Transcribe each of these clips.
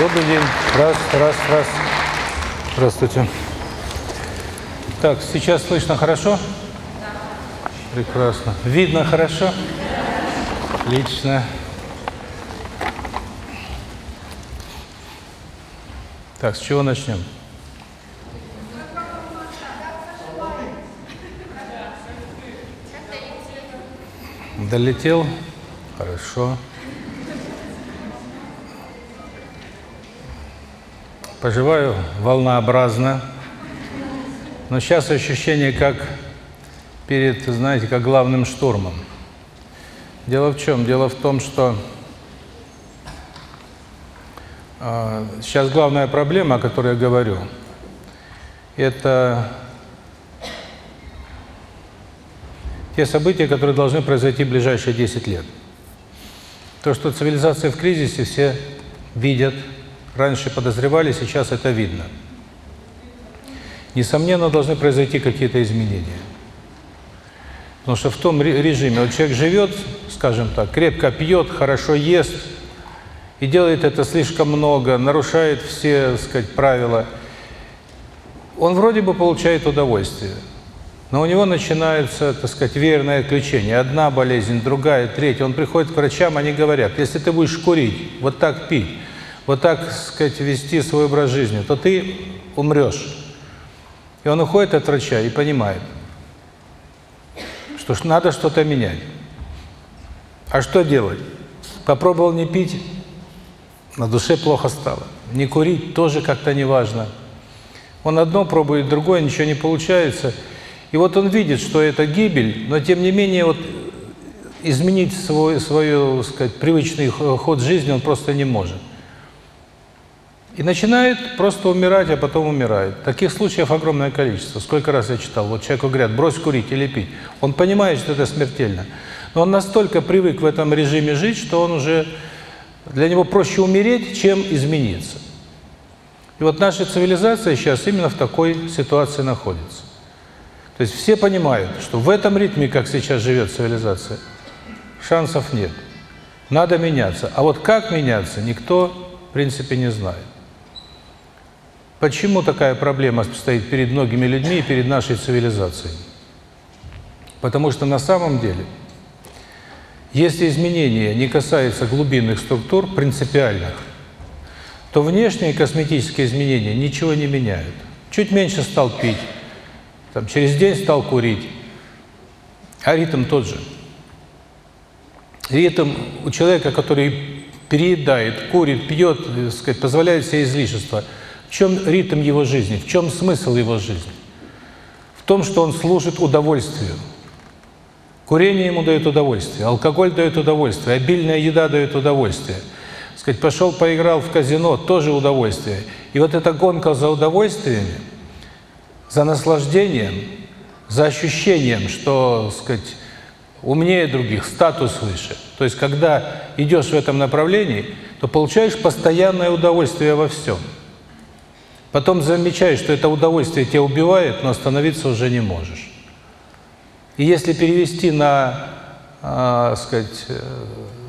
Добрый день. Раз, раз, раз. Здравствуйте. Так, сейчас слышно хорошо? Прекрасно. Видно хорошо? Отлично. Так, с чего начнем? Долетел? Хорошо. Поживаю волнообразно. Но сейчас ощущение как перед, знаете, как главным штурмом. Дело в чем? Дело в том, что э, сейчас главная проблема, о которой я говорю, это те события, которые должны произойти в ближайшие 10 лет. То, что цивилизация в кризисе, все видят, раньше подозревали, сейчас это видно. Несомненно, должны произойти какие-то изменения. Потому что в том режиме, вот человек живет, скажем так, крепко пьет, хорошо ест, и делает это слишком много, нарушает все, так сказать, правила, он вроде бы получает удовольствие. Но у него начинается, так сказать, верное отключение. Одна болезнь, другая, третья. Он приходит к врачам, они говорят, если ты будешь курить, вот так пить, вот так, сказать, вести свой образ жизни, то ты умрешь. И он уходит от врача и понимает, что надо что-то менять. А что делать? Попробовал не пить, на душе плохо стало. Не курить тоже как-то не важно. Он одно пробует, другое, ничего не получается. И вот он видит, что это гибель, но тем не менее вот изменить свой, свой, сказать, привычный ход жизни он просто не может. И начинает просто умирать, а потом умирает. Таких случаев огромное количество. Сколько раз я читал. Вот человеку говорят, брось курить или пить. Он понимает, что это смертельно. Но он настолько привык в этом режиме жить, что он уже... Для него проще умереть, чем измениться. И вот наша цивилизация сейчас именно в такой ситуации находится. То есть все понимают, что в этом ритме, как сейчас живет цивилизация, шансов нет. Надо меняться. А вот как меняться, никто, в принципе, не знает. Почему такая проблема стоит перед многими людьми и перед нашей цивилизацией? Потому что на самом деле, если изменения не касаются глубинных структур, принципиальных, то внешние косметические изменения ничего не меняют. Чуть меньше стал пить, там, через день стал курить, а ритм тот же. Ритм у человека, который переедает, курит, пьет, сказать, позволяет себе излишества – в чем ритм его жизни? В чем смысл его жизни? В том, что он служит удовольствию. Курение ему дает удовольствие, алкоголь дает удовольствие, обильная еда дает удовольствие. Сказать, пошел поиграл в казино, тоже удовольствие. И вот эта гонка за удовольствиями, за наслаждением, за ощущением, что, сказать, умнее других, статус выше. То есть, когда идешь в этом направлении, то получаешь постоянное удовольствие во всем. Потом замечаешь, что это удовольствие тебя убивает, но остановиться уже не можешь. И если перевести на, э, сказать,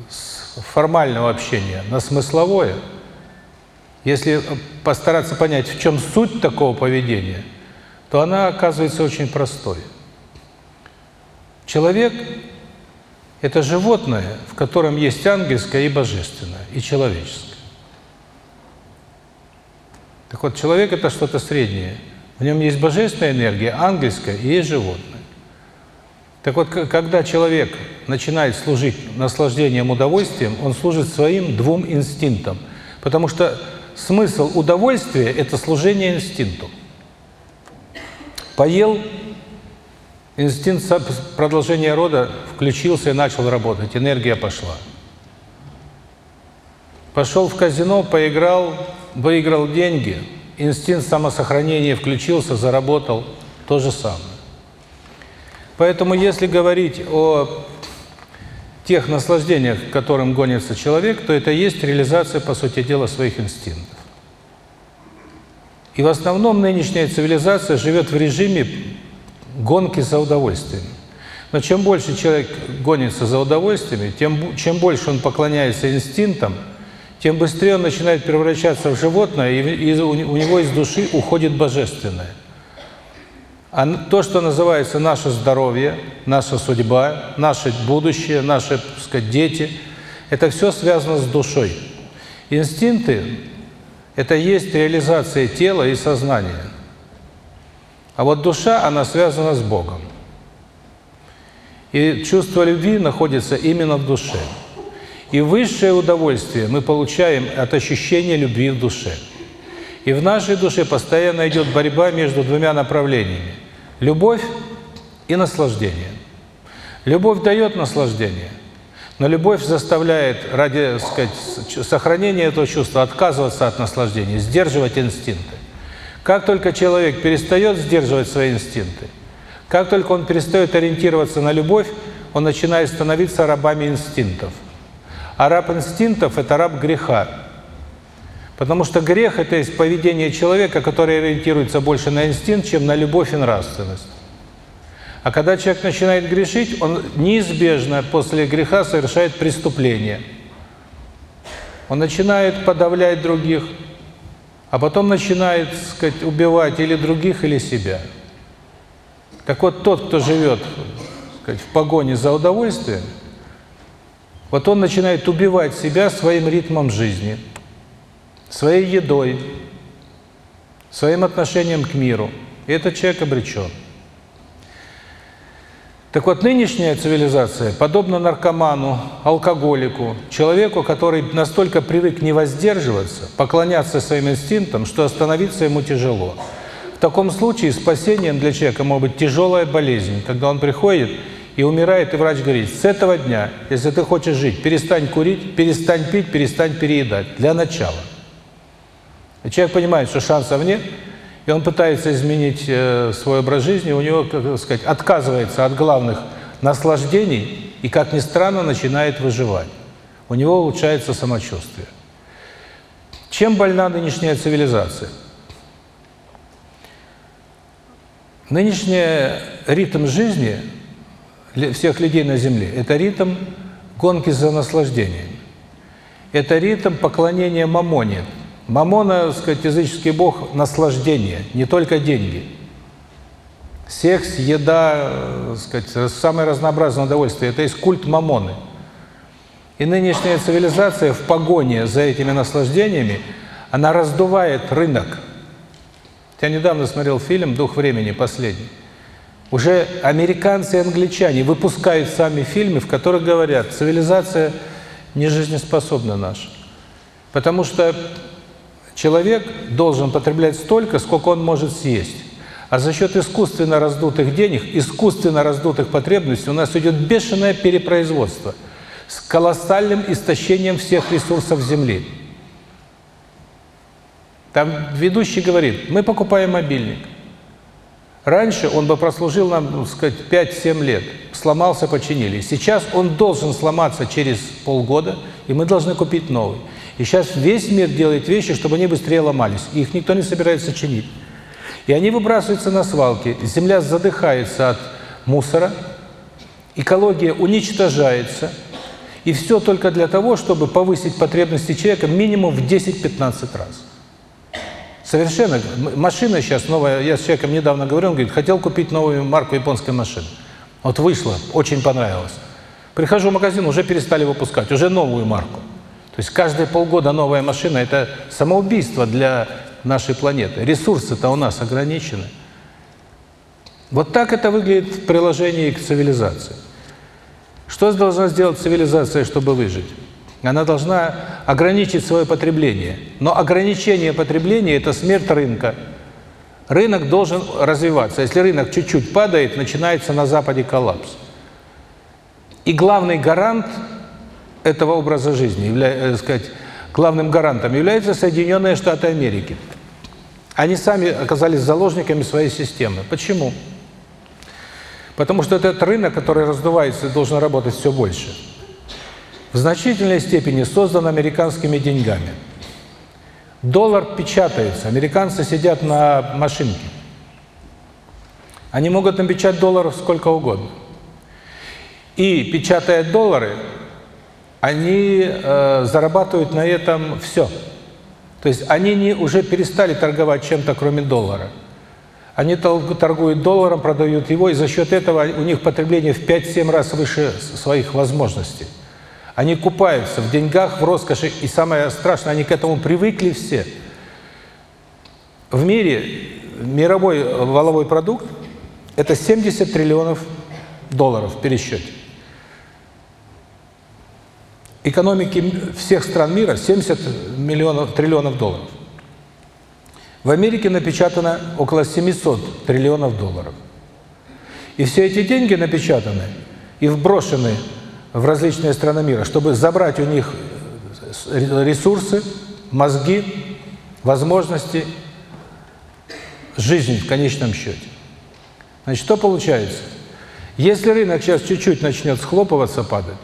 с формального общения на смысловое, если постараться понять, в чем суть такого поведения, то она оказывается очень простой. Человек – это животное, в котором есть ангельское и божественное, и человеческое. Так вот, человек – это что-то среднее. В нем есть божественная энергия, ангельская и есть животное. Так вот, когда человек начинает служить наслаждением, удовольствием, он служит своим двум инстинктам. Потому что смысл удовольствия – это служение инстинкту. Поел, инстинкт продолжения рода включился и начал работать, энергия пошла. Пошел в казино, поиграл, выиграл деньги, инстинкт самосохранения включился, заработал, то же самое. Поэтому если говорить о тех наслаждениях, к которым гонится человек, то это есть реализация, по сути дела, своих инстинктов. И в основном нынешняя цивилизация живет в режиме гонки за удовольствием. Но чем больше человек гонится за удовольствиями, тем чем больше он поклоняется инстинктам, тем быстрее он начинает превращаться в животное, и у него из души уходит божественное. А то, что называется наше здоровье, наша судьба, наше будущее, наши, так сказать, дети, это все связано с душой. Инстинкты – это есть реализация тела и сознания. А вот душа, она связана с Богом. И чувство любви находится именно в душе. И высшее удовольствие мы получаем от ощущения любви в душе. И в нашей душе постоянно идет борьба между двумя направлениями. Любовь и наслаждение. Любовь дает наслаждение, но любовь заставляет ради сказать, сохранения этого чувства отказываться от наслаждения, сдерживать инстинкты. Как только человек перестает сдерживать свои инстинкты, как только он перестает ориентироваться на любовь, он начинает становиться рабами инстинктов. А раб инстинктов – это раб греха. Потому что грех – это есть поведение человека, который ориентируется больше на инстинкт, чем на любовь и нравственность. А когда человек начинает грешить, он неизбежно после греха совершает преступление. Он начинает подавлять других, а потом начинает, сказать, убивать или других, или себя. Так вот, тот, кто живет сказать, в погоне за удовольствием, вот он начинает убивать себя своим ритмом жизни, своей едой, своим отношением к миру. И этот человек обречен. Так вот, нынешняя цивилизация подобна наркоману, алкоголику, человеку, который настолько привык не воздерживаться, поклоняться своим инстинктам, что остановиться ему тяжело. В таком случае спасением для человека может быть тяжелая болезнь, когда он приходит и умирает, и врач говорит, с этого дня, если ты хочешь жить, перестань курить, перестань пить, перестань переедать, для начала. И человек понимает, что шансов нет, и он пытается изменить э, свой образ жизни, у него, как сказать, отказывается от главных наслаждений и, как ни странно, начинает выживать. У него улучшается самочувствие. Чем больна нынешняя цивилизация? Нынешний ритм жизни всех людей на Земле – это ритм гонки за наслаждением. Это ритм поклонения мамоне. Мамона, так сказать, языческий бог наслаждения, не только деньги. Секс, еда, так сказать, самое разнообразное удовольствие – это есть культ мамоны. И нынешняя цивилизация в погоне за этими наслаждениями, она раздувает рынок – я недавно смотрел фильм «Дух времени» последний. Уже американцы и англичане выпускают сами фильмы, в которых говорят, цивилизация не жизнеспособна наша. Потому что человек должен потреблять столько, сколько он может съесть. А за счет искусственно раздутых денег, искусственно раздутых потребностей у нас идет бешеное перепроизводство с колоссальным истощением всех ресурсов Земли. Там ведущий говорит, мы покупаем мобильник. Раньше он бы прослужил нам, ну, сказать, 5-7 лет. Сломался, починили. Сейчас он должен сломаться через полгода, и мы должны купить новый. И сейчас весь мир делает вещи, чтобы они быстрее ломались. Их никто не собирается чинить. И они выбрасываются на свалки. Земля задыхается от мусора, экология уничтожается. И все только для того, чтобы повысить потребности человека минимум в 10-15 раз. Совершенно. Машина сейчас новая, я с человеком недавно говорил, он говорит, хотел купить новую марку японской машины. Вот вышла, очень понравилось. Прихожу в магазин, уже перестали выпускать, уже новую марку. То есть каждые полгода новая машина – это самоубийство для нашей планеты. Ресурсы-то у нас ограничены. Вот так это выглядит в приложении к цивилизации. Что должна сделать цивилизация, чтобы выжить? Она должна ограничить свое потребление. Но ограничение потребления – это смерть рынка. Рынок должен развиваться. Если рынок чуть-чуть падает, начинается на Западе коллапс. И главный гарант этого образа жизни, является, э, сказать, главным гарантом являются Соединенные Штаты Америки. Они сами оказались заложниками своей системы. Почему? Потому что этот рынок, который раздувается, должен работать все больше в значительной степени создан американскими деньгами. Доллар печатается, американцы сидят на машинке. Они могут напечатать долларов сколько угодно. И, печатая доллары, они э, зарабатывают на этом все. То есть они не, уже перестали торговать чем-то, кроме доллара. Они торгуют долларом, продают его, и за счет этого у них потребление в 5-7 раз выше своих возможностей. Они купаются в деньгах, в роскоши, и самое страшное, они к этому привыкли все. В мире мировой валовой продукт – это 70 триллионов долларов в пересчете. Экономики всех стран мира 70 миллионов, триллионов долларов. В Америке напечатано около 700 триллионов долларов. И все эти деньги напечатаны и вброшены в различные страны мира, чтобы забрать у них ресурсы, мозги, возможности, жизнь в конечном счете. Значит, что получается? Если рынок сейчас чуть-чуть начнет схлопываться, падать,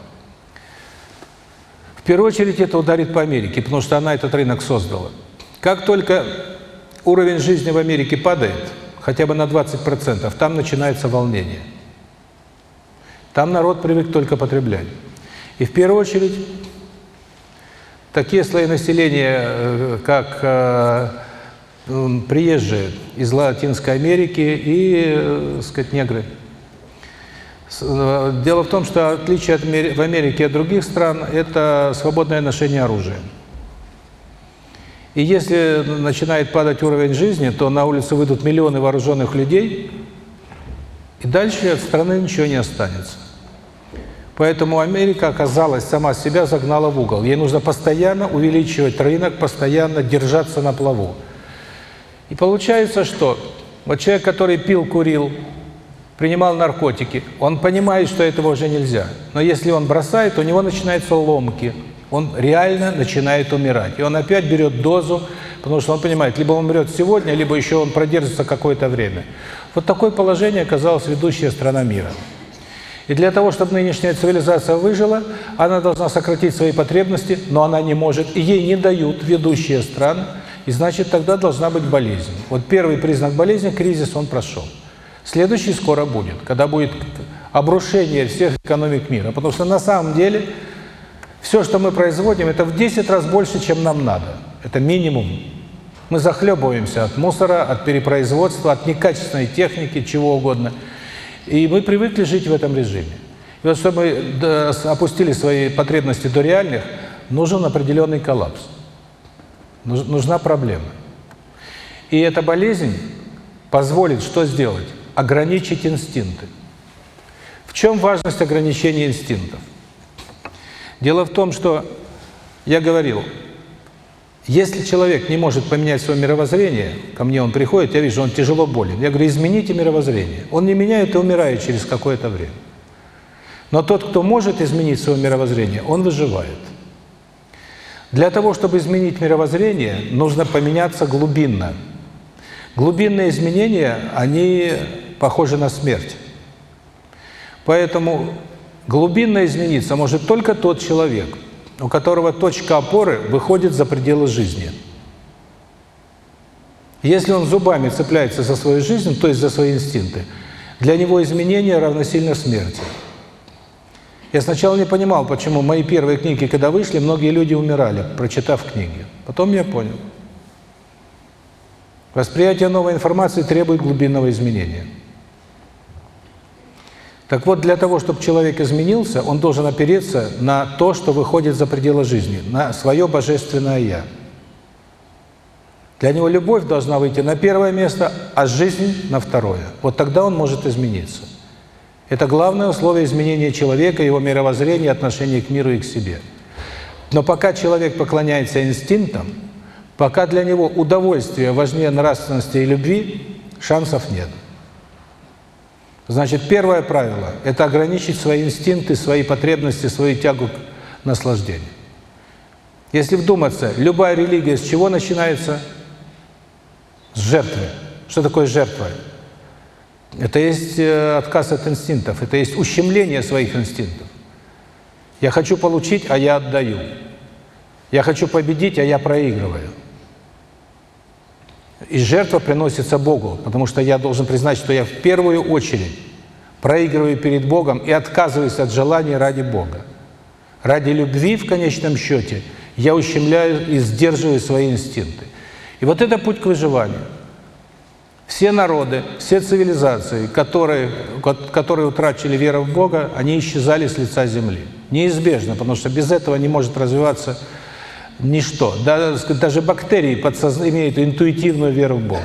в первую очередь это ударит по Америке, потому что она этот рынок создала. Как только уровень жизни в Америке падает, хотя бы на 20%, там начинается волнение. Там народ привык только потреблять. И в первую очередь такие слои населения, э, как э, приезжие из Латинской Америки и, э, сказать, негры. Дело в том, что отличие от в Америке от других стран – это свободное ношение оружия. И если начинает падать уровень жизни, то на улицу выйдут миллионы вооруженных людей, и дальше от страны ничего не останется. Поэтому Америка оказалась, сама себя загнала в угол. Ей нужно постоянно увеличивать рынок, постоянно держаться на плаву. И получается, что вот человек, который пил, курил, принимал наркотики, он понимает, что этого уже нельзя. Но если он бросает, у него начинаются ломки – он реально начинает умирать. И он опять берет дозу, потому что он понимает, либо он умрет сегодня, либо еще он продержится какое-то время. Вот такое положение оказалась ведущая страна мира. И для того, чтобы нынешняя цивилизация выжила, она должна сократить свои потребности, но она не может, и ей не дают ведущие страны, и значит тогда должна быть болезнь. Вот первый признак болезни – кризис, он прошел. Следующий скоро будет, когда будет обрушение всех экономик мира. Потому что на самом деле все, что мы производим, это в 10 раз больше, чем нам надо. Это минимум. Мы захлебываемся от мусора, от перепроизводства, от некачественной техники, чего угодно. И мы привыкли жить в этом режиме. И вот чтобы мы опустили свои потребности до реальных, нужен определенный коллапс. Нужна проблема. И эта болезнь позволит что сделать? Ограничить инстинкты. В чем важность ограничения инстинктов? Дело в том, что я говорил, если человек не может поменять свое мировоззрение, ко мне он приходит, я вижу, он тяжело болен. Я говорю, измените мировоззрение. Он не меняет и умирает через какое-то время. Но тот, кто может изменить свое мировоззрение, он выживает. Для того, чтобы изменить мировоззрение, нужно поменяться глубинно. Глубинные изменения, они похожи на смерть. Поэтому Глубинно измениться может только тот человек, у которого точка опоры выходит за пределы жизни. Если он зубами цепляется за свою жизнь, то есть за свои инстинкты, для него изменение равносильно смерти. Я сначала не понимал, почему мои первые книги, когда вышли, многие люди умирали, прочитав книги. Потом я понял. Восприятие новой информации требует глубинного изменения. Так вот, для того, чтобы человек изменился, он должен опереться на то, что выходит за пределы жизни, на свое божественное «я». Для него любовь должна выйти на первое место, а жизнь на второе. Вот тогда он может измениться. Это главное условие изменения человека, его мировоззрения, отношения к миру и к себе. Но пока человек поклоняется инстинктам, пока для него удовольствие важнее нравственности и любви, шансов нет. Значит, первое правило – это ограничить свои инстинкты, свои потребности, свою тягу к наслаждению. Если вдуматься, любая религия с чего начинается? С жертвы. Что такое жертва? Это есть э, отказ от инстинктов, это есть ущемление своих инстинктов. Я хочу получить, а я отдаю. Я хочу победить, а я проигрываю. И жертва приносится Богу, потому что я должен признать, что я в первую очередь проигрываю перед Богом и отказываюсь от желания ради Бога. Ради любви, в конечном счете, я ущемляю и сдерживаю свои инстинкты. И вот это путь к выживанию. Все народы, все цивилизации, которые, которые утратили веру в Бога, они исчезали с лица земли. Неизбежно, потому что без этого не может развиваться ничто. Даже бактерии подсоз... имеют интуитивную веру в Бога.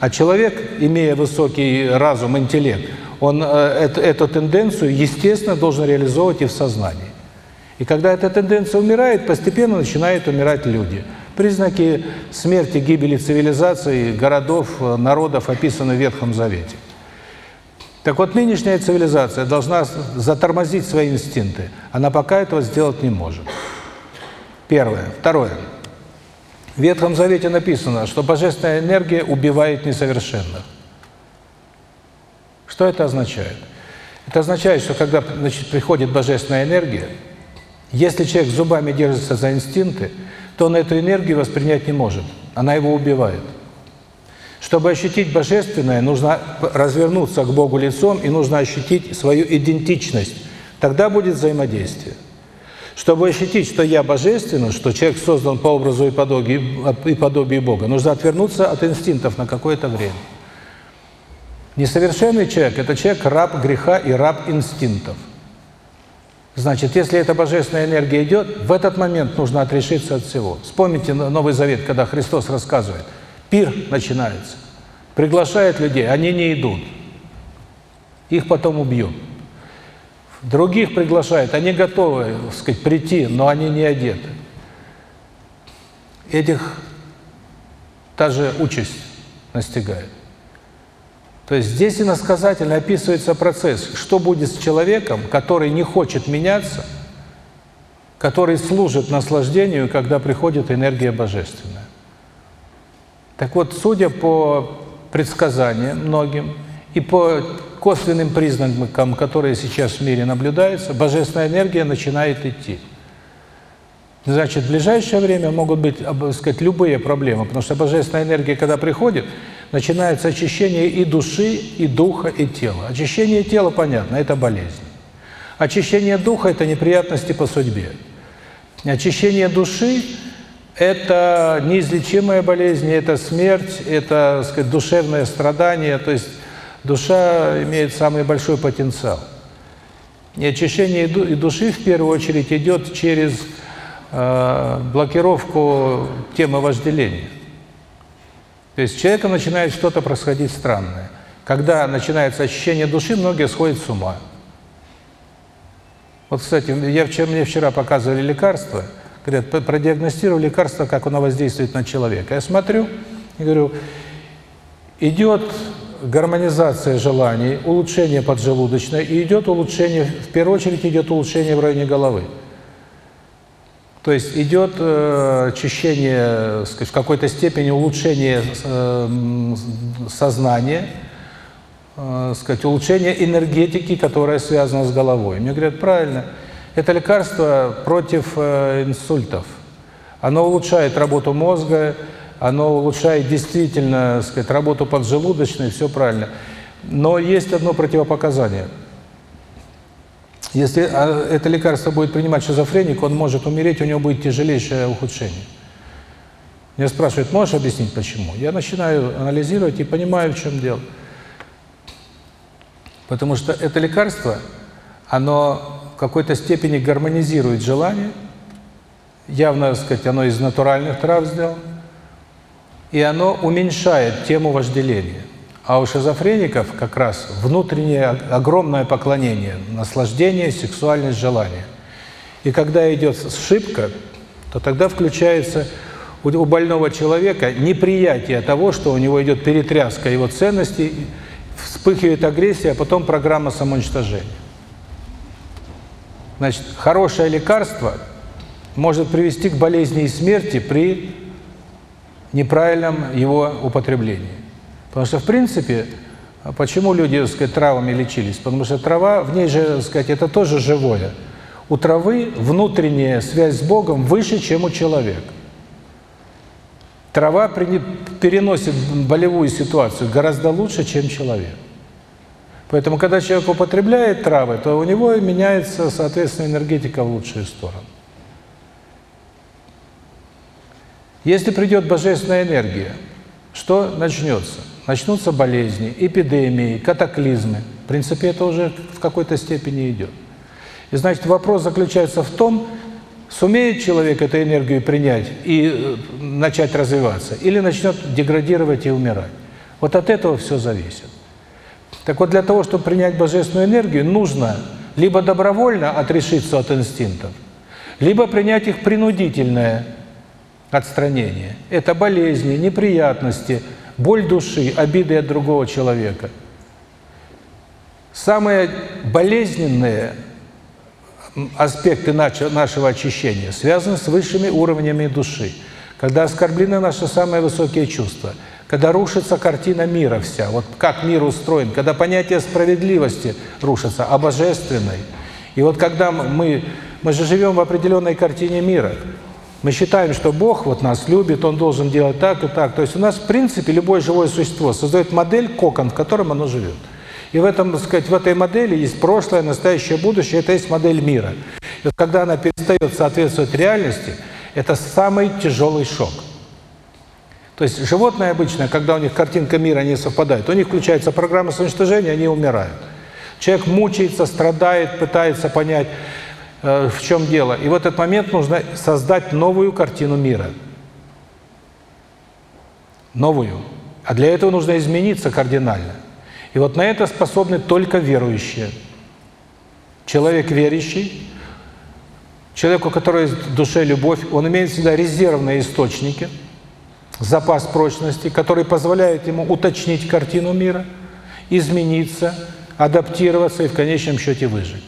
А человек, имея высокий разум, интеллект, он э, эту, эту тенденцию, естественно, должен реализовывать и в сознании. И когда эта тенденция умирает, постепенно начинают умирать люди. Признаки смерти, гибели цивилизаций, городов, народов описаны в Ветхом Завете. Так вот, нынешняя цивилизация должна затормозить свои инстинкты. Она пока этого сделать не может. Первое. Второе. В Ветхом Завете написано, что божественная энергия убивает несовершенных. Что это означает? Это означает, что когда значит, приходит божественная энергия, если человек зубами держится за инстинкты, то он эту энергию воспринять не может. Она его убивает. Чтобы ощутить божественное, нужно развернуться к Богу лицом и нужно ощутить свою идентичность. Тогда будет взаимодействие. Чтобы ощутить, что я божественно, что человек создан по образу и подобию, и подобию Бога, нужно отвернуться от инстинктов на какое-то время. Несовершенный человек – это человек раб греха и раб инстинктов. Значит, если эта божественная энергия идет, в этот момент нужно отрешиться от всего. Вспомните Новый Завет, когда Христос рассказывает. Пир начинается. Приглашает людей, они не идут. Их потом убьют. Других приглашает, они готовы, так сказать, прийти, но они не одеты. Этих та же участь настигает. То есть здесь иносказательно описывается процесс, что будет с человеком, который не хочет меняться, который служит наслаждению, когда приходит энергия божественная. Так вот, судя по предсказаниям многим и по косвенным признакам, которые сейчас в мире наблюдаются, божественная энергия начинает идти. Значит, в ближайшее время могут быть, сказать, любые проблемы, потому что божественная энергия, когда приходит, начинается очищение и души, и духа, и тела. Очищение тела, понятно, это болезнь. Очищение духа – это неприятности по судьбе. Очищение души – это неизлечимая болезнь, это смерть, это, так сказать, душевное страдание, то есть душа имеет самый большой потенциал. И очищение души, в первую очередь, идет через э, блокировку темы вожделения. То есть с человеком начинает что-то происходить странное. Когда начинается ощущение души, многие сходят с ума. Вот, кстати, я вчера, мне вчера показывали лекарства, говорят, продиагностировали лекарство, как оно воздействует на человека. Я смотрю и говорю, идет гармонизация желаний, улучшение поджелудочной, и идет улучшение, в первую очередь идет улучшение в районе головы. То есть идет э, очищение, сказать, в какой-то степени улучшение э, сознания, э, сказать, улучшение энергетики, которая связана с головой. Мне говорят, правильно, это лекарство против э, инсультов. Оно улучшает работу мозга, оно улучшает действительно, сказать, работу поджелудочной, все правильно. Но есть одно противопоказание – если а, это лекарство будет принимать шизофреник, он может умереть, у него будет тяжелейшее ухудшение. Меня спрашивают, можешь объяснить, почему? Я начинаю анализировать и понимаю, в чем дело. Потому что это лекарство, оно в какой-то степени гармонизирует желание, явно, так сказать, оно из натуральных трав сделано, и оно уменьшает тему вожделения. А у шизофреников как раз внутреннее огромное поклонение, наслаждение, сексуальность, желание. И когда идет сшибка, то тогда включается у больного человека неприятие того, что у него идет перетряска его ценностей, вспыхивает агрессия, а потом программа самоуничтожения. Значит, хорошее лекарство может привести к болезни и смерти при неправильном его употреблении. Потому что, в принципе, почему люди, так сказать, травами лечились? Потому что трава, в ней же, так сказать, это тоже живое. У травы внутренняя связь с Богом выше, чем у человека. Трава переносит болевую ситуацию гораздо лучше, чем человек. Поэтому, когда человек употребляет травы, то у него меняется, соответственно, энергетика в лучшую сторону. Если придет божественная энергия, что начнется? Начнутся болезни, эпидемии, катаклизмы. В принципе, это уже в какой-то степени идет. И значит, вопрос заключается в том, сумеет человек эту энергию принять и э, начать развиваться, или начнет деградировать и умирать. Вот от этого все зависит. Так вот, для того, чтобы принять божественную энергию, нужно либо добровольно отрешиться от инстинктов, либо принять их принудительное отстранение. Это болезни, неприятности, боль души, обиды от другого человека. Самые болезненные аспекты нашего очищения связаны с высшими уровнями души. Когда оскорблены наши самые высокие чувства, когда рушится картина мира вся, вот как мир устроен, когда понятие справедливости рушится, а божественной. И вот когда мы, мы же живем в определенной картине мира, мы считаем, что Бог вот нас любит, Он должен делать так и так. То есть у нас, в принципе, любое живое существо создает модель, кокон, в котором оно живет. И в этом, так сказать, в этой модели есть прошлое, настоящее, будущее, это есть модель мира. И вот когда она перестает соответствовать реальности, это самый тяжелый шок. То есть животные обычно, когда у них картинка мира не совпадает, у них включается программа самоуничтожения, они умирают. Человек мучается, страдает, пытается понять, Э, в чем дело. И в этот момент нужно создать новую картину мира. Новую. А для этого нужно измениться кардинально. И вот на это способны только верующие. Человек верующий, человек, у которого в душе любовь, он имеет всегда резервные источники, запас прочности, который позволяет ему уточнить картину мира, измениться, адаптироваться и в конечном счете выжить.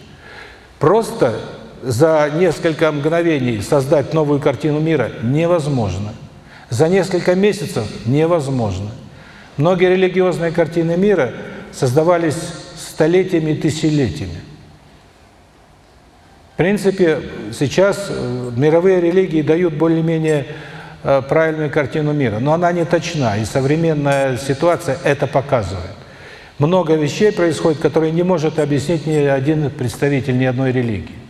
Просто за несколько мгновений создать новую картину мира невозможно. За несколько месяцев невозможно. Многие религиозные картины мира создавались столетиями и тысячелетиями. В принципе, сейчас э, мировые религии дают более-менее э, правильную картину мира, но она не точна, и современная ситуация это показывает. Много вещей происходит, которые не может объяснить ни один представитель ни одной религии.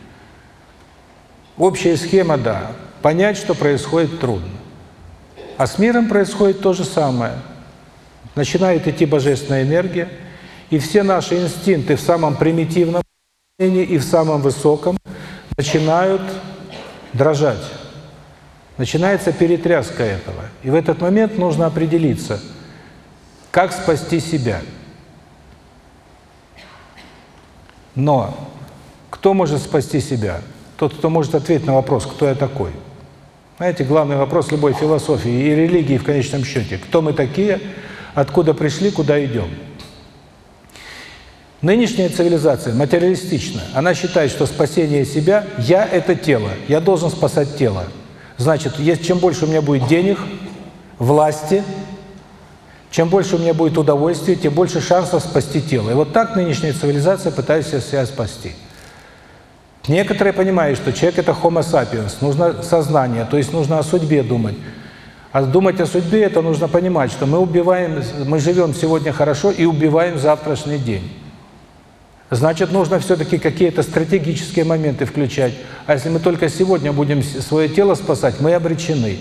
Общая схема, да. Понять, что происходит, трудно. А с миром происходит то же самое. Начинает идти божественная энергия, и все наши инстинкты в самом примитивном и в самом высоком начинают дрожать. Начинается перетряска этого. И в этот момент нужно определиться, как спасти себя. Но кто может спасти себя? Тот, кто может ответить на вопрос, кто я такой. Знаете, главный вопрос любой философии и религии в конечном счете. Кто мы такие, откуда пришли, куда идем. Нынешняя цивилизация материалистична. Она считает, что спасение себя – я – это тело, я должен спасать тело. Значит, чем больше у меня будет денег, власти, чем больше у меня будет удовольствия, тем больше шансов спасти тело. И вот так нынешняя цивилизация пытается себя спасти. Некоторые понимают, что человек – это homo sapiens, нужно сознание, то есть нужно о судьбе думать. А думать о судьбе – это нужно понимать, что мы убиваем, мы живем сегодня хорошо и убиваем завтрашний день. Значит, нужно все-таки какие-то стратегические моменты включать. А если мы только сегодня будем свое тело спасать, мы обречены.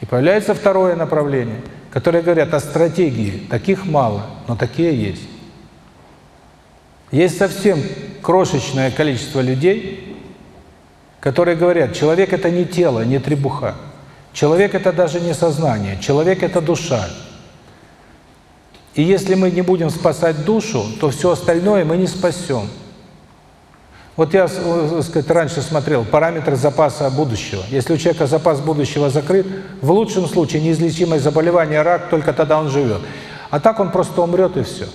И появляется второе направление, которое говорят о стратегии. Таких мало, но такие есть. Есть совсем крошечное количество людей, которые говорят, человек – это не тело, не требуха. Человек – это даже не сознание, человек – это душа. И если мы не будем спасать душу, то все остальное мы не спасем. Вот я, так сказать, раньше смотрел параметры запаса будущего. Если у человека запас будущего закрыт, в лучшем случае неизлечимое заболевание, рак, только тогда он живет. А так он просто умрет и все.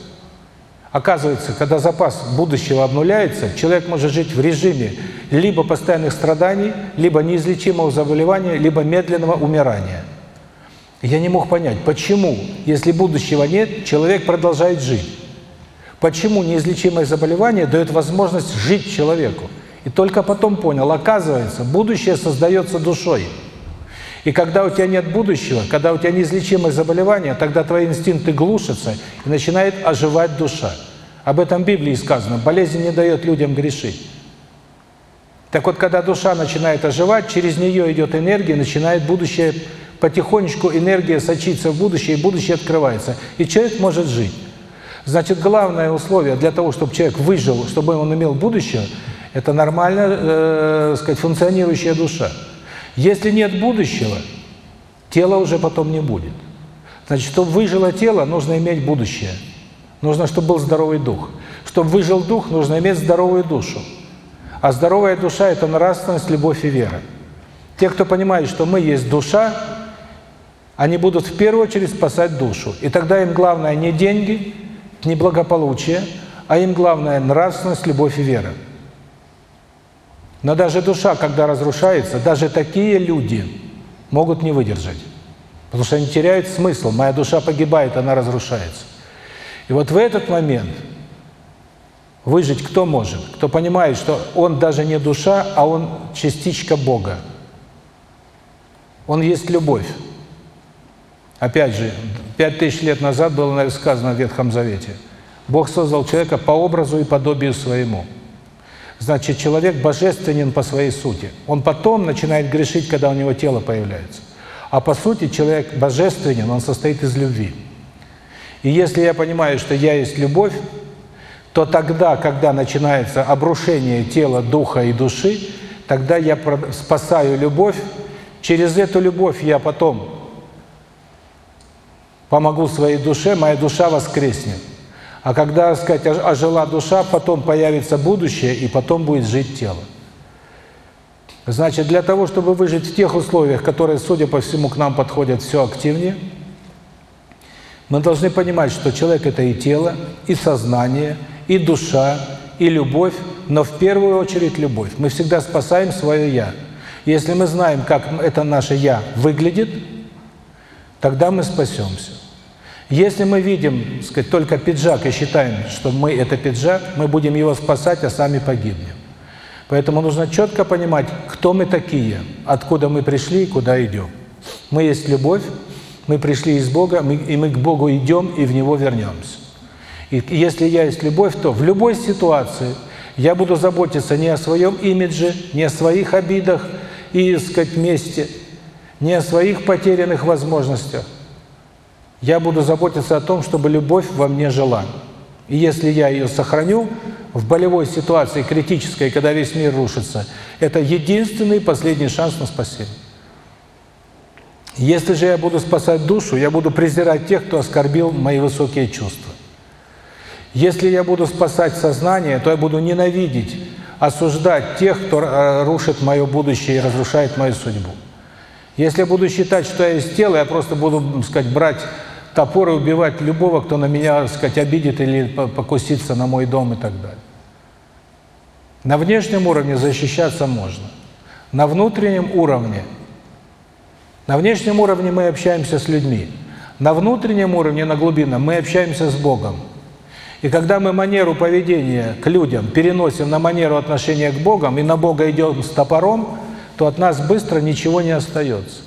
Оказывается, когда запас будущего обнуляется, человек может жить в режиме либо постоянных страданий, либо неизлечимого заболевания, либо медленного умирания. Я не мог понять, почему, если будущего нет, человек продолжает жить. Почему неизлечимое заболевание дает возможность жить человеку? И только потом понял, оказывается, будущее создается душой. И когда у тебя нет будущего, когда у тебя неизлечимое заболевание, тогда твои инстинкты глушатся и начинает оживать душа. Об этом в Библии сказано. Болезнь не дает людям грешить. Так вот, когда душа начинает оживать, через нее идет энергия, начинает будущее, потихонечку энергия сочиться в будущее, и будущее открывается. И человек может жить. Значит, главное условие для того, чтобы человек выжил, чтобы он имел будущее, это нормально, э, сказать, функционирующая душа. Если нет будущего, тела уже потом не будет. Значит, чтобы выжило тело, нужно иметь будущее. Нужно, чтобы был здоровый дух. Чтобы выжил дух, нужно иметь здоровую душу. А здоровая душа – это нравственность, любовь и вера. Те, кто понимает, что мы есть душа, они будут в первую очередь спасать душу. И тогда им главное не деньги, не благополучие, а им главное нравственность, любовь и вера. Но даже душа, когда разрушается, даже такие люди могут не выдержать. Потому что они теряют смысл. Моя душа погибает, она разрушается. И вот в этот момент выжить кто может? Кто понимает, что он даже не душа, а он частичка Бога. Он есть любовь. Опять же, пять тысяч лет назад было сказано в Ветхом Завете. Бог создал человека по образу и подобию своему. Значит, человек божественен по своей сути. Он потом начинает грешить, когда у него тело появляется. А по сути человек божественен, он состоит из любви. И если я понимаю, что я есть любовь, то тогда, когда начинается обрушение тела, духа и души, тогда я спасаю любовь. Через эту любовь я потом помогу своей душе, моя душа воскреснет. А когда, сказать, ожила душа, потом появится будущее, и потом будет жить тело. Значит, для того, чтобы выжить в тех условиях, которые, судя по всему, к нам подходят все активнее, мы должны понимать, что человек – это и тело, и сознание, и душа, и любовь, но в первую очередь любовь. Мы всегда спасаем свое «я». Если мы знаем, как это наше «я» выглядит, тогда мы спасемся. Если мы видим, сказать, только пиджак и считаем, что мы это пиджак, мы будем его спасать, а сами погибнем. Поэтому нужно четко понимать, кто мы такие, откуда мы пришли и куда идем. Мы есть любовь, мы пришли из Бога, и мы к Богу идем и в Него вернемся. И если я есть любовь, то в любой ситуации я буду заботиться не о своем имидже, не о своих обидах и, сказать, месте, не о своих потерянных возможностях, я буду заботиться о том, чтобы любовь во мне жила. И если я ее сохраню, в болевой ситуации, критической, когда весь мир рушится, это единственный последний шанс на спасение. Если же я буду спасать душу, я буду презирать тех, кто оскорбил мои высокие чувства. Если я буду спасать сознание, то я буду ненавидеть, осуждать тех, кто э, рушит мое будущее и разрушает мою судьбу. Если я буду считать, что я из тела, я просто буду, так сказать, брать топор и убивать любого, кто на меня, так сказать, обидит или покусится на мой дом и так далее. На внешнем уровне защищаться можно. На внутреннем уровне, на внешнем уровне мы общаемся с людьми. На внутреннем уровне, на глубинном, мы общаемся с Богом. И когда мы манеру поведения к людям переносим на манеру отношения к Богам и на Бога идем с топором, то от нас быстро ничего не остается.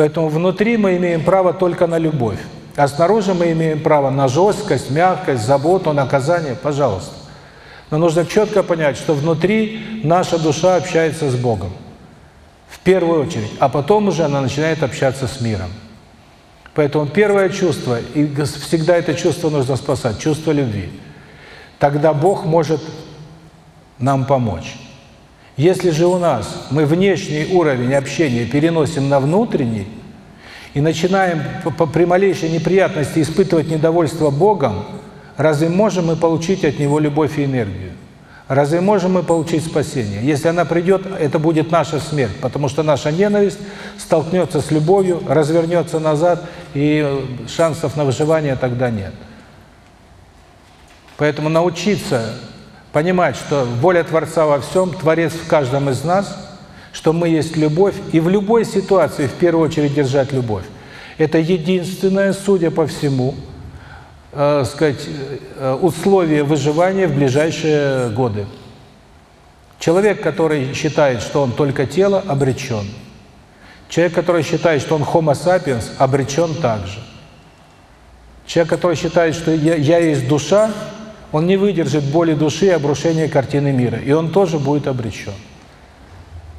Поэтому внутри мы имеем право только на любовь, а снаружи мы имеем право на жесткость, мягкость, заботу, наказание, пожалуйста. Но нужно четко понять, что внутри наша душа общается с Богом. В первую очередь, а потом уже она начинает общаться с миром. Поэтому первое чувство, и всегда это чувство нужно спасать, чувство любви. Тогда Бог может нам помочь. Если же у нас мы внешний уровень общения переносим на внутренний и начинаем при малейшей неприятности испытывать недовольство Богом, разве можем мы получить от Него любовь и энергию? Разве можем мы получить спасение? Если она придет, это будет наша смерть, потому что наша ненависть столкнется с любовью, развернется назад, и шансов на выживание тогда нет. Поэтому научиться понимать, что воля Творца во всем, Творец в каждом из нас, что мы есть любовь, и в любой ситуации в первую очередь держать любовь. Это единственное, судя по всему, э, сказать, э, условие выживания в ближайшие годы. Человек, который считает, что он только тело, обречен. Человек, который считает, что он homo sapiens, обречен также. Человек, который считает, что я, я есть душа, он не выдержит боли души и обрушения картины мира, и он тоже будет обречен.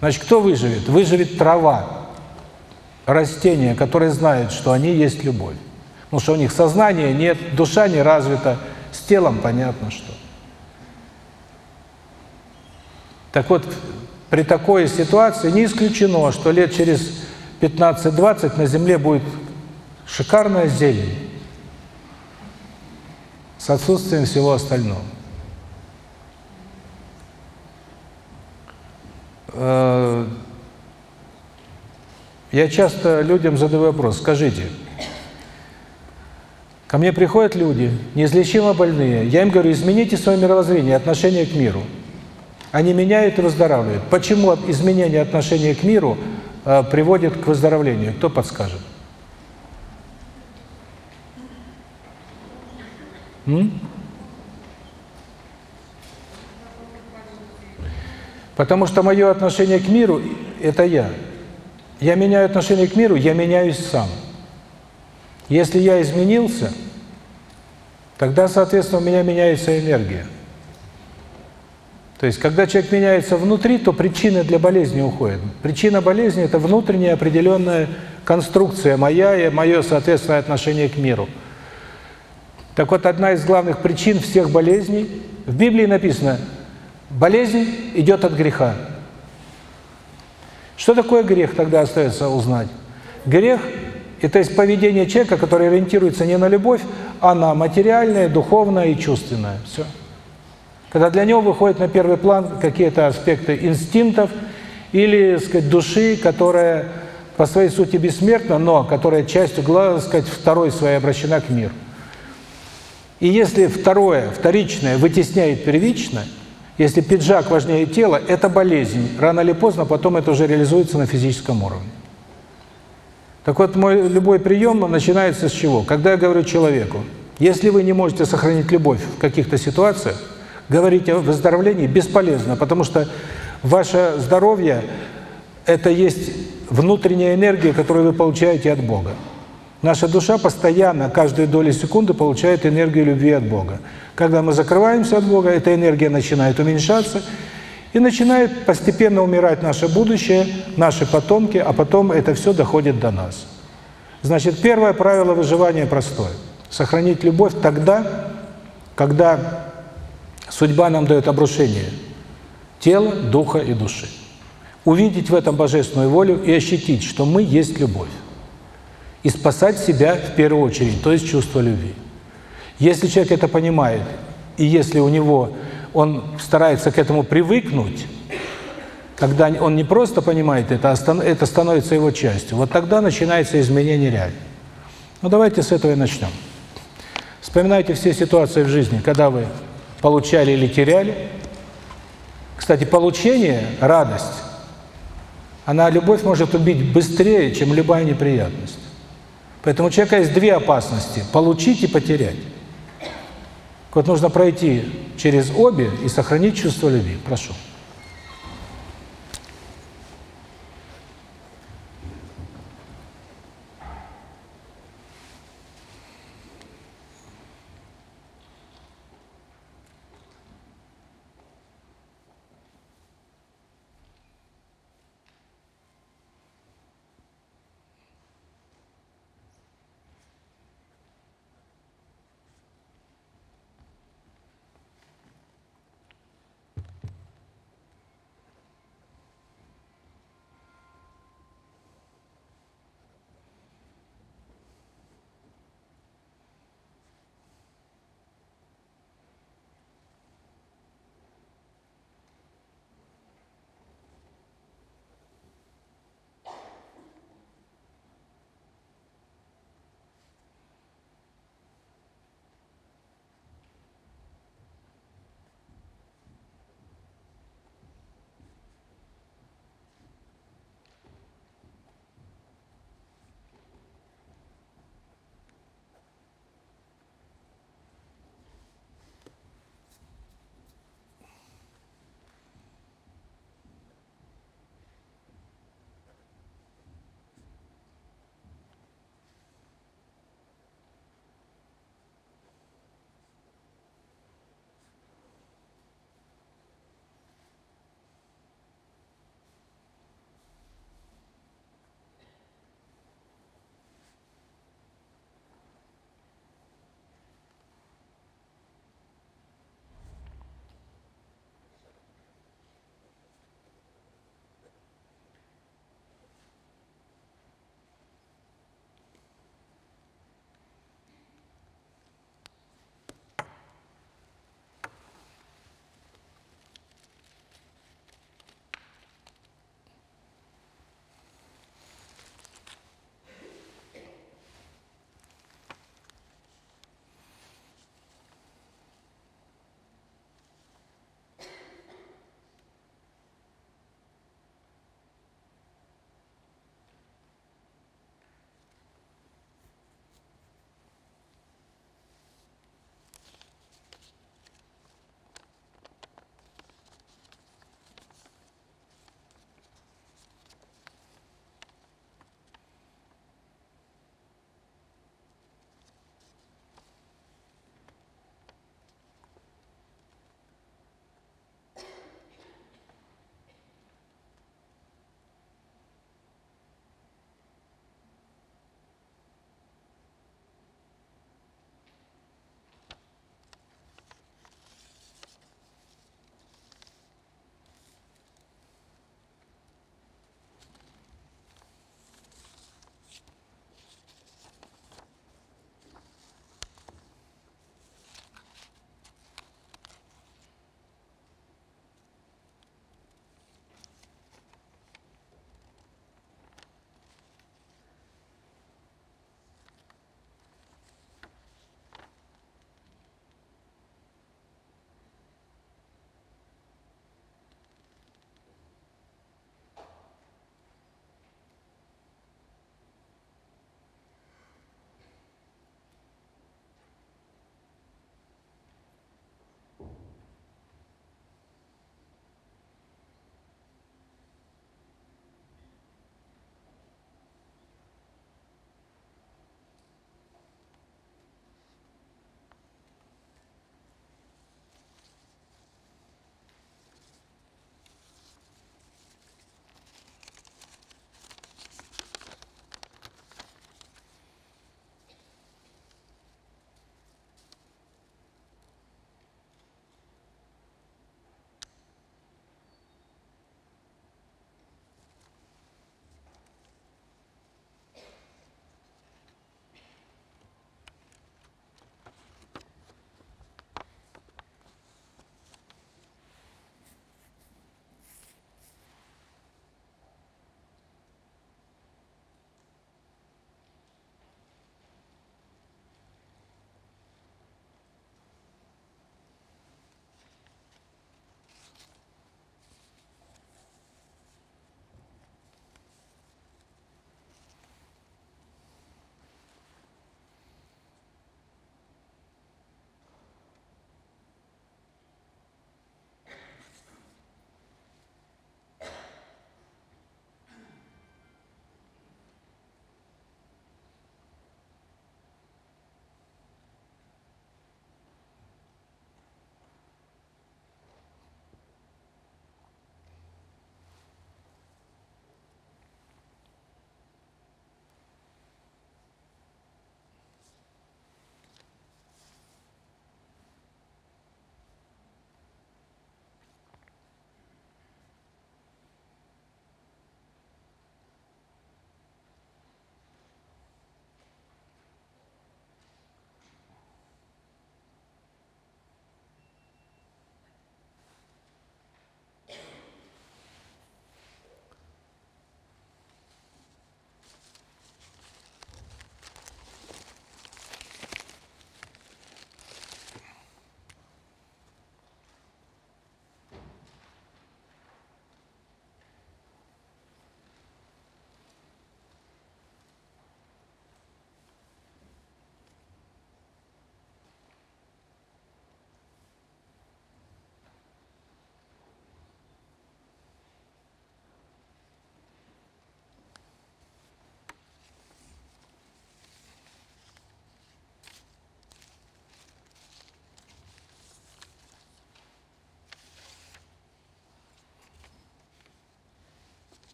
Значит, кто выживет? Выживет трава, растения, которые знают, что они есть любовь. Потому что у них сознания нет, душа не развита, с телом понятно что. Так вот, при такой ситуации не исключено, что лет через 15-20 на Земле будет шикарная зелень с отсутствием всего остального. Э, я часто людям задаю вопрос, скажите, ко мне приходят люди, неизлечимо больные, я им говорю, измените свое мировоззрение, отношение к миру. Они меняют и выздоравливают. Почему изменение отношения к миру э, приводит к выздоровлению? Кто подскажет? Потому что мое отношение к миру – это я. Я меняю отношение к миру, я меняюсь сам. Если я изменился, тогда, соответственно, у меня меняется энергия. То есть, когда человек меняется внутри, то причины для болезни уходят. Причина болезни – это внутренняя определенная конструкция моя и мое, соответственное отношение к миру. Так вот, одна из главных причин всех болезней, в Библии написано, болезнь идет от греха. Что такое грех, тогда остается узнать? Грех – это есть поведение человека, которое ориентируется не на любовь, а на материальное, духовное и чувственное. Все. Когда для него выходят на первый план какие-то аспекты инстинктов или, сказать, души, которая по своей сути бессмертна, но которая частью, сказать, второй своей обращена к миру. И если второе, вторичное вытесняет первичное, если пиджак важнее тела, это болезнь. Рано или поздно потом это уже реализуется на физическом уровне. Так вот, мой любой прием начинается с чего? Когда я говорю человеку, если вы не можете сохранить любовь в каких-то ситуациях, говорить о выздоровлении бесполезно, потому что ваше здоровье – это есть внутренняя энергия, которую вы получаете от Бога. Наша душа постоянно, каждую долю секунды получает энергию любви от Бога. Когда мы закрываемся от Бога, эта энергия начинает уменьшаться, и начинает постепенно умирать наше будущее, наши потомки, а потом это все доходит до нас. Значит, первое правило выживания простое. Сохранить любовь тогда, когда судьба нам дает обрушение тела, духа и души. Увидеть в этом божественную волю и ощутить, что мы есть любовь и спасать себя в первую очередь, то есть чувство любви. Если человек это понимает, и если у него он старается к этому привыкнуть, когда он не просто понимает это, а это становится его частью, вот тогда начинается изменение реальности. Ну давайте с этого и начнем. Вспоминайте все ситуации в жизни, когда вы получали или теряли. Кстати, получение, радость, она любовь может убить быстрее, чем любая неприятность. Поэтому у человека есть две опасности – получить и потерять. Вот нужно пройти через обе и сохранить чувство любви. Прошу.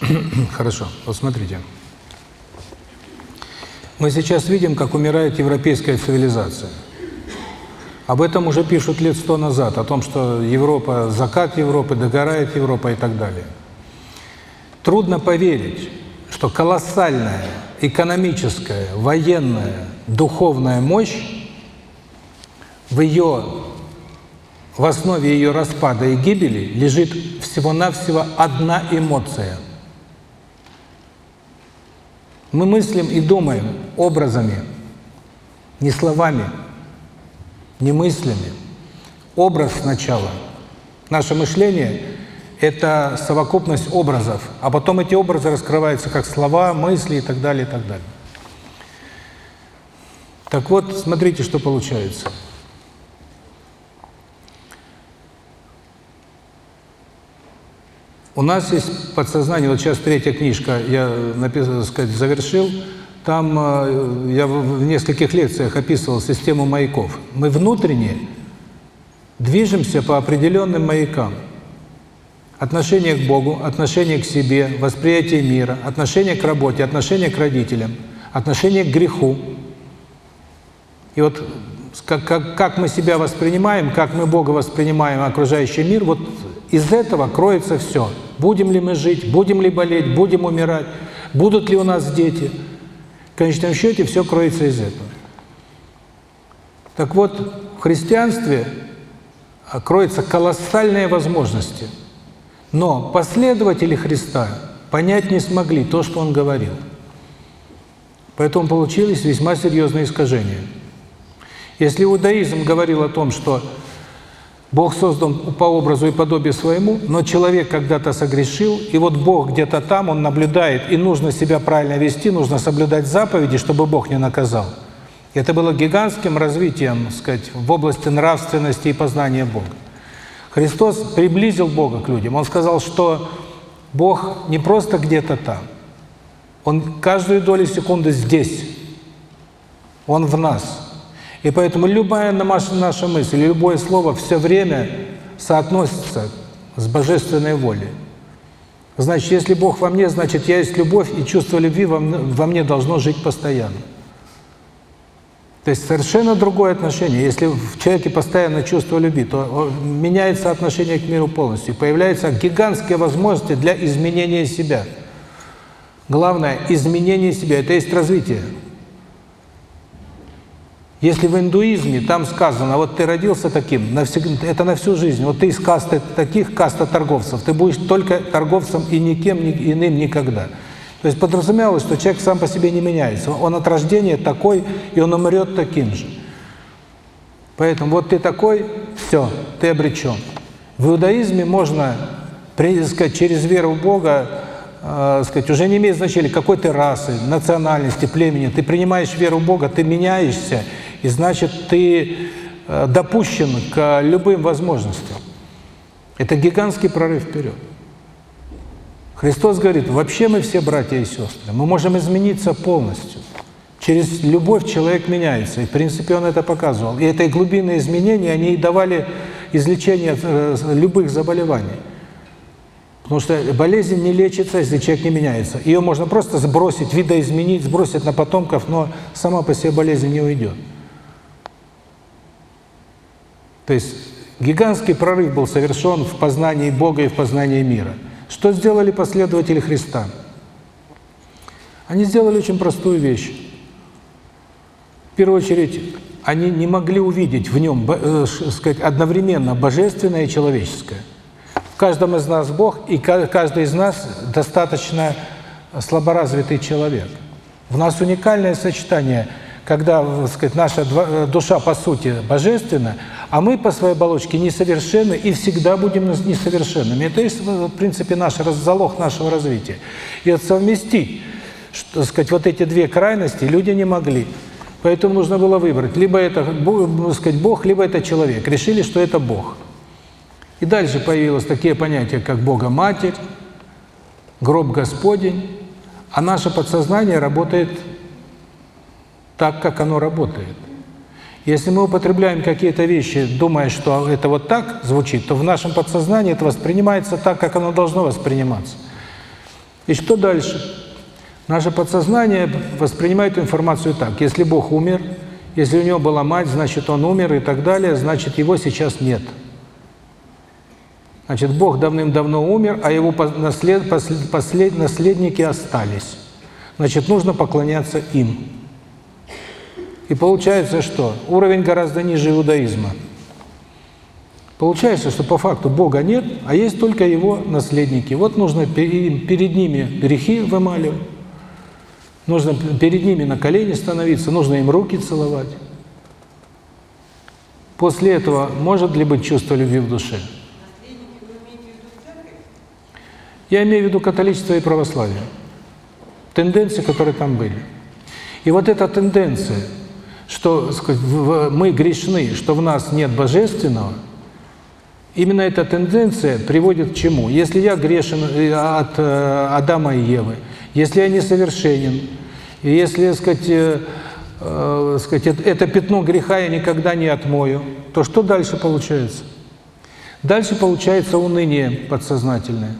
Хорошо. Вот смотрите. Мы сейчас видим, как умирает европейская цивилизация. Об этом уже пишут лет сто назад, о том, что Европа, закат Европы, догорает Европа и так далее. Трудно поверить, что колоссальная экономическая, военная, духовная мощь в ее, в основе ее распада и гибели лежит всего-навсего одна эмоция. Мы мыслим и думаем образами, не словами, не мыслями. Образ сначала. Наше мышление – это совокупность образов, а потом эти образы раскрываются как слова, мысли и так далее, и так далее. Так вот, смотрите, что получается. У нас есть подсознание, вот сейчас третья книжка, я, написал, сказать, завершил, там э, я в нескольких лекциях описывал систему маяков. Мы внутренне движемся по определенным маякам. Отношение к Богу, отношение к себе, восприятие мира, отношение к работе, отношение к родителям, отношение к греху. И вот как, как, как мы себя воспринимаем, как мы Бога воспринимаем, окружающий мир, вот из этого кроется все. Будем ли мы жить, будем ли болеть, будем умирать, будут ли у нас дети. В конечном счете все кроется из этого. Так вот, в христианстве кроются колоссальные возможности. Но последователи Христа понять не смогли то, что Он говорил. Поэтому получились весьма серьезные искажения. Если иудаизм говорил о том, что Бог создан по образу и подобию своему, но человек когда-то согрешил, и вот Бог где-то там, Он наблюдает, и нужно себя правильно вести, нужно соблюдать заповеди, чтобы Бог не наказал. Это было гигантским развитием, сказать, в области нравственности и познания Бога. Христос приблизил Бога к людям. Он сказал, что Бог не просто где-то там, Он каждую долю секунды здесь, Он в нас. И поэтому любая наша, мысль, любое слово все время соотносится с божественной волей. Значит, если Бог во мне, значит, я есть любовь, и чувство любви во мне, во мне должно жить постоянно. То есть совершенно другое отношение. Если в человеке постоянно чувство любви, то меняется отношение к миру полностью. Появляются гигантские возможности для изменения себя. Главное – изменение себя. Это есть развитие. Если в индуизме там сказано, вот ты родился таким, навсегда, это на всю жизнь, вот ты из касты таких, каста торговцев, ты будешь только торговцем и никем ни, иным никогда. То есть подразумевалось, что человек сам по себе не меняется, он от рождения такой, и он умрет таким же. Поэтому вот ты такой, все, ты обречен. В иудаизме можно, сказать, через веру в Бога, э, сказать, уже не имеет значения, какой ты расы, национальности, племени. Ты принимаешь веру в Бога, ты меняешься, и значит, ты э, допущен к любым возможностям. Это гигантский прорыв вперед. Христос говорит, вообще мы все братья и сестры, мы можем измениться полностью. Через любовь человек меняется, и в принципе он это показывал. И это глубинные изменения, они и давали излечение э, любых заболеваний. Потому что болезнь не лечится, если человек не меняется. Ее можно просто сбросить, видоизменить, сбросить на потомков, но сама по себе болезнь не уйдет. То есть гигантский прорыв был совершен в познании Бога и в познании мира. Что сделали последователи Христа? Они сделали очень простую вещь. В первую очередь, они не могли увидеть в нем, э, сказать, одновременно божественное и человеческое. В каждом из нас Бог, и каждый из нас достаточно слаборазвитый человек. В нас уникальное сочетание, когда, сказать, наша э, душа по сути божественна, а мы по своей оболочке несовершенны и всегда будем несовершенными. Это есть, в принципе, наш залог нашего развития. И вот совместить, что, сказать, вот эти две крайности люди не могли. Поэтому нужно было выбрать, либо это, сказать, Бог, либо это человек. Решили, что это Бог. И дальше появилось такие понятия, как Бога-Матерь, гроб Господень, а наше подсознание работает так, как оно работает. Если мы употребляем какие-то вещи, думая, что это вот так звучит, то в нашем подсознании это воспринимается так, как оно должно восприниматься. И что дальше? Наше подсознание воспринимает информацию так. Если Бог умер, если у него была мать, значит, он умер и так далее, значит, его сейчас нет. Значит, Бог давным-давно умер, а его наслед, наследники остались. Значит, нужно поклоняться им. И получается что? Уровень гораздо ниже иудаизма. Получается, что по факту Бога нет, а есть только Его наследники. Вот нужно перед ними грехи вымаливать, нужно перед ними на колени становиться, нужно им руки целовать. После этого может ли быть чувство любви в душе? Я имею в виду католичество и православие. Тенденции, которые там были. И вот эта тенденция, что мы грешны, что в нас нет божественного – Именно эта тенденция приводит к чему? Если я грешен э, от э, Адама и Евы, если я несовершенен, если, сказать, э, сказать, это пятно греха я никогда не отмою, то что дальше получается? Дальше получается уныние подсознательное.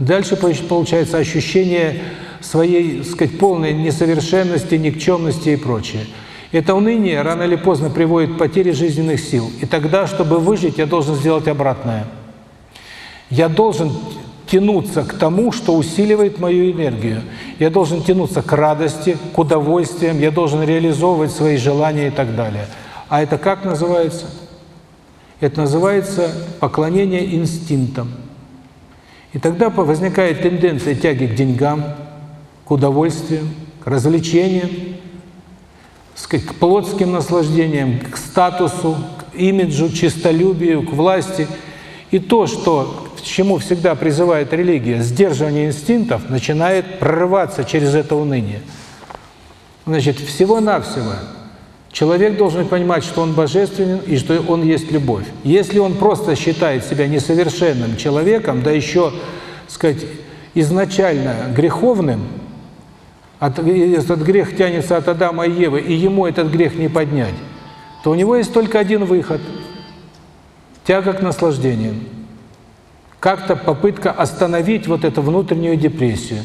Дальше получается ощущение своей, сказать, полной несовершенности, никчемности и прочее. Это уныние рано или поздно приводит к потере жизненных сил. И тогда, чтобы выжить, я должен сделать обратное. Я должен тянуться к тому, что усиливает мою энергию. Я должен тянуться к радости, к удовольствиям, я должен реализовывать свои желания и так далее. А это как называется? Это называется поклонение инстинктам. И тогда возникает тенденция тяги к деньгам, к удовольствиям, к развлечениям, к плотским наслаждениям, к статусу, к имиджу, чистолюбию, к власти. И то, что к чему всегда призывает религия, сдерживание инстинктов, начинает прорываться через это уныние. Значит, всего-навсего человек должен понимать, что он божественен и что он есть любовь. Если он просто считает себя несовершенным человеком, да еще, сказать, изначально греховным, от, этот грех тянется от Адама и Евы, и ему этот грех не поднять, то у него есть только один выход – тяга к наслаждениям. Как-то попытка остановить вот эту внутреннюю депрессию.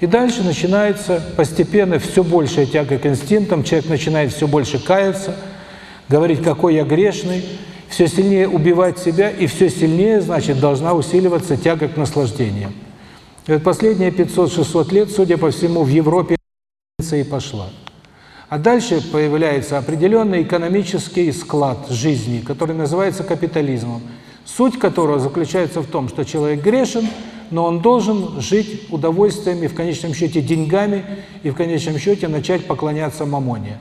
И дальше начинается постепенно все большая тяга к инстинктам, человек начинает все больше каяться, говорить, какой я грешный, все сильнее убивать себя, и все сильнее, значит, должна усиливаться тяга к наслаждениям. Последние 500-600 лет, судя по всему, в Европе и пошла. А дальше появляется определенный экономический склад жизни, который называется капитализмом, суть которого заключается в том, что человек грешен, но он должен жить удовольствиями, в конечном счете деньгами, и в конечном счете начать поклоняться мамоне.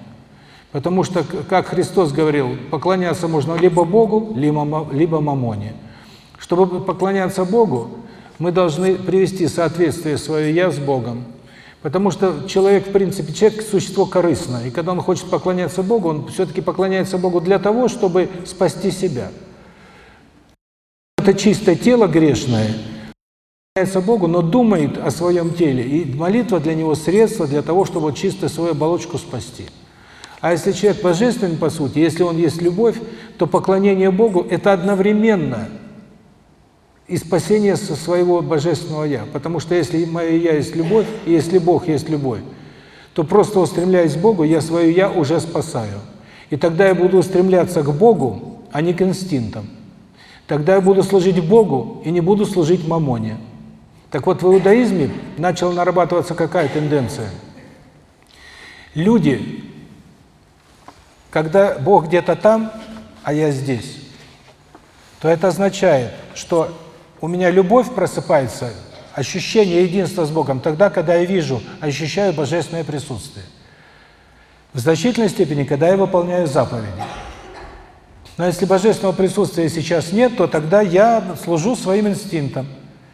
Потому что, как Христос говорил, поклоняться можно либо Богу, либо мамоне. Чтобы поклоняться Богу, мы должны привести соответствие свое «я» с Богом. Потому что человек, в принципе, человек – существо корыстное. И когда он хочет поклоняться Богу, он все-таки поклоняется Богу для того, чтобы спасти себя. Это чистое тело грешное, поклоняется Богу, но думает о своем теле. И молитва для него – средство для того, чтобы чисто свою оболочку спасти. А если человек божественный, по сути, если он есть любовь, то поклонение Богу – это одновременно – и спасение со своего божественного я. Потому что если мое я есть любовь, и если Бог есть любовь, то просто устремляясь к Богу, я свое я уже спасаю. И тогда я буду устремляться к Богу, а не к инстинктам. Тогда я буду служить Богу и не буду служить мамоне. Так вот, в иудаизме начала нарабатываться какая тенденция? Люди, когда Бог где-то там, а я здесь, то это означает, что у меня любовь просыпается, ощущение единства с Богом, тогда, когда я вижу, ощущаю божественное присутствие. В значительной степени, когда я выполняю заповеди. Но если божественного присутствия сейчас нет, то тогда я служу своим инстинктам.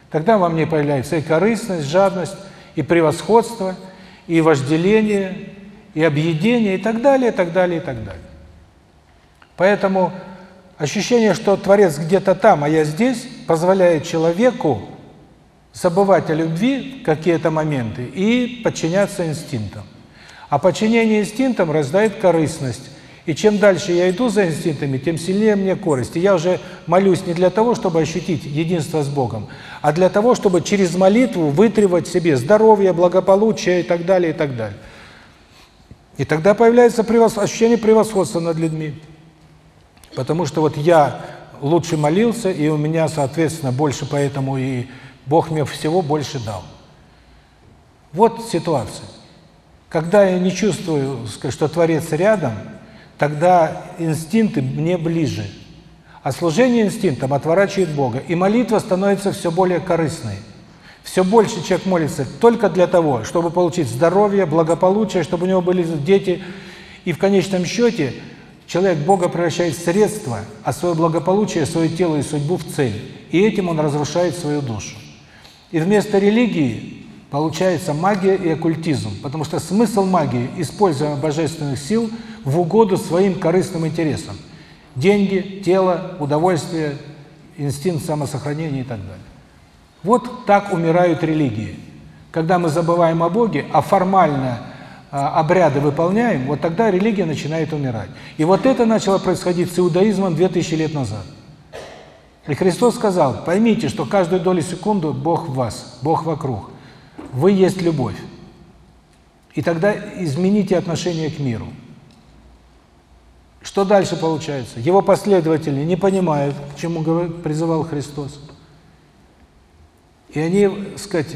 Тогда во мне появляется и корыстность, жадность, и превосходство, и вожделение, и объедение, и так далее, и так далее, и так далее. Поэтому ощущение, что Творец где-то там, а я здесь, позволяет человеку забывать о любви какие-то моменты и подчиняться инстинктам. А подчинение инстинктам рождает корыстность. И чем дальше я иду за инстинктами, тем сильнее мне корость. И я уже молюсь не для того, чтобы ощутить единство с Богом, а для того, чтобы через молитву вытребовать себе здоровье, благополучие и так далее, и так далее. И тогда появляется превос... ощущение превосходства над людьми. Потому что вот я лучше молился, и у меня, соответственно, больше поэтому и Бог мне всего больше дал. Вот ситуация. Когда я не чувствую, что Творец рядом, тогда инстинкты мне ближе. А служение инстинктам отворачивает Бога. И молитва становится все более корыстной. Все больше человек молится только для того, чтобы получить здоровье, благополучие, чтобы у него были дети. И в конечном счете человек Бога превращает в средство, а свое благополучие, свое тело и судьбу в цель. И этим он разрушает свою душу. И вместо религии получается магия и оккультизм, потому что смысл магии – использование божественных сил в угоду своим корыстным интересам. Деньги, тело, удовольствие, инстинкт самосохранения и так далее. Вот так умирают религии. Когда мы забываем о Боге, а формально обряды выполняем, вот тогда религия начинает умирать. И вот это начало происходить с иудаизмом 2000 лет назад. И Христос сказал, поймите, что каждую долю секунды Бог в вас, Бог вокруг. Вы есть любовь. И тогда измените отношение к миру. Что дальше получается? Его последователи не понимают, к чему призывал Христос. И они, сказать,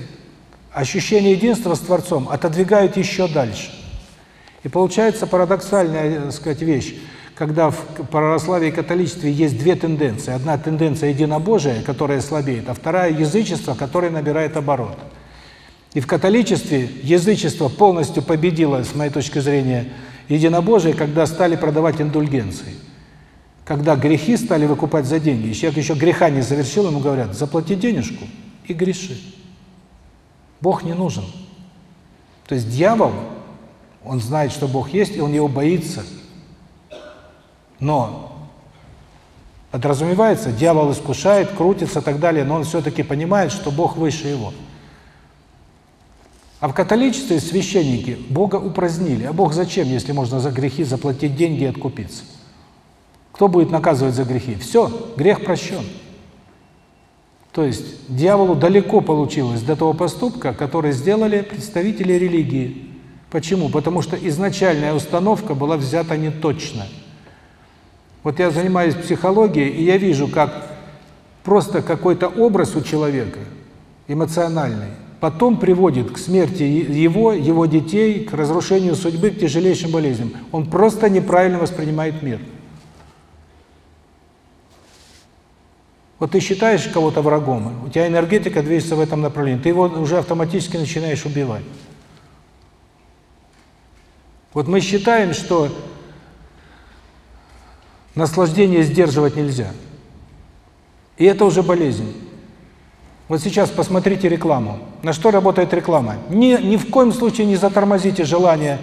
ощущение единства с Творцом отодвигают еще дальше. И получается парадоксальная, сказать, вещь, когда в православии и католичестве есть две тенденции. Одна тенденция единобожия, которая слабеет, а вторая язычество, которое набирает оборот. И в католичестве язычество полностью победило, с моей точки зрения, единобожие, когда стали продавать индульгенции. Когда грехи стали выкупать за деньги. Человек еще греха не завершил, ему говорят, заплати денежку и греши. Бог не нужен. То есть дьявол, он знает, что Бог есть, и он его боится. Но подразумевается, дьявол искушает, крутится и так далее, но он все-таки понимает, что Бог выше его. А в католичестве священники Бога упразднили. А Бог зачем, если можно за грехи заплатить деньги и откупиться? Кто будет наказывать за грехи? Все, грех прощен. То есть дьяволу далеко получилось до того поступка, который сделали представители религии. Почему? Потому что изначальная установка была взята не точно. Вот я занимаюсь психологией, и я вижу, как просто какой-то образ у человека эмоциональный потом приводит к смерти его, его детей, к разрушению судьбы, к тяжелейшим болезням. Он просто неправильно воспринимает мир. Вот ты считаешь кого-то врагом, у тебя энергетика движется в этом направлении, ты его уже автоматически начинаешь убивать. Вот мы считаем, что наслаждение сдерживать нельзя. И это уже болезнь. Вот сейчас посмотрите рекламу. На что работает реклама? Ни, ни в коем случае не затормозите желание,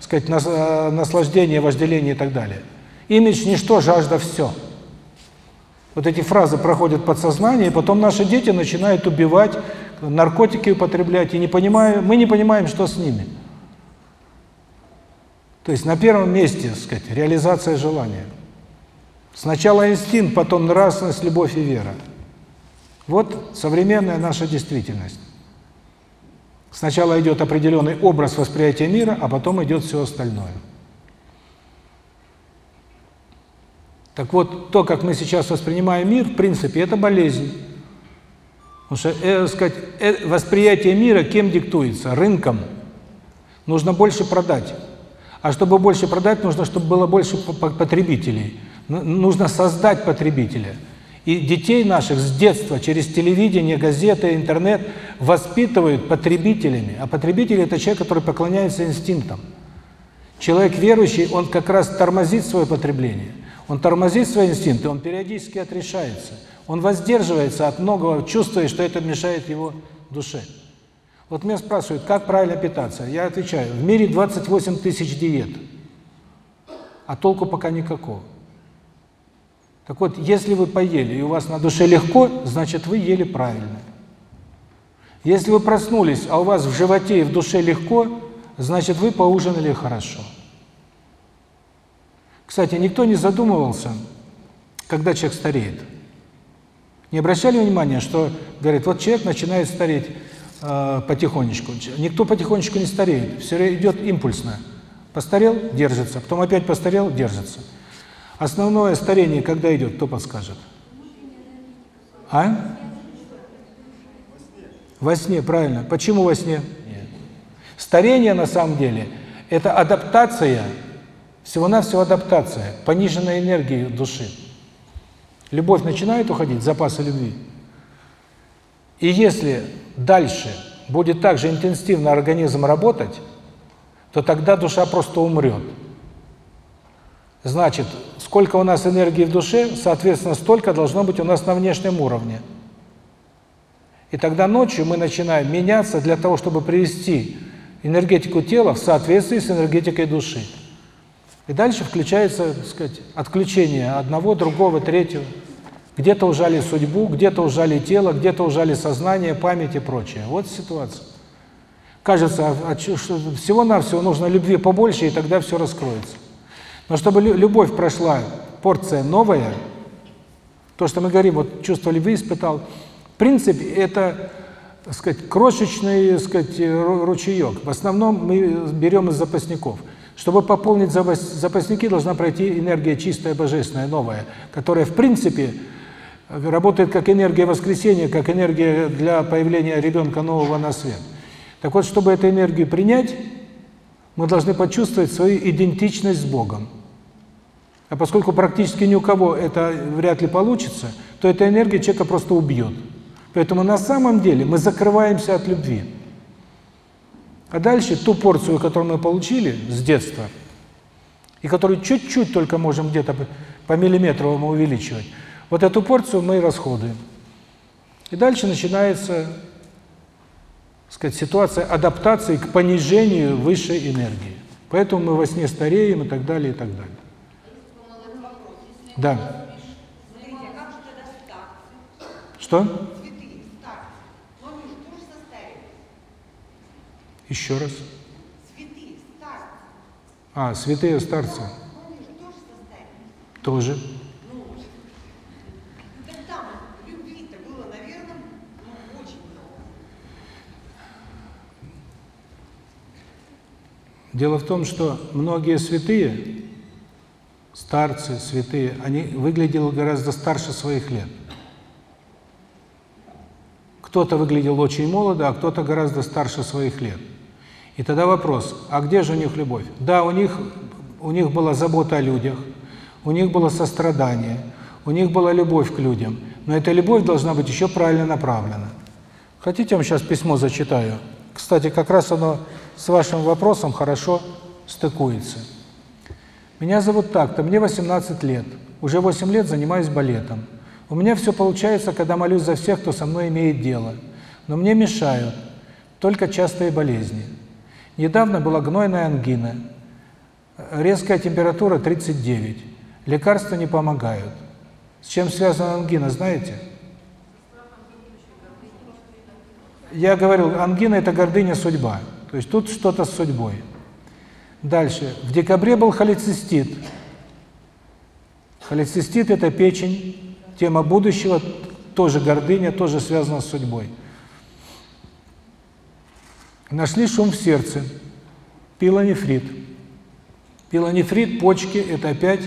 сказать, э, наслаждение, вожделение и так далее. Имидж – ничто, жажда – все. Вот эти фразы проходят подсознание, и потом наши дети начинают убивать, наркотики употреблять, и не понимая, мы не понимаем, что с ними. То есть на первом месте, так сказать, реализация желания. Сначала инстинкт, потом нравственность, любовь и вера. Вот современная наша действительность. Сначала идет определенный образ восприятия мира, а потом идет все остальное. Так вот, то, как мы сейчас воспринимаем мир, в принципе, это болезнь. Потому что, э, сказать, э, восприятие мира кем диктуется? Рынком. Нужно больше продать. А чтобы больше продать, нужно, чтобы было больше потребителей. Нужно создать потребителя. И детей наших с детства через телевидение, газеты, интернет воспитывают потребителями. А потребитель – это человек, который поклоняется инстинктам. Человек верующий, он как раз тормозит свое потребление – он тормозит свои инстинкты, он периодически отрешается. Он воздерживается от многого, чувствуя, что это мешает его душе. Вот меня спрашивают, как правильно питаться? Я отвечаю, в мире 28 тысяч диет, а толку пока никакого. Так вот, если вы поели, и у вас на душе легко, значит, вы ели правильно. Если вы проснулись, а у вас в животе и в душе легко, значит, вы поужинали хорошо. Кстати, никто не задумывался, когда человек стареет. Не обращали внимания, что, говорит, вот человек начинает стареть э, потихонечку. Никто потихонечку не стареет, все идет импульсно. Постарел – держится, потом опять постарел – держится. Основное старение когда идет, кто подскажет? А? Во сне, правильно. Почему во сне? Нет. Старение на самом деле – это адаптация, всего-навсего адаптация, пониженной энергии души. Любовь начинает уходить, запасы любви. И если дальше будет так же интенсивно организм работать, то тогда душа просто умрет. Значит, сколько у нас энергии в душе, соответственно, столько должно быть у нас на внешнем уровне. И тогда ночью мы начинаем меняться для того, чтобы привести энергетику тела в соответствии с энергетикой души. И дальше включается, так сказать, отключение одного, другого, третьего. Где-то ужали судьбу, где-то ужали тело, где-то ужали сознание, память и прочее. Вот ситуация. Кажется, а, а всего-навсего нужно любви побольше, и тогда все раскроется. Но чтобы любовь прошла, порция новая, то, что мы говорим, вот чувство любви испытал, в принципе, это, так сказать, крошечный, так сказать, ручеек. В основном мы берем из запасников. Чтобы пополнить запасники, должна пройти энергия чистая, божественная, новая, которая, в принципе, работает как энергия воскресения, как энергия для появления ребенка нового на свет. Так вот, чтобы эту энергию принять, мы должны почувствовать свою идентичность с Богом. А поскольку практически ни у кого это вряд ли получится, то эта энергия человека просто убьет. Поэтому на самом деле мы закрываемся от любви. А дальше ту порцию, которую мы получили с детства, и которую чуть-чуть только можем где-то по миллиметру увеличивать, вот эту порцию мы и расходуем. И дальше начинается, сказать, ситуация адаптации к понижению высшей энергии. Поэтому мы во сне стареем и так далее, и так далее. Да. Что? Еще раз. А, святые старцы. Тоже. Дело в том, что многие святые, старцы, святые, они выглядели гораздо старше своих лет. Кто-то выглядел очень молодо, а кто-то гораздо старше своих лет. И тогда вопрос, а где же у них любовь? Да, у них, у них была забота о людях, у них было сострадание, у них была любовь к людям, но эта любовь должна быть еще правильно направлена. Хотите, я вам сейчас письмо зачитаю? Кстати, как раз оно с вашим вопросом хорошо стыкуется. Меня зовут так-то, мне 18 лет. Уже 8 лет занимаюсь балетом. У меня все получается, когда молюсь за всех, кто со мной имеет дело. Но мне мешают только частые болезни. Недавно была гнойная ангина, резкая температура 39. Лекарства не помогают. С чем связана ангина, знаете? Я говорил, ангина – это гордыня судьба. То есть тут что-то с судьбой. Дальше. В декабре был холецистит. Холецистит – это печень, тема будущего, тоже гордыня, тоже связана с судьбой. Нашли шум в сердце, пилонефрит. Пилонефрит, почки – это опять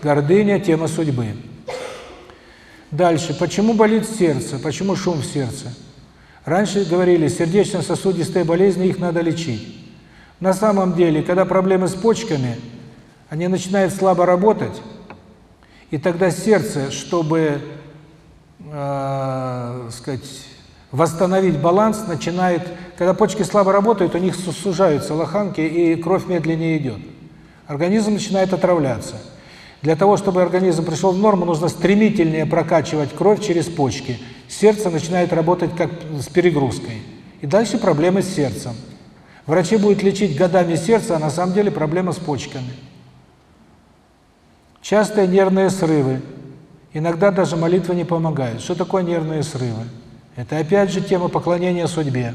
гордыня, тема судьбы. Дальше. Почему болит сердце? Почему шум в сердце? Раньше говорили, сердечно-сосудистые болезни, их надо лечить. На самом деле, когда проблемы с почками, они начинают слабо работать, и тогда сердце, чтобы, э, сказать, восстановить баланс, начинает, когда почки слабо работают, у них сужаются лоханки, и кровь медленнее идет. Организм начинает отравляться. Для того, чтобы организм пришел в норму, нужно стремительнее прокачивать кровь через почки. Сердце начинает работать как с перегрузкой. И дальше проблемы с сердцем. Врачи будут лечить годами сердце, а на самом деле проблема с почками. Частые нервные срывы. Иногда даже молитва не помогает. Что такое нервные срывы? Это опять же тема поклонения судьбе.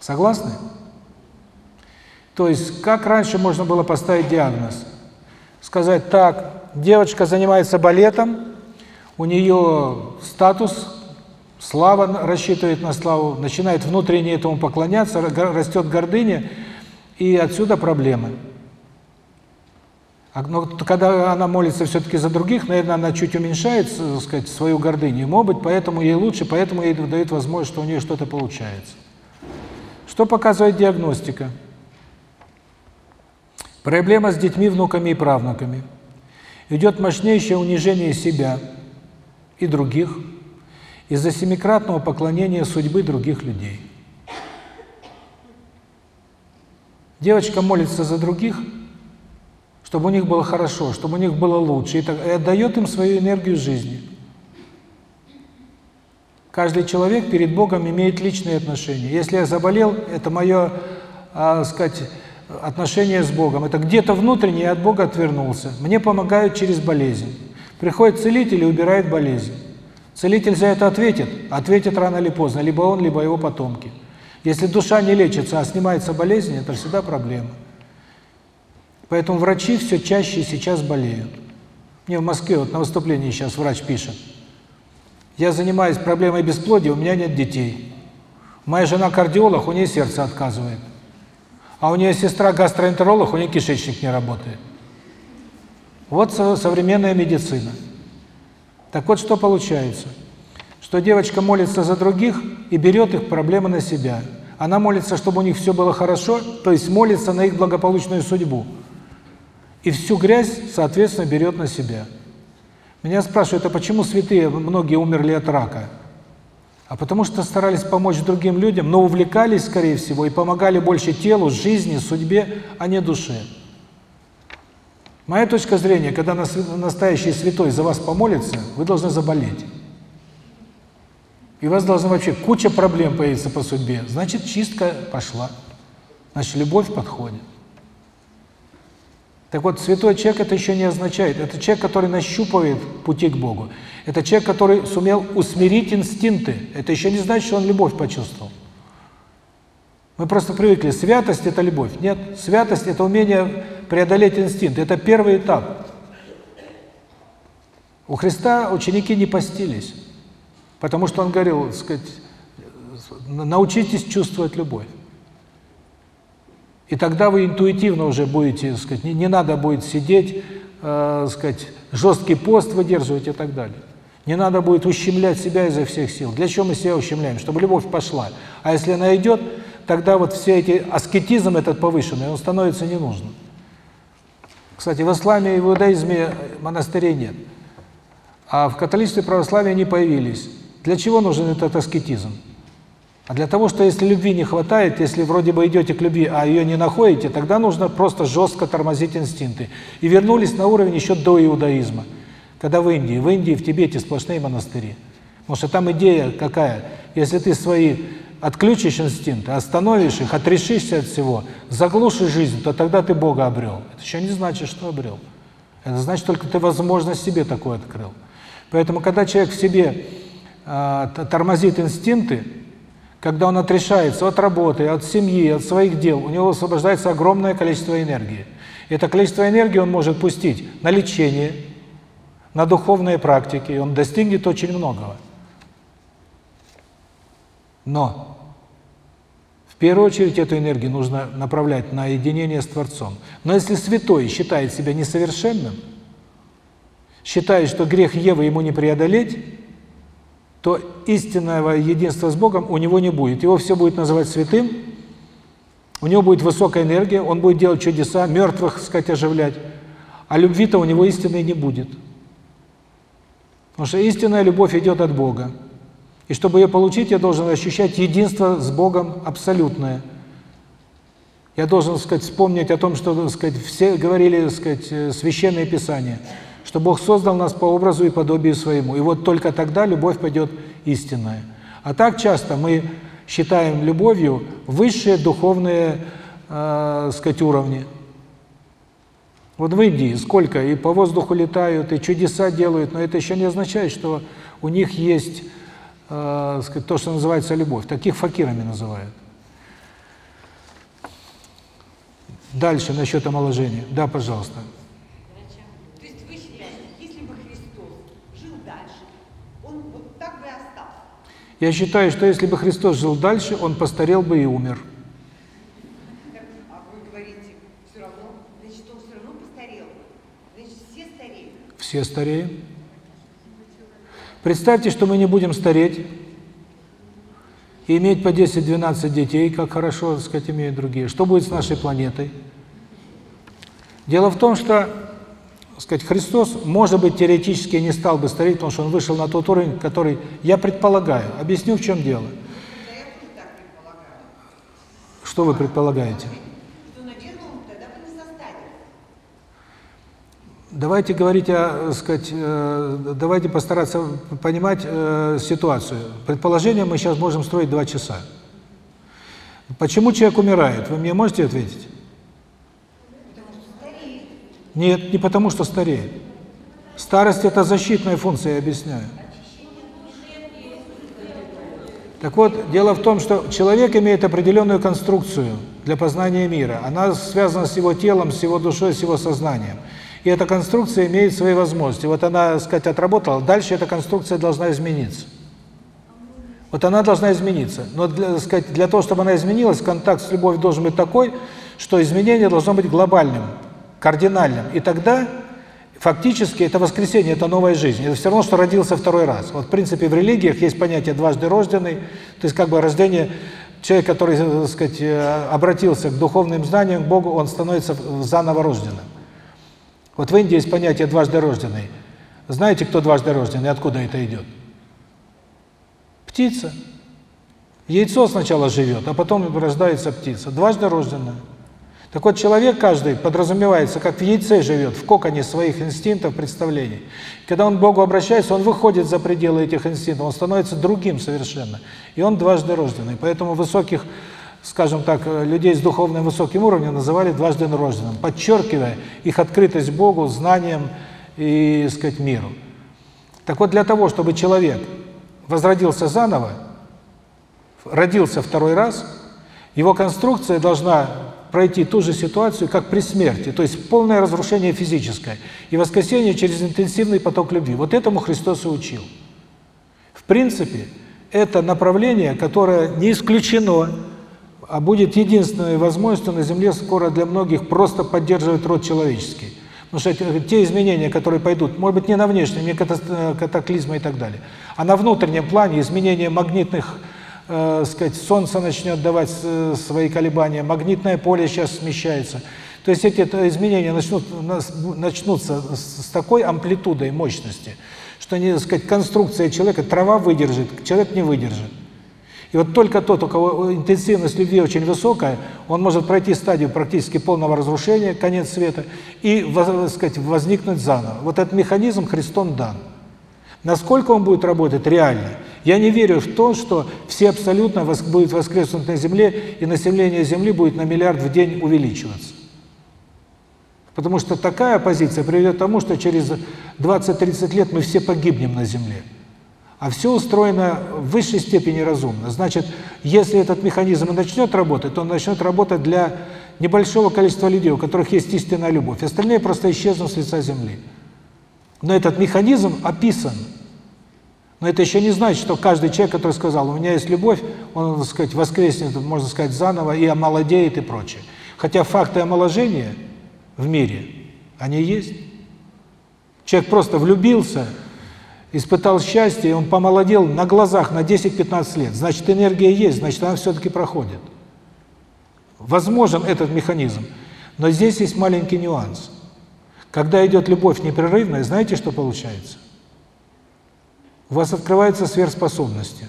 Согласны? То есть, как раньше можно было поставить диагноз? Сказать так, девочка занимается балетом, у нее статус, слава рассчитывает на славу, начинает внутренне этому поклоняться, растет гордыня, и отсюда проблемы. А, но когда она молится все-таки за других, наверное, она чуть уменьшает, так сказать, свою гордыню. может быть, поэтому ей лучше, поэтому ей дают возможность, что у нее что-то получается. Что показывает диагностика? Проблема с детьми, внуками и правнуками. Идет мощнейшее унижение себя и других из-за семикратного поклонения судьбы других людей. Девочка молится за других, чтобы у них было хорошо, чтобы у них было лучше, и, так, и отдает им свою энергию жизни. Каждый человек перед Богом имеет личные отношения. Если я заболел, это мое, а, сказать, отношение с Богом. Это где-то внутренне я от Бога отвернулся. Мне помогают через болезнь. Приходит целитель и убирает болезнь. Целитель за это ответит, ответит рано или поздно, либо он, либо его потомки. Если душа не лечится, а снимается болезнь, это всегда проблема. Поэтому врачи все чаще сейчас болеют. Мне в Москве вот на выступлении сейчас врач пишет. Я занимаюсь проблемой бесплодия, у меня нет детей. Моя жена кардиолог, у нее сердце отказывает. А у нее сестра гастроэнтеролог, у нее кишечник не работает. Вот современная медицина. Так вот, что получается? Что девочка молится за других и берет их проблемы на себя. Она молится, чтобы у них все было хорошо, то есть молится на их благополучную судьбу. И всю грязь, соответственно, берет на себя. Меня спрашивают, а почему святые многие умерли от рака? А потому что старались помочь другим людям, но увлекались, скорее всего, и помогали больше телу, жизни, судьбе, а не душе. Моя точка зрения, когда настоящий святой за вас помолится, вы должны заболеть. И у вас должна вообще куча проблем появиться по судьбе. Значит, чистка пошла. Значит, любовь подходит. Так вот, святой человек это еще не означает. Это человек, который нащупывает пути к Богу. Это человек, который сумел усмирить инстинкты. Это еще не значит, что он любовь почувствовал. Мы просто привыкли, святость – это любовь. Нет, святость – это умение преодолеть инстинкт. Это первый этап. У Христа ученики не постились, потому что Он говорил, сказать, научитесь чувствовать любовь. И тогда вы интуитивно уже будете, сказать, не, не надо будет сидеть, э, сказать, жесткий пост выдерживать и так далее. Не надо будет ущемлять себя изо всех сил. Для чего мы себя ущемляем? Чтобы любовь пошла. А если она идет, тогда вот все эти аскетизм этот повышенный, он становится ненужным. Кстати, в исламе и в иудаизме монастырей нет. А в католичестве и православии они появились. Для чего нужен этот аскетизм? А для того, что если любви не хватает, если вроде бы идете к любви, а ее не находите, тогда нужно просто жестко тормозить инстинкты. И вернулись на уровень еще до иудаизма. Когда в Индии, в Индии, в Тибете сплошные монастыри. Потому что там идея какая? Если ты свои отключишь инстинкты, остановишь их, отрешишься от всего, заглушишь жизнь, то тогда ты Бога обрел. Это еще не значит, что обрел. Это значит, только ты возможность себе такое открыл. Поэтому, когда человек в себе э, тормозит инстинкты, когда он отрешается от работы, от семьи, от своих дел, у него освобождается огромное количество энергии. Это количество энергии он может пустить на лечение, на духовные практики, он достигнет очень многого. Но в первую очередь эту энергию нужно направлять на единение с Творцом. Но если святой считает себя несовершенным, считает, что грех Евы ему не преодолеть, то истинного единства с Богом у него не будет. Его все будет называть святым, у него будет высокая энергия, он будет делать чудеса, мертвых, так сказать, оживлять, а любви-то у него истинной не будет. Потому что истинная любовь идет от Бога. И чтобы ее получить, я должен ощущать единство с Богом абсолютное. Я должен, так сказать, вспомнить о том, что, так сказать, все говорили, так сказать, э, священное Писание, что Бог создал нас по образу и подобию своему. И вот только тогда любовь пойдет истинная. А так часто мы считаем любовью высшие духовные, э, сказать, уровни. Вот в Индии сколько и по воздуху летают, и чудеса делают, но это еще не означает, что у них есть э, сказать, то, что называется любовь. Таких факирами называют. Дальше, насчет омоложения. Да, пожалуйста. То есть вы считаете, если бы Христос жил дальше, он вот так бы и остался? Я считаю, что если бы Христос жил дальше, он постарел бы и умер. Так, а вы говорите, все равно, значит, он все равно постарел. Значит, все стареют. Все стареем. Представьте, что мы не будем стареть и иметь по 10-12 детей, как хорошо, так сказать, имеют другие. Что будет с нашей планетой? Дело в том, что, сказать, Христос, может быть, теоретически не стал бы стареть, потому что он вышел на тот уровень, который, я предполагаю, объясню, в чем дело. Что вы предполагаете? Давайте говорить о, так сказать, э, давайте постараться понимать э, ситуацию. Предположение мы сейчас можем строить два часа. Почему человек умирает? Вы мне можете ответить? Нет, не потому что стареет. Старость – это защитная функция, я объясняю. Так вот, дело в том, что человек имеет определенную конструкцию для познания мира. Она связана с его телом, с его душой, с его сознанием. И эта конструкция имеет свои возможности. Вот она, так сказать, отработала, дальше эта конструкция должна измениться. Вот она должна измениться. Но для, так сказать, для того, чтобы она изменилась, контакт с любовью должен быть такой, что изменение должно быть глобальным, кардинальным. И тогда фактически это воскресение, это новая жизнь. Это все равно, что родился второй раз. Вот в принципе в религиях есть понятие дважды рожденный, то есть как бы рождение человек, который, так сказать, э, обратился к духовным знаниям, к Богу, он становится заново рожденным. Вот в Индии есть понятие дважды рожденный. Знаете, кто дважды рожденный, откуда это идет? Птица. Яйцо сначала живет, а потом рождается птица. Дважды рожденная. Так вот, человек каждый подразумевается, как в яйце живет, в коконе своих инстинктов, представлений. Когда он к Богу обращается, он выходит за пределы этих инстинктов, он становится другим совершенно. И он дважды рожденный. Поэтому высоких, скажем так, людей с духовным высоким уровнем называли дважды рожденным, подчеркивая их открытость Богу, знаниям и, сказать, миру. Так вот, для того, чтобы человек возродился заново, родился второй раз, его конструкция должна пройти ту же ситуацию, как при смерти, то есть полное разрушение физическое и воскресение через интенсивный поток любви. Вот этому Христос и учил. В принципе, это направление, которое не исключено, а будет единственной возможностью на Земле скоро для многих просто поддерживать род человеческий. Потому что те изменения, которые пойдут, может быть, не на внешнем, не катаклизмы и так далее, а на внутреннем плане изменения магнитных э, сказать, Солнце начнет давать э, свои колебания, магнитное поле сейчас смещается. То есть эти изменения начнут, начнутся с такой амплитудой мощности, что, не сказать, конструкция человека, трава выдержит, человек не выдержит. И вот только тот, у кого интенсивность любви очень высокая, он может пройти стадию практически полного разрушения, конец света, и, сказать, возникнуть заново. Вот этот механизм Христом дан. Насколько он будет работать реально? Я не верю в то, что все абсолютно будут воскреснуть на Земле, и население Земли будет на миллиард в день увеличиваться. Потому что такая позиция приведет к тому, что через 20-30 лет мы все погибнем на Земле. А все устроено в высшей степени разумно. Значит, если этот механизм начнет работать, то он начнет работать для небольшого количества людей, у которых есть истинная любовь. Остальные просто исчезнут с лица Земли. Но этот механизм описан. Но это еще не значит, что каждый человек, который сказал, у меня есть любовь, он, так сказать, воскреснет, можно сказать, заново и омолодеет и прочее. Хотя факты омоложения в мире, они есть. Человек просто влюбился, испытал счастье, и он помолодел на глазах на 10-15 лет. Значит, энергия есть, значит, она все-таки проходит. Возможен этот механизм. Но здесь есть маленький нюанс. Когда идет любовь непрерывная, знаете, что получается? У вас открываются сверхспособности.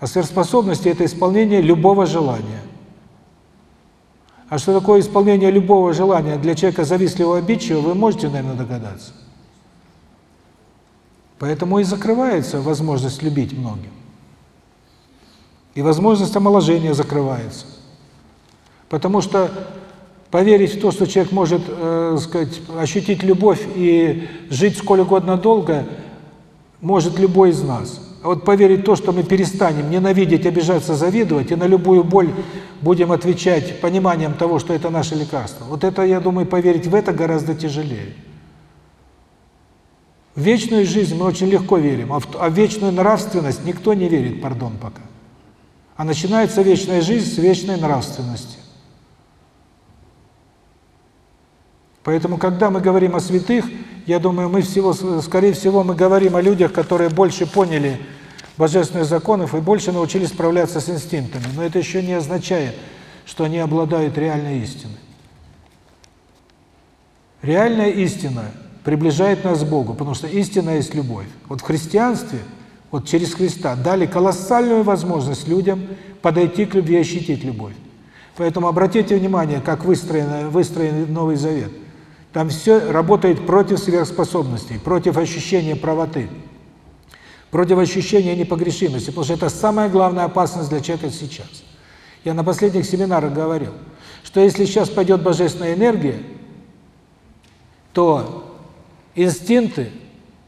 А сверхспособности – это исполнение любого желания. А что такое исполнение любого желания для человека завистливого обидчивого, вы можете, наверное, догадаться. Поэтому и закрывается возможность любить многим. И возможность омоложения закрывается. Потому что поверить в то, что человек может, э, сказать, ощутить любовь и жить сколь угодно долго, может любой из нас. А вот поверить в то, что мы перестанем ненавидеть, обижаться, завидовать, и на любую боль будем отвечать пониманием того, что это наше лекарство, вот это, я думаю, поверить в это гораздо тяжелее. В вечную жизнь мы очень легко верим, а в, а в вечную нравственность никто не верит, пардон, пока. А начинается вечная жизнь с вечной нравственности. Поэтому, когда мы говорим о святых, я думаю, мы всего, скорее всего, мы говорим о людях, которые больше поняли божественных законов и больше научились справляться с инстинктами. Но это еще не означает, что они обладают реальной истиной. Реальная истина приближает нас к Богу, потому что истина есть любовь. Вот в христианстве, вот через Христа, дали колоссальную возможность людям подойти к любви и ощутить любовь. Поэтому обратите внимание, как выстроен, выстроен Новый Завет. Там все работает против сверхспособностей, против ощущения правоты, против ощущения непогрешимости, потому что это самая главная опасность для человека сейчас. Я на последних семинарах говорил, что если сейчас пойдет божественная энергия, то инстинкты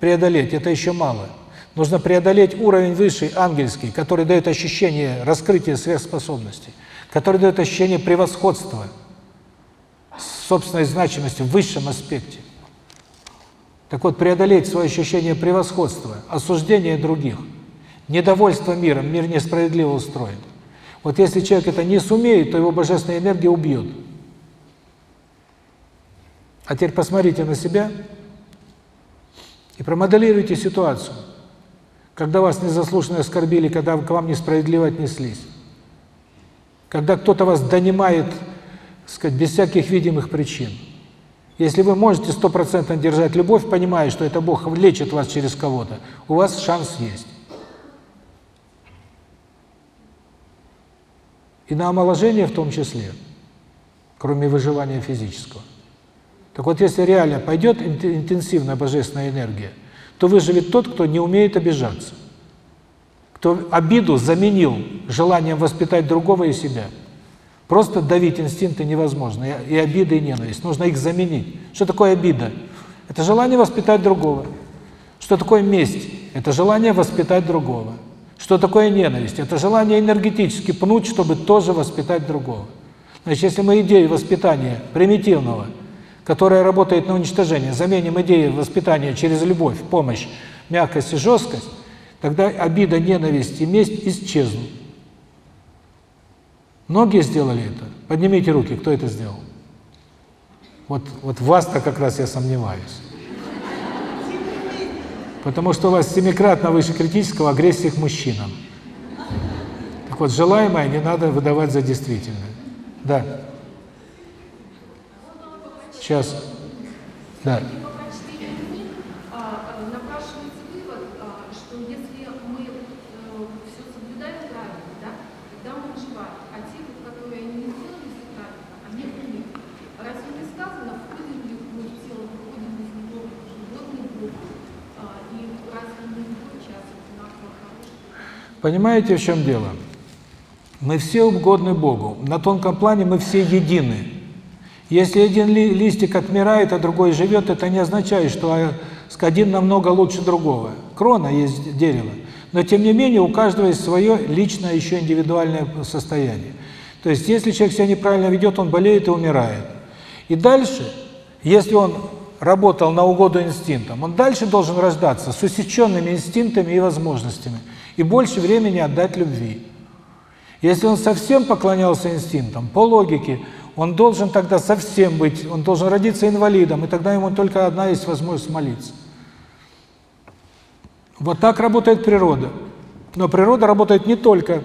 преодолеть – это еще мало. Нужно преодолеть уровень высший, ангельский, который дает ощущение раскрытия сверхспособностей, который дает ощущение превосходства – собственной значимости в высшем аспекте. Так вот, преодолеть свое ощущение превосходства, осуждение других, недовольство миром, мир несправедливо устроен. Вот если человек это не сумеет, то его божественная энергия убьет. А теперь посмотрите на себя и промоделируйте ситуацию, когда вас незаслуженно оскорбили, когда к вам несправедливо отнеслись, когда кто-то вас донимает сказать, без всяких видимых причин. Если вы можете стопроцентно держать любовь, понимая, что это Бог лечит вас через кого-то, у вас шанс есть. И на омоложение в том числе, кроме выживания физического. Так вот, если реально пойдет интенсивная божественная энергия, то выживет тот, кто не умеет обижаться, кто обиду заменил желанием воспитать другого и себя – Просто давить инстинкты невозможно, и обида, и ненависть. Нужно их заменить. Что такое обида? Это желание воспитать другого. Что такое месть? Это желание воспитать другого. Что такое ненависть? Это желание энергетически пнуть, чтобы тоже воспитать другого. Значит, если мы идею воспитания примитивного, которая работает на уничтожение, заменим идею воспитания через любовь, помощь, мягкость и жесткость, тогда обида, ненависть и месть исчезнут. Многие сделали это? Поднимите руки, кто это сделал? Вот, вот вас-то как раз я сомневаюсь. Потому что у вас семикратно выше критического агрессия к мужчинам. Так вот, желаемое не надо выдавать за действительное. Да. Сейчас. Да. Понимаете, в чем дело? Мы все угодны Богу. На тонком плане мы все едины. Если один ли, листик отмирает, а другой живет, это не означает, что а, один намного лучше другого. Крона есть дерево. Но тем не менее у каждого есть свое личное, еще индивидуальное состояние. То есть если человек себя неправильно ведет, он болеет и умирает. И дальше, если он работал на угоду инстинктам, он дальше должен рождаться с усеченными инстинктами и возможностями и больше времени отдать любви. Если он совсем поклонялся инстинктам, по логике, он должен тогда совсем быть, он должен родиться инвалидом, и тогда ему только одна есть возможность молиться. Вот так работает природа. Но природа работает не только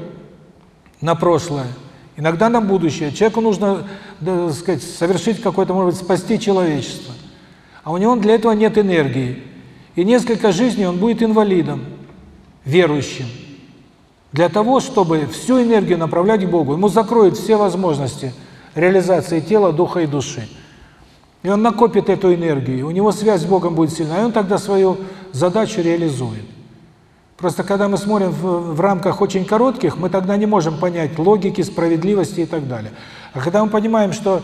на прошлое, иногда на будущее. Человеку нужно, так сказать, совершить какой-то, может быть, спасти человечество. А у него для этого нет энергии. И несколько жизней он будет инвалидом верующим, для того, чтобы всю энергию направлять к Богу. Ему закроют все возможности реализации тела, духа и души. И он накопит эту энергию, у него связь с Богом будет сильная, и он тогда свою задачу реализует. Просто когда мы смотрим в, в рамках очень коротких, мы тогда не можем понять логики, справедливости и так далее. А когда мы понимаем, что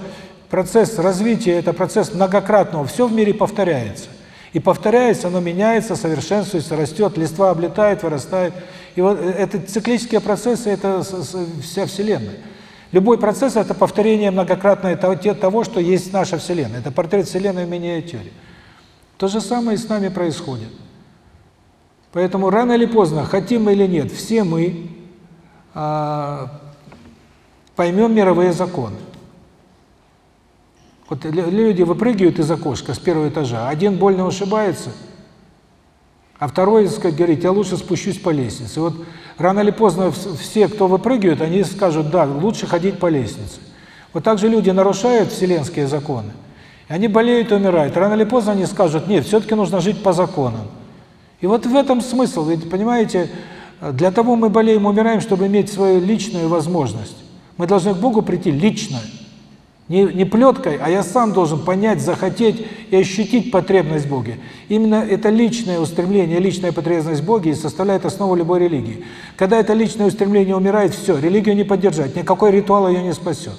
процесс развития – это процесс многократного, все в мире повторяется. И повторяется, оно меняется, совершенствуется, растет, листва облетает, вырастает. И вот это циклические процессы, это вся Вселенная. Любой процесс – это повторение многократное того, что есть наша Вселенная. Это портрет Вселенной в миниатюре. То же самое и с нами происходит. Поэтому рано или поздно, хотим мы или нет, все мы а, поймем мировые законы. Вот люди выпрыгивают из окошка с первого этажа, один больно ушибается, а второй, сказать, говорит, я лучше спущусь по лестнице. Вот рано или поздно все, кто выпрыгивают, они скажут, да, лучше ходить по лестнице. Вот так же люди нарушают вселенские законы, и они болеют и умирают. Рано или поздно они скажут, нет, все-таки нужно жить по законам. И вот в этом смысл, ведь, понимаете, для того мы болеем, умираем, чтобы иметь свою личную возможность. Мы должны к Богу прийти лично. Не, не плеткой, а я сам должен понять, захотеть и ощутить потребность в Боге. Именно это личное устремление, личная потребность в Боге составляет основу любой религии. Когда это личное устремление умирает, все, религию не поддержать, никакой ритуал ее не спасет.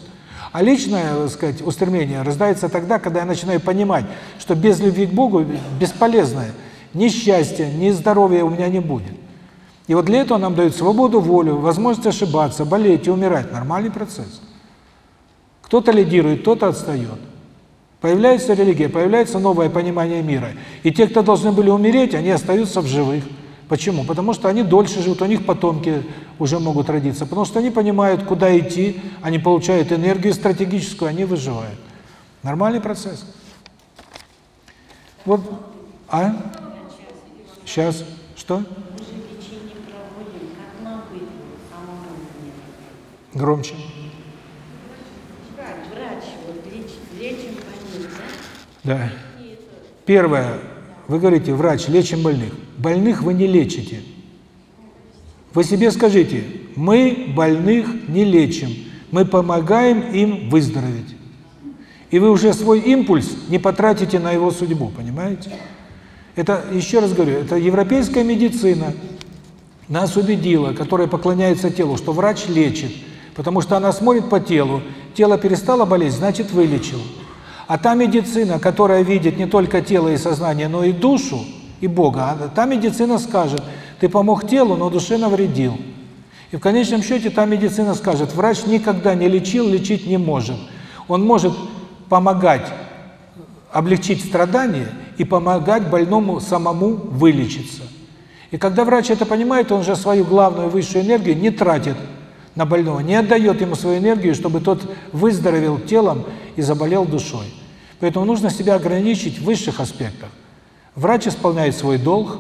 А личное, так сказать, устремление рождается тогда, когда я начинаю понимать, что без любви к Богу бесполезное, ни счастья, ни здоровья у меня не будет. И вот для этого нам дают свободу, волю, возможность ошибаться, болеть и умирать. Нормальный процесс. Кто-то лидирует, кто-то отстает. Появляется религия, появляется новое понимание мира. И те, кто должны были умереть, они остаются в живых. Почему? Потому что они дольше живут, у них потомки уже могут родиться. Потому что они понимают, куда идти, они получают энергию стратегическую, они выживают. Нормальный процесс. Вот, а? Сейчас. Что? Громче. Да. Первое. Вы говорите, врач, лечим больных. Больных вы не лечите. Вы себе скажите, мы больных не лечим, мы помогаем им выздороветь. И вы уже свой импульс не потратите на его судьбу, понимаете? Это, еще раз говорю, это европейская медицина нас убедила, которая поклоняется телу, что врач лечит, потому что она смотрит по телу, тело перестало болеть, значит вылечил. А та медицина, которая видит не только тело и сознание, но и душу, и Бога, а та медицина скажет, ты помог телу, но душе навредил. И в конечном счете та медицина скажет, врач никогда не лечил, лечить не может. Он может помогать облегчить страдания и помогать больному самому вылечиться. И когда врач это понимает, он же свою главную высшую энергию не тратит на больного, не отдает ему свою энергию, чтобы тот выздоровел телом и заболел душой. Поэтому нужно себя ограничить в высших аспектах. Врач исполняет свой долг,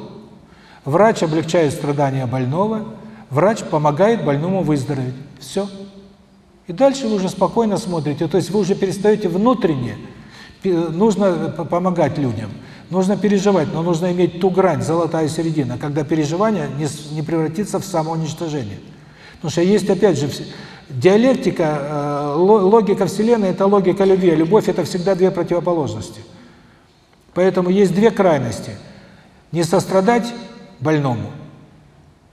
врач облегчает страдания больного, врач помогает больному выздороветь. Все. И дальше вы уже спокойно смотрите, то есть вы уже перестаете внутренне, нужно помогать людям, нужно переживать, но нужно иметь ту грань, золотая середина, когда переживание не, не превратится в самоуничтожение. Потому что есть, опять же, диалектика, э, логика Вселенной – это логика любви, а любовь – это всегда две противоположности. Поэтому есть две крайности. Не сострадать больному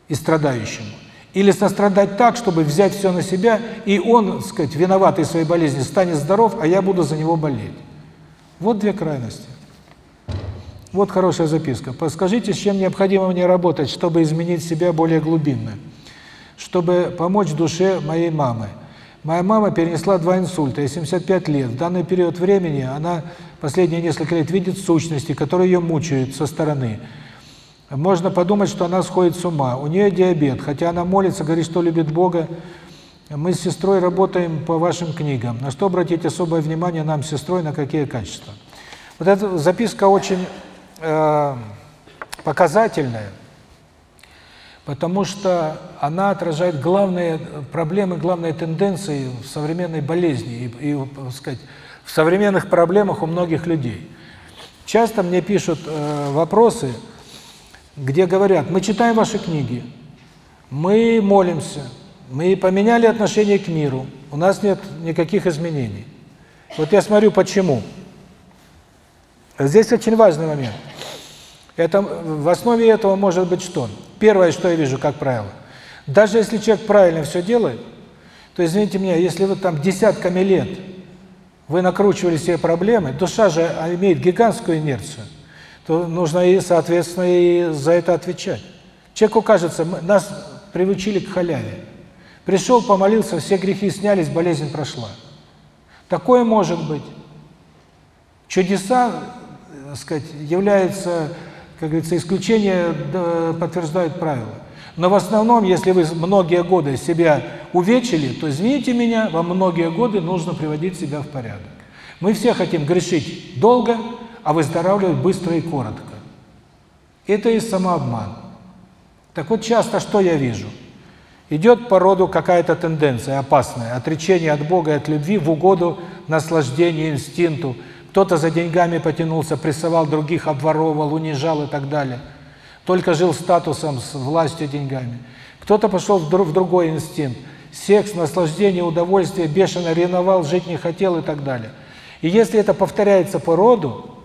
и страдающему, или сострадать так, чтобы взять все на себя, и он, так сказать, виноватый своей болезни, станет здоров, а я буду за него болеть. Вот две крайности. Вот хорошая записка. Подскажите, с чем необходимо мне работать, чтобы изменить себя более глубинно? Чтобы помочь душе моей мамы. Моя мама перенесла два инсульта, ей 75 лет. В данный период времени она последние несколько лет видит сущности, которые ее мучают со стороны. Можно подумать, что она сходит с ума. У нее диабет, хотя она молится, говорит, что любит Бога. Мы с сестрой работаем по вашим книгам. На что обратить особое внимание нам с сестрой, на какие качества? Вот эта записка очень э, показательная потому что она отражает главные проблемы, главные тенденции в современной болезни и, и так сказать, в современных проблемах у многих людей. Часто мне пишут э, вопросы, где говорят, мы читаем ваши книги, мы молимся, мы поменяли отношение к миру, у нас нет никаких изменений. Вот я смотрю, почему. Здесь очень важный момент. Это, в основе этого может быть что? Первое, что я вижу, как правило. Даже если человек правильно все делает, то, извините меня, если вы там десятками лет вы накручивали себе проблемы, душа же имеет гигантскую инерцию. то нужно и, соответственно, и за это отвечать. Человеку кажется, нас приучили к халяве. Пришел, помолился, все грехи снялись, болезнь прошла. Такое может быть. Чудеса, так сказать, являются, как говорится, исключения подтверждают правила. Но в основном, если вы многие годы себя увечили, то, извините меня, вам многие годы нужно приводить себя в порядок. Мы все хотим грешить долго, а выздоравливать быстро и коротко. Это и самообман. Так вот, часто что я вижу? Идет по роду какая-то тенденция опасная, отречение от Бога и от любви в угоду наслаждению, инстинкту. Кто-то за деньгами потянулся, прессовал других, обворовывал, унижал и так далее. Только жил статусом, с властью, деньгами. Кто-то пошел в другой инстинкт. Секс, наслаждение, удовольствие, бешено ревновал, жить не хотел и так далее. И если это повторяется по роду,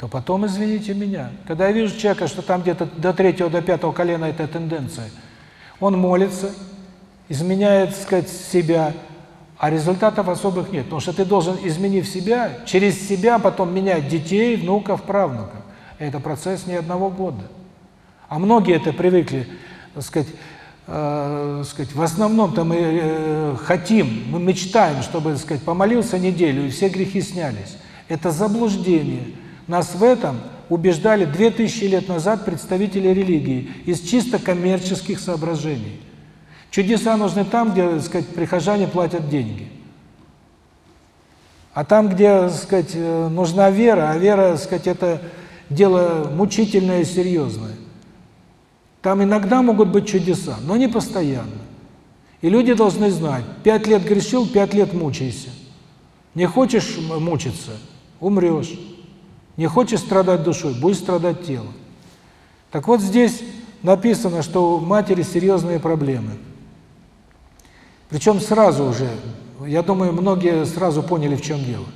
то потом, извините меня, когда я вижу человека, что там где-то до третьего, до пятого колена эта тенденция, он молится, изменяет, так сказать, себя, а результатов особых нет. Потому что ты должен, изменив себя, через себя потом менять детей, внуков, правнуков. Это процесс не одного года. А многие это привыкли, так сказать, э, сказать в основном-то мы э, хотим, мы мечтаем, чтобы, так сказать, помолился неделю, и все грехи снялись. Это заблуждение. Нас в этом убеждали 2000 лет назад представители религии из чисто коммерческих соображений. Чудеса нужны там, где, так сказать, прихожане платят деньги. А там, где, так сказать, э, нужна вера, а вера, так сказать, это дело мучительное и серьезное. Там иногда могут быть чудеса, но не постоянно. И люди должны знать, пять лет грешил, пять лет мучайся. Не хочешь мучиться – умрешь. Не хочешь страдать душой, будешь страдать телом. Так вот здесь написано, что у матери серьезные проблемы. Причем сразу уже, я думаю, многие сразу поняли, в чем дело.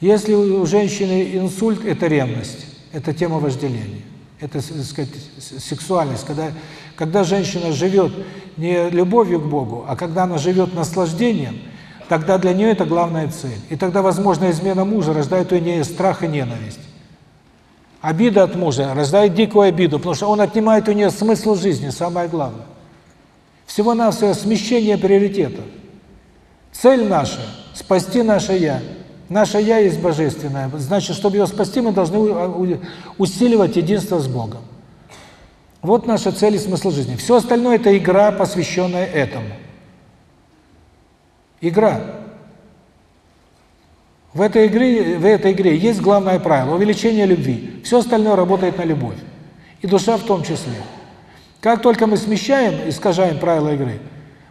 Если у женщины инсульт – это ревность, это тема вожделения, это, так сказать, сексуальность. Когда, когда женщина живет не любовью к Богу, а когда она живет наслаждением – тогда для нее это главная цель. И тогда, возможно, измена мужа рождает у нее страх и ненависть. Обида от мужа рождает дикую обиду, потому что он отнимает у нее смысл жизни, самое главное. Всего-навсего смещение приоритетов. Цель наша – спасти наше «я». Наше «я» есть божественное. Значит, чтобы его спасти, мы должны усиливать единство с Богом. Вот наша цель и смысл жизни. Все остальное – это игра, посвященная этому. Игра. В этой игре, в этой игре есть главное правило – увеличение любви. Все остальное работает на любовь. И душа в том числе. Как только мы смещаем, искажаем правила игры,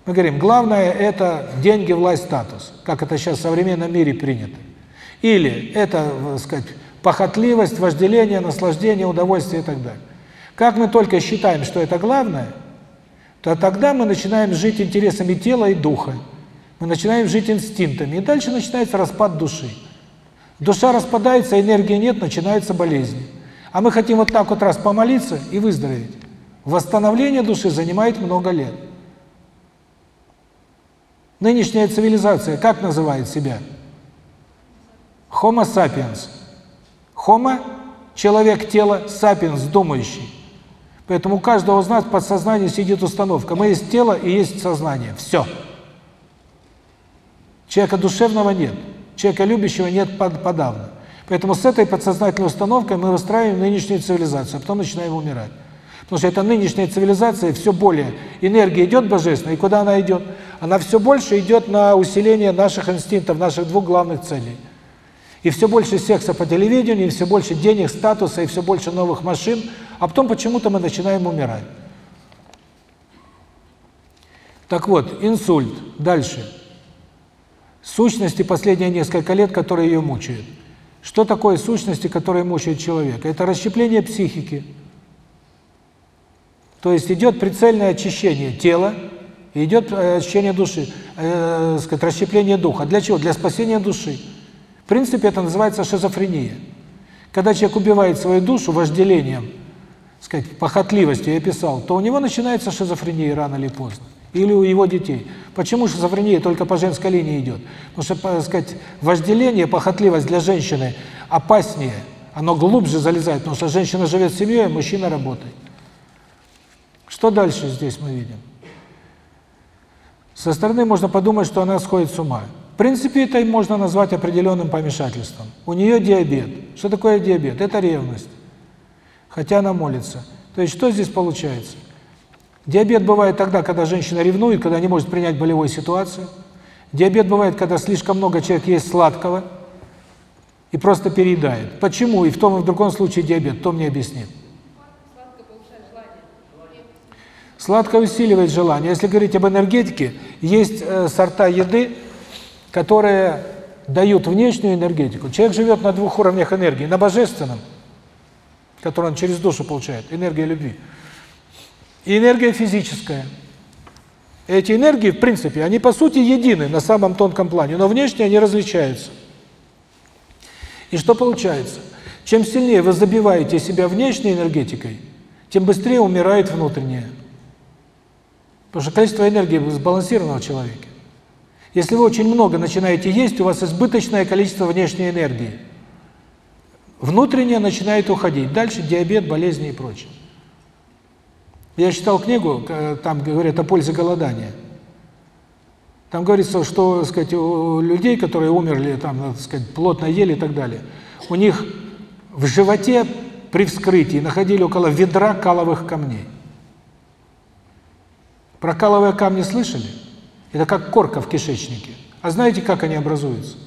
мы говорим, главное – это деньги, власть, статус, как это сейчас в современном мире принято. Или это, так сказать, похотливость, вожделение, наслаждение, удовольствие и так далее. Как мы только считаем, что это главное, то тогда мы начинаем жить интересами тела и духа. Мы начинаем жить инстинктами, и дальше начинается распад души. Душа распадается, энергии нет, начинаются болезни. А мы хотим вот так вот раз помолиться и выздороветь. Восстановление души занимает много лет. Нынешняя цивилизация как называет себя? Homo sapiens. Homo – человек, тело, sapiens – думающий. Поэтому у каждого из нас в подсознании сидит установка. Мы есть тело и есть сознание. Все. Человека душевного нет, человека любящего нет подавно. Поэтому с этой подсознательной установкой мы выстраиваем нынешнюю цивилизацию, а потом начинаем умирать. Потому что эта нынешняя цивилизация все более, энергия идет божественная, и куда она идет? Она все больше идет на усиление наших инстинктов, наших двух главных целей. И все больше секса по телевидению, и все больше денег, статуса, и все больше новых машин, а потом почему-то мы начинаем умирать. Так вот, инсульт. Дальше. Сущности последние несколько лет, которые ее мучают. Что такое сущности, которые мучают человека? Это расщепление психики. То есть идет прицельное очищение тела, идет э, очищение души, э, сказать, расщепление духа. Для чего? Для спасения души. В принципе, это называется шизофрения. Когда человек убивает свою душу вожделением, сказать, похотливостью, я писал, то у него начинается шизофрения рано или поздно или у его детей. Почему шизофрения только по женской линии идет? Потому что, сказать, вожделение, похотливость для женщины опаснее, Оно глубже залезает, потому что женщина живет семьей, а мужчина работает. Что дальше здесь мы видим? Со стороны можно подумать, что она сходит с ума. В принципе, это можно назвать определенным помешательством. У нее диабет. Что такое диабет? Это ревность. Хотя она молится. То есть что здесь получается? Диабет бывает тогда, когда женщина ревнует, когда не может принять болевую ситуацию. Диабет бывает, когда слишком много человек есть сладкого и просто переедает. Почему? И в том и в другом случае диабет, кто мне объяснит? Сладкое усиливает желание. Если говорить об энергетике, есть э, сорта еды, которые дают внешнюю энергетику. Человек живет на двух уровнях энергии. На божественном, который он через душу получает, энергия любви, и энергия физическая. Эти энергии, в принципе, они по сути едины на самом тонком плане, но внешне они различаются. И что получается? Чем сильнее вы забиваете себя внешней энергетикой, тем быстрее умирает внутренняя. Потому что количество энергии сбалансировано в человеке. Если вы очень много начинаете есть, у вас избыточное количество внешней энергии. Внутренняя начинает уходить. Дальше диабет, болезни и прочее. Я читал книгу, там говорят о пользе голодания. Там говорится, что, так сказать, у людей, которые умерли, там, так сказать, плотно ели и так далее, у них в животе при вскрытии находили около ведра каловых камней. Про каловые камни слышали? Это как корка в кишечнике. А знаете, как они образуются?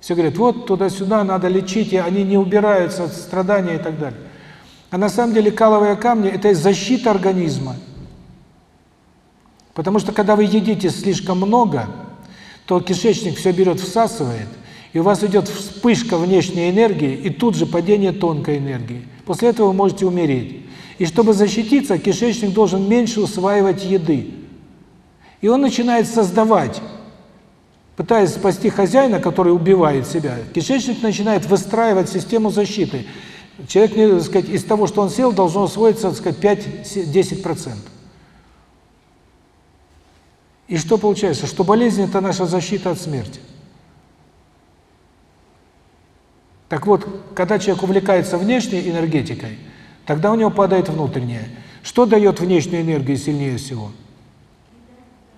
Все говорят, вот туда-сюда надо лечить, и они не убираются от страдания и так далее. А на самом деле каловые камни – это защита организма. Потому что когда вы едите слишком много, то кишечник все берет, всасывает, и у вас идет вспышка внешней энергии, и тут же падение тонкой энергии. После этого вы можете умереть. И чтобы защититься, кишечник должен меньше усваивать еды. И он начинает создавать, пытаясь спасти хозяина, который убивает себя, кишечник начинает выстраивать систему защиты. Человек, не, сказать, из того, что он сел, должно усвоиться, так сказать, 5-10%. И что получается? Что болезнь – это наша защита от смерти. Так вот, когда человек увлекается внешней энергетикой, тогда у него падает внутренняя. Что дает внешнюю энергию сильнее всего?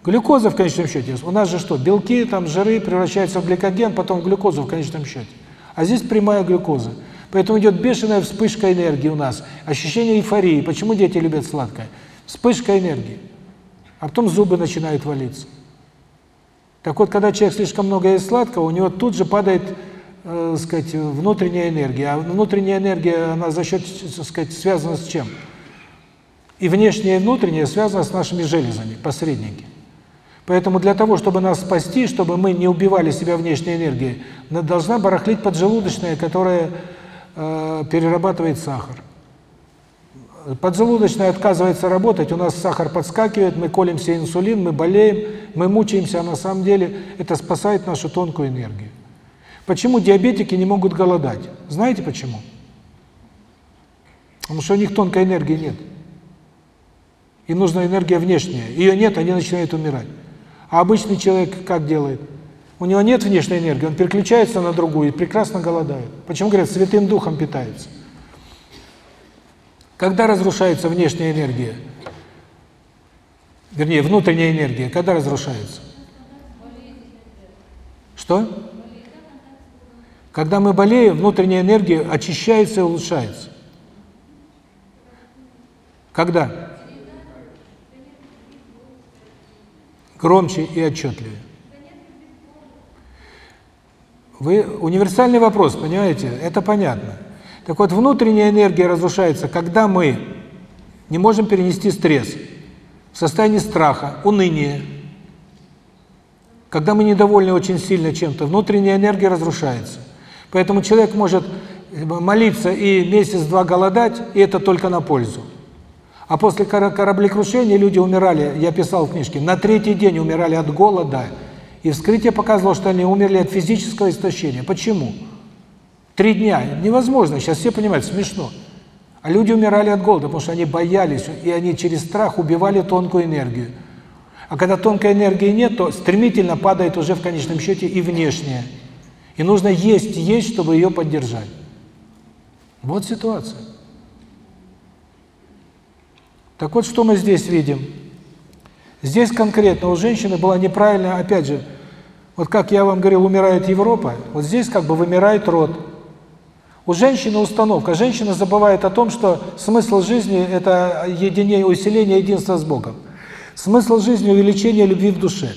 Глюкоза в конечном счете. У нас же что? Белки, там жиры превращаются в гликоген, потом в глюкозу в конечном счете. А здесь прямая глюкоза. Поэтому идет бешеная вспышка энергии у нас, ощущение эйфории. Почему дети любят сладкое? Вспышка энергии. А потом зубы начинают валиться. Так вот, когда человек слишком много ест сладкого, у него тут же падает, э, сказать, внутренняя энергия. А внутренняя энергия, она за счет, так сказать, связана с чем? И внешняя, и внутренняя связана с нашими железами, посредники. Поэтому для того, чтобы нас спасти, чтобы мы не убивали себя внешней энергией, должна барахлить поджелудочная, которая э, перерабатывает сахар. Поджелудочная отказывается работать, у нас сахар подскакивает, мы колемся инсулин, мы болеем, мы мучаемся, а на самом деле это спасает нашу тонкую энергию. Почему диабетики не могут голодать? Знаете почему? Потому что у них тонкой энергии нет. И нужна энергия внешняя. Ее нет, они начинают умирать. А обычный человек как делает? У него нет внешней энергии, он переключается на другую и прекрасно голодает. Почему говорят, святым духом питается? Когда разрушается внешняя энергия? Вернее, внутренняя энергия, когда разрушается? Что? Когда мы болеем, внутренняя энергия очищается и улучшается. Когда? громче и отчетливее. Вы универсальный вопрос, понимаете? Это понятно. Так вот, внутренняя энергия разрушается, когда мы не можем перенести стресс, в состоянии страха, уныния. Когда мы недовольны очень сильно чем-то, внутренняя энергия разрушается. Поэтому человек может молиться и месяц-два голодать, и это только на пользу. А после кораблекрушения люди умирали, я писал в книжке, на третий день умирали от голода, и вскрытие показывало, что они умерли от физического истощения. Почему? Три дня. Невозможно, сейчас все понимают, смешно. А люди умирали от голода, потому что они боялись, и они через страх убивали тонкую энергию. А когда тонкой энергии нет, то стремительно падает уже в конечном счете и внешняя. И нужно есть, есть, чтобы ее поддержать. Вот ситуация. Так вот, что мы здесь видим? Здесь конкретно у женщины была неправильная, опять же, вот как я вам говорил, умирает Европа, вот здесь как бы вымирает род. У женщины установка. Женщина забывает о том, что смысл жизни – это единение, усиление единства с Богом. Смысл жизни – увеличение любви в душе.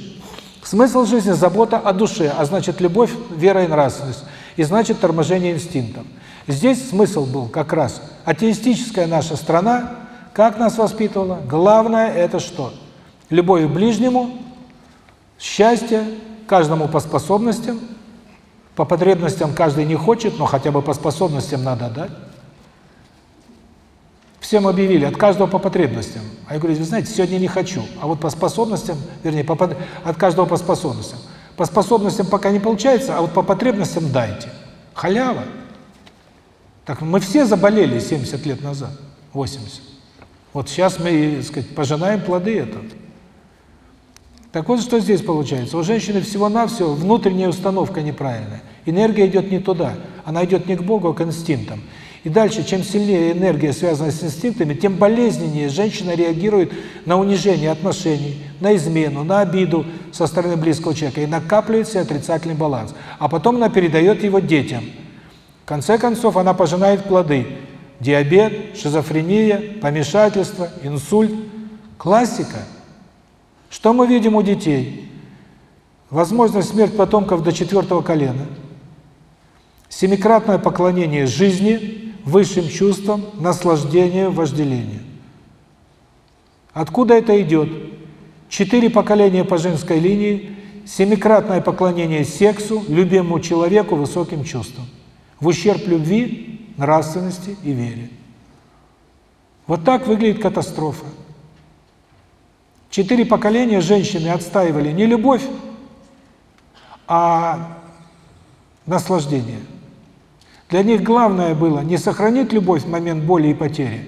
Смысл жизни – забота о душе, а значит, любовь, вера и нравственность. И значит, торможение инстинктов. Здесь смысл был как раз атеистическая наша страна, как нас воспитывала? Главное – это что? Любовь к ближнему, счастье, каждому по способностям, по потребностям каждый не хочет, но хотя бы по способностям надо дать. Всем объявили, от каждого по потребностям. А я говорю, вы знаете, сегодня не хочу, а вот по способностям, вернее, по, от каждого по способностям. По способностям пока не получается, а вот по потребностям дайте. Халява. Так мы все заболели 70 лет назад, 80. Вот сейчас мы, так сказать, пожинаем плоды этого. Так вот, что здесь получается? У женщины всего-навсего внутренняя установка неправильная. Энергия идет не туда, она идет не к Богу, а к инстинктам. И дальше, чем сильнее энергия связана с инстинктами, тем болезненнее женщина реагирует на унижение отношений, на измену, на обиду со стороны близкого человека. И накапливается отрицательный баланс. А потом она передает его детям. В конце концов, она пожинает плоды. Диабет, шизофрения, помешательство, инсульт. Классика – что мы видим у детей? Возможность смерть потомков до четвертого колена, семикратное поклонение жизни, высшим чувствам, наслаждению, вожделению. Откуда это идет? Четыре поколения по женской линии, семикратное поклонение сексу, любимому человеку, высоким чувствам. В ущерб любви, нравственности и вере. Вот так выглядит катастрофа. Четыре поколения женщины отстаивали не любовь, а наслаждение. Для них главное было не сохранить любовь в момент боли и потери,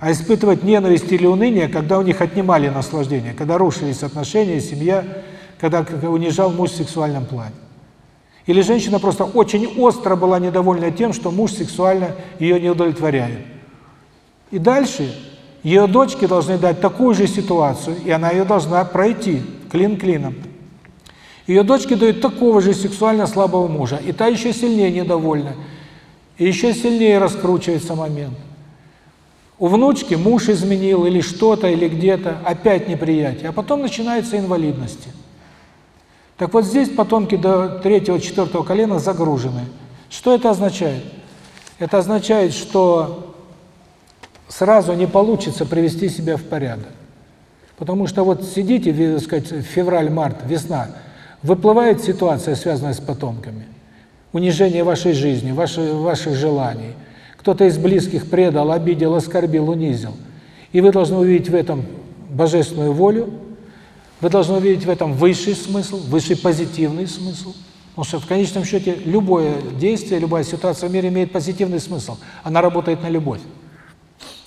а испытывать ненависть или уныние, когда у них отнимали наслаждение, когда рушились отношения, семья, когда унижал муж в сексуальном плане. Или женщина просто очень остро была недовольна тем, что муж сексуально ее не удовлетворяет. И дальше ее дочки должны дать такую же ситуацию, и она ее должна пройти клин клином. Ее дочки дают такого же сексуально слабого мужа, и та еще сильнее недовольна, и еще сильнее раскручивается момент. У внучки муж изменил или что-то, или где-то, опять неприятие, а потом начинается инвалидности. Так вот здесь потомки до третьего-четвертого колена загружены. Что это означает? Это означает, что сразу не получится привести себя в порядок. Потому что вот сидите, так сказать, февраль-март, весна, выплывает ситуация, связанная с потомками. Унижение вашей жизни, ваших, ваших желаний. Кто-то из близких предал, обидел, оскорбил, унизил. И вы должны увидеть в этом божественную волю, вы должны увидеть в этом высший смысл, высший позитивный смысл. Потому что в конечном счете любое действие, любая ситуация в мире имеет позитивный смысл. Она работает на любовь.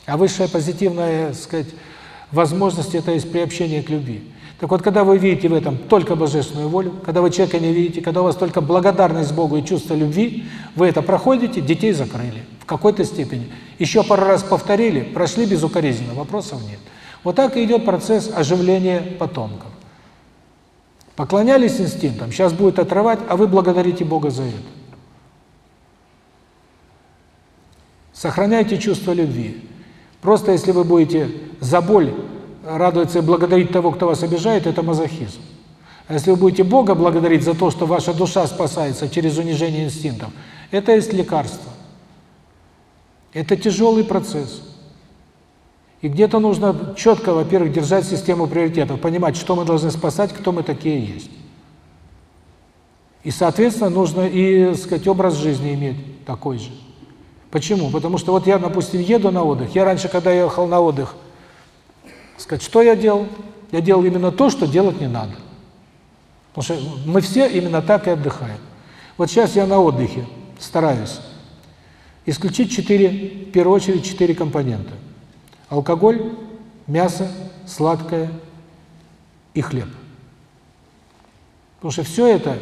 А высшая позитивная, так сказать, возможность – это есть приобщение к любви. Так вот, когда вы видите в этом только божественную волю, когда вы человека не видите, когда у вас только благодарность Богу и чувство любви, вы это проходите, детей закрыли в какой-то степени. Еще пару раз повторили, прошли безукоризненно, вопросов нет. Вот так и идет процесс оживления потомков. Поклонялись инстинктам, сейчас будет отрывать, а вы благодарите Бога за это. Сохраняйте чувство любви. Просто если вы будете за боль радоваться и благодарить того, кто вас обижает, это мазохизм. А если вы будете Бога благодарить за то, что ваша душа спасается через унижение инстинктов, это есть лекарство. Это тяжелый процесс. И где-то нужно четко, во-первых, держать систему приоритетов, понимать, что мы должны спасать, кто мы такие есть. И, соответственно, нужно и, сказать, образ жизни иметь такой же. Почему? Потому что вот я, допустим, еду на отдых. Я раньше, когда ехал на отдых, сказать, что я делал? Я делал именно то, что делать не надо. Потому что мы все именно так и отдыхаем. Вот сейчас я на отдыхе, стараюсь исключить четыре, в первую очередь, четыре компонента. Алкоголь, мясо, сладкое и хлеб. Потому что все это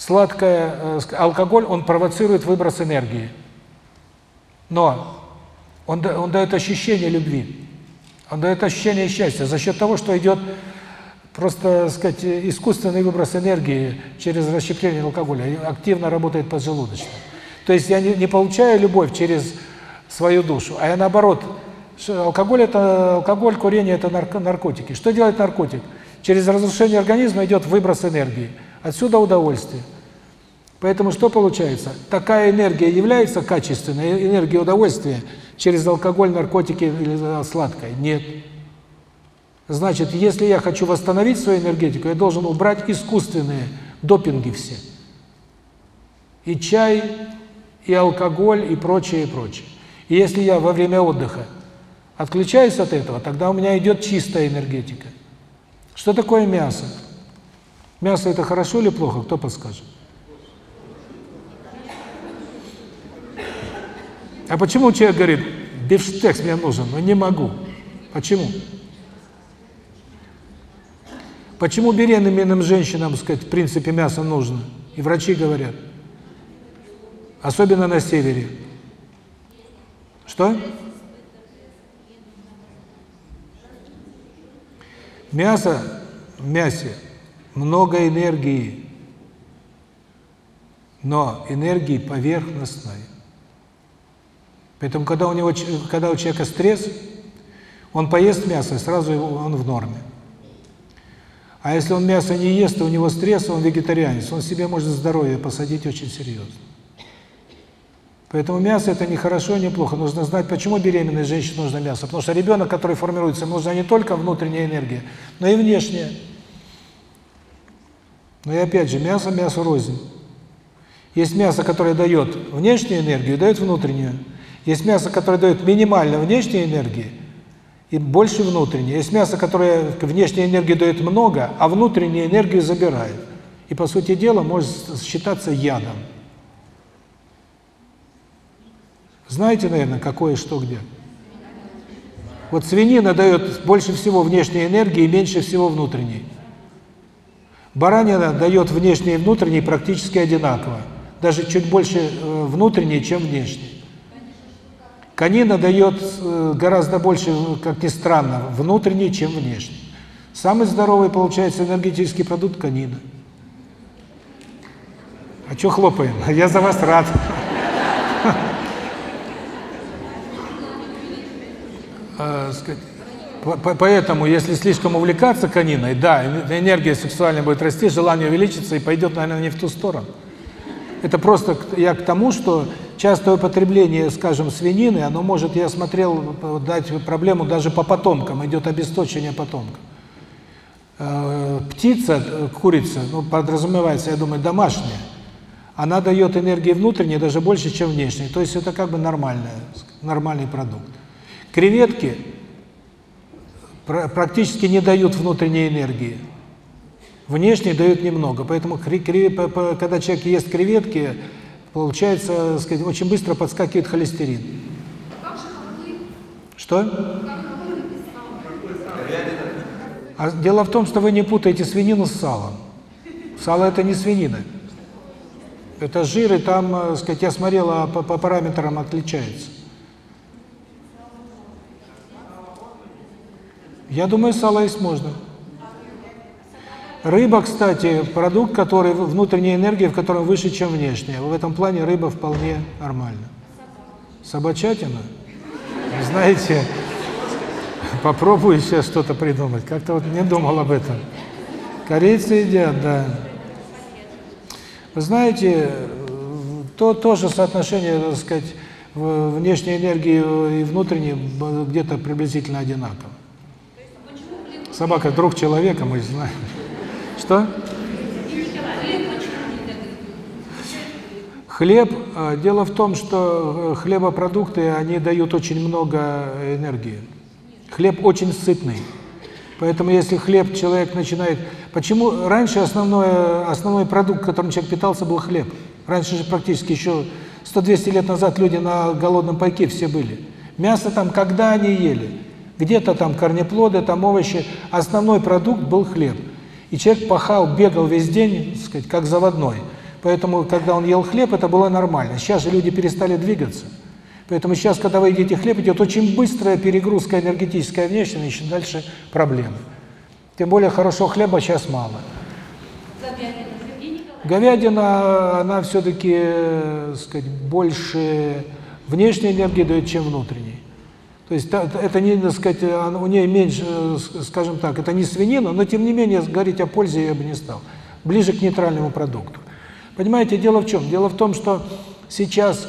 Сладкое, э, алкоголь, он провоцирует выброс энергии. Но он, он дает ощущение любви. Он дает ощущение счастья за счет того, что идет просто, так сказать, искусственный выброс энергии через расщепление алкоголя. Активно работает поджелудочная. То есть я не, не получаю любовь через свою душу, а я наоборот. Алкоголь это алкоголь, курение это нарко- наркотики. Что делает наркотик? Через разрушение организма идет выброс энергии. Отсюда удовольствие. Поэтому что получается? Такая энергия является качественной, энергия удовольствия через алкоголь, наркотики или сладкое? Нет. Значит, если я хочу восстановить свою энергетику, я должен убрать искусственные допинги все. И чай, и алкоголь, и прочее, и прочее. И если я во время отдыха отключаюсь от этого, тогда у меня идет чистая энергетика. Что такое мясо? Мясо это хорошо или плохо? Кто подскажет? А почему человек говорит, бифштекс мне нужен, но не могу? Почему? Почему беременным женщинам, сказать, в принципе, мясо нужно? И врачи говорят. Особенно на севере. Что? Мясо, в мясе много энергии, но энергии поверхностной. Поэтому, когда у него, когда у человека стресс, он поест мясо, и сразу он в норме. А если он мясо не ест, и у него стресс, он вегетарианец, он себе может здоровье посадить очень серьезно. Поэтому мясо – это не хорошо, не плохо. Нужно знать, почему беременной женщине нужно мясо. Потому что ребенок, который формируется, ему нужна не только внутренняя энергия, но и внешняя. Но и опять же, мясо – мясо рознь. Есть мясо, которое дает внешнюю энергию, дает внутреннюю. Есть мясо, которое дает минимально внешней энергии и больше внутренней. Есть мясо, которое внешней энергии дает много, а внутреннюю энергию забирает. И, по сути дела, может считаться ядом. Знаете, наверное, какое что где? Вот свинина дает больше всего внешней энергии и меньше всего внутренней. Баранина дает внешней и внутренней практически одинаково. Даже чуть больше э, внутренней, чем внешней. Конина дает э, гораздо больше, как ни странно, внутренней, чем внешней. Самый здоровый получается энергетический продукт – конина. А что хлопаем? Я за вас рад. По- Поэтому, если слишком увлекаться кониной, да, эн- энергия сексуальная будет расти, желание увеличится и пойдет, наверное, не в ту сторону. Это просто я к тому, что частое употребление, скажем, свинины, оно может, я смотрел, дать проблему даже по потомкам, идет обесточение потомков. Э, Птица, э, курица, ну, подразумевается, я думаю, домашняя, она дает энергии внутренней даже больше, чем внешней. То есть это как бы нормальная, нормальный продукт. Креветки пр- практически не дают внутренней энергии. Внешней дают немного. Поэтому, когда человек ест креветки, получается, так сказать, очень быстро подскакивает холестерин. Что? А дело в том, что вы не путаете свинину с салом. Сало – это не свинина. Это жир, и там, э, сказать, я смотрел, а по, по параметрам отличается. Я думаю, сало есть можно. Рыба, кстати, продукт, который внутренняя энергия, в котором выше, чем внешняя. В этом плане рыба вполне нормальна. Собачатина? Знаете, попробую сейчас что-то придумать. Как-то вот не думал об этом. Корейцы едят, да. Вы знаете, то тоже соотношение, так сказать, внешней энергии и внутренней где-то приблизительно одинаково. Собака друг человека, мы знаем. Что? Хлеб. э, Дело в том, что э, хлебопродукты, они дают очень много энергии. Хлеб очень сытный. Поэтому если хлеб человек начинает... Почему раньше основной, основной продукт, которым человек питался, был хлеб? Раньше же практически еще 100-200 лет назад люди на голодном пайке все были. Мясо там когда они ели? Где-то там корнеплоды, там овощи. Основной продукт был хлеб. И человек пахал, бегал весь день, так сказать, как заводной. Поэтому, когда он ел хлеб, это было нормально. Сейчас же люди перестали двигаться. Поэтому сейчас, когда вы едите хлеб, идет очень быстрая перегрузка энергетическая внешняя, еще дальше проблемы. Тем более хорошего хлеба сейчас мало. Говядина, она все-таки, э, сказать, больше внешней энергии дает, чем внутренней. То есть это не, так сказать, у нее меньше, э, скажем так, это не свинина, но тем не менее говорить о пользе я бы не стал. Ближе к нейтральному продукту. Понимаете, дело в чем? Дело в том, что сейчас,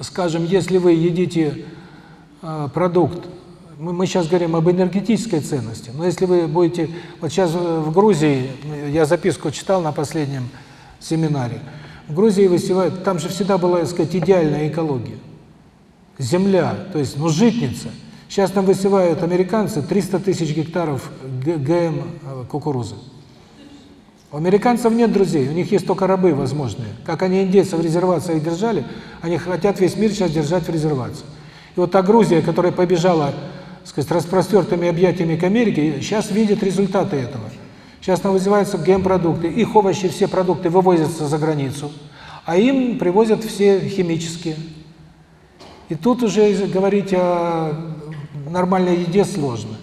скажем, если вы едите э, продукт, мы, мы сейчас говорим об энергетической ценности, но если вы будете, вот сейчас в Грузии, я записку читал на последнем семинаре, в Грузии высевают, там же всегда была, так сказать, идеальная экология. Земля, то есть, ну, житница. Сейчас там высевают американцы 300 тысяч гектаров ГМ кукурузы. У американцев нет друзей, у них есть только рабы возможные. Как они индейцев в резервациях держали, они хотят весь мир сейчас держать в резервации. И вот та Грузия, которая побежала, сказать, распростертыми объятиями к Америке, сейчас видит результаты этого. Сейчас там вызываются гемпродукты, их овощи, все продукты вывозятся за границу, а им привозят все химические. И тут уже говорить о нормальной еде сложно.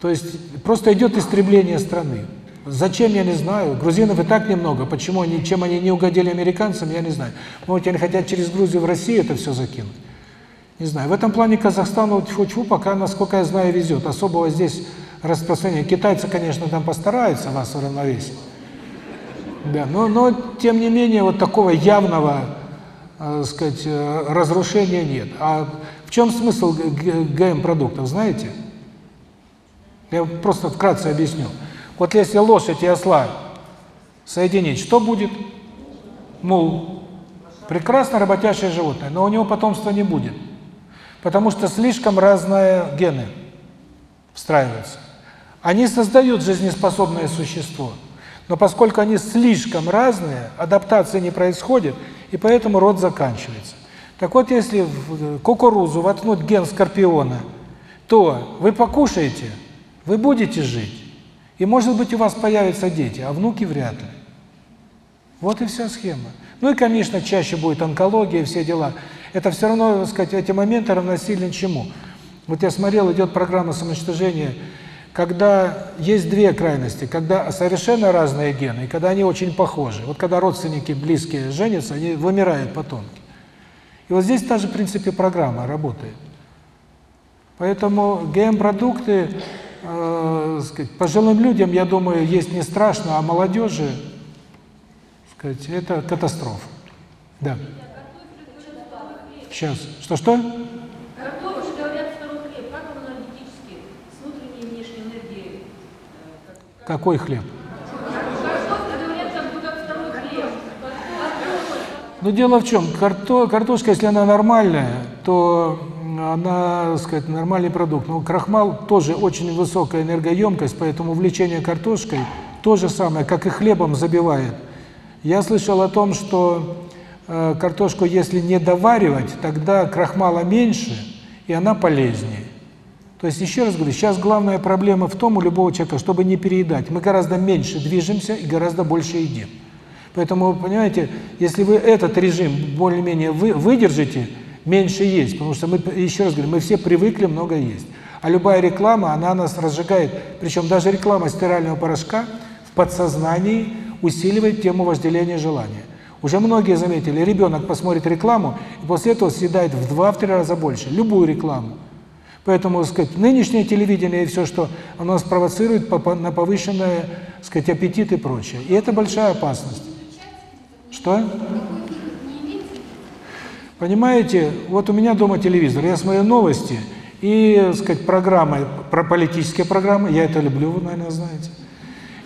То есть просто идет истребление страны. Зачем, я не знаю. Грузинов и так немного. Почему они, чем они не угодили американцам, я не знаю. Может, они хотят через Грузию в Россию это все закинуть. Не знаю. В этом плане Казахстану тьфу-тьфу пока, насколько я знаю, везет. Особого здесь распространения. Китайцы, конечно, там постараются вас уравновесить. Да, но, но тем не менее, вот такого явного, э, сказать, э, разрушения нет. А в чем смысл ГМ-продуктов, знаете? Я просто вкратце объясню. Вот если лошадь и осла соединить, что будет? Мул. Прекрасно работящее животное, но у него потомства не будет. Потому что слишком разные гены встраиваются. Они создают жизнеспособное существо. Но поскольку они слишком разные, адаптации не происходит, и поэтому род заканчивается. Так вот, если в кукурузу воткнуть ген скорпиона, то вы покушаете, вы будете жить. И, может быть, у вас появятся дети, а внуки вряд ли. Вот и вся схема. Ну и, конечно, чаще будет онкология, все дела. Это все равно, так сказать, эти моменты равносильны чему? Вот я смотрел, идет программа самоуничтожения, когда есть две крайности, когда совершенно разные гены, и когда они очень похожи. Вот когда родственники близкие женятся, они вымирают потомки. И вот здесь та же, в принципе, программа работает. Поэтому ГМ-продукты э, сказать, пожилым людям, я думаю, есть не страшно, а молодежи, сказать, это катастрофа. Да. Сейчас. Что-что? Какой хлеб? Но дело в чем, карто, картошка, если она нормальная, то она, так сказать, нормальный продукт. Но крахмал тоже очень высокая энергоемкость, поэтому увлечение картошкой то же самое, как и хлебом забивает. Я слышал о том, что э, картошку, если не доваривать, тогда крахмала меньше, и она полезнее. То есть, еще раз говорю, сейчас главная проблема в том у любого человека, чтобы не переедать. Мы гораздо меньше движемся и гораздо больше едим. Поэтому, понимаете, если вы этот режим более-менее вы, выдержите, меньше есть, потому что мы, еще раз говорю, мы все привыкли много есть. А любая реклама, она нас разжигает, причем даже реклама стирального порошка в подсознании усиливает тему вожделения желания. Уже многие заметили, ребенок посмотрит рекламу, и после этого съедает в два-три раза больше, любую рекламу. Поэтому, сказать, нынешнее телевидение и все, что оно спровоцирует на повышенное, сказать, аппетит и прочее. И это большая опасность. Что? Понимаете, вот у меня дома телевизор, я смотрю новости и, сказать, программы, про политические программы, я это люблю, вы, наверное, знаете.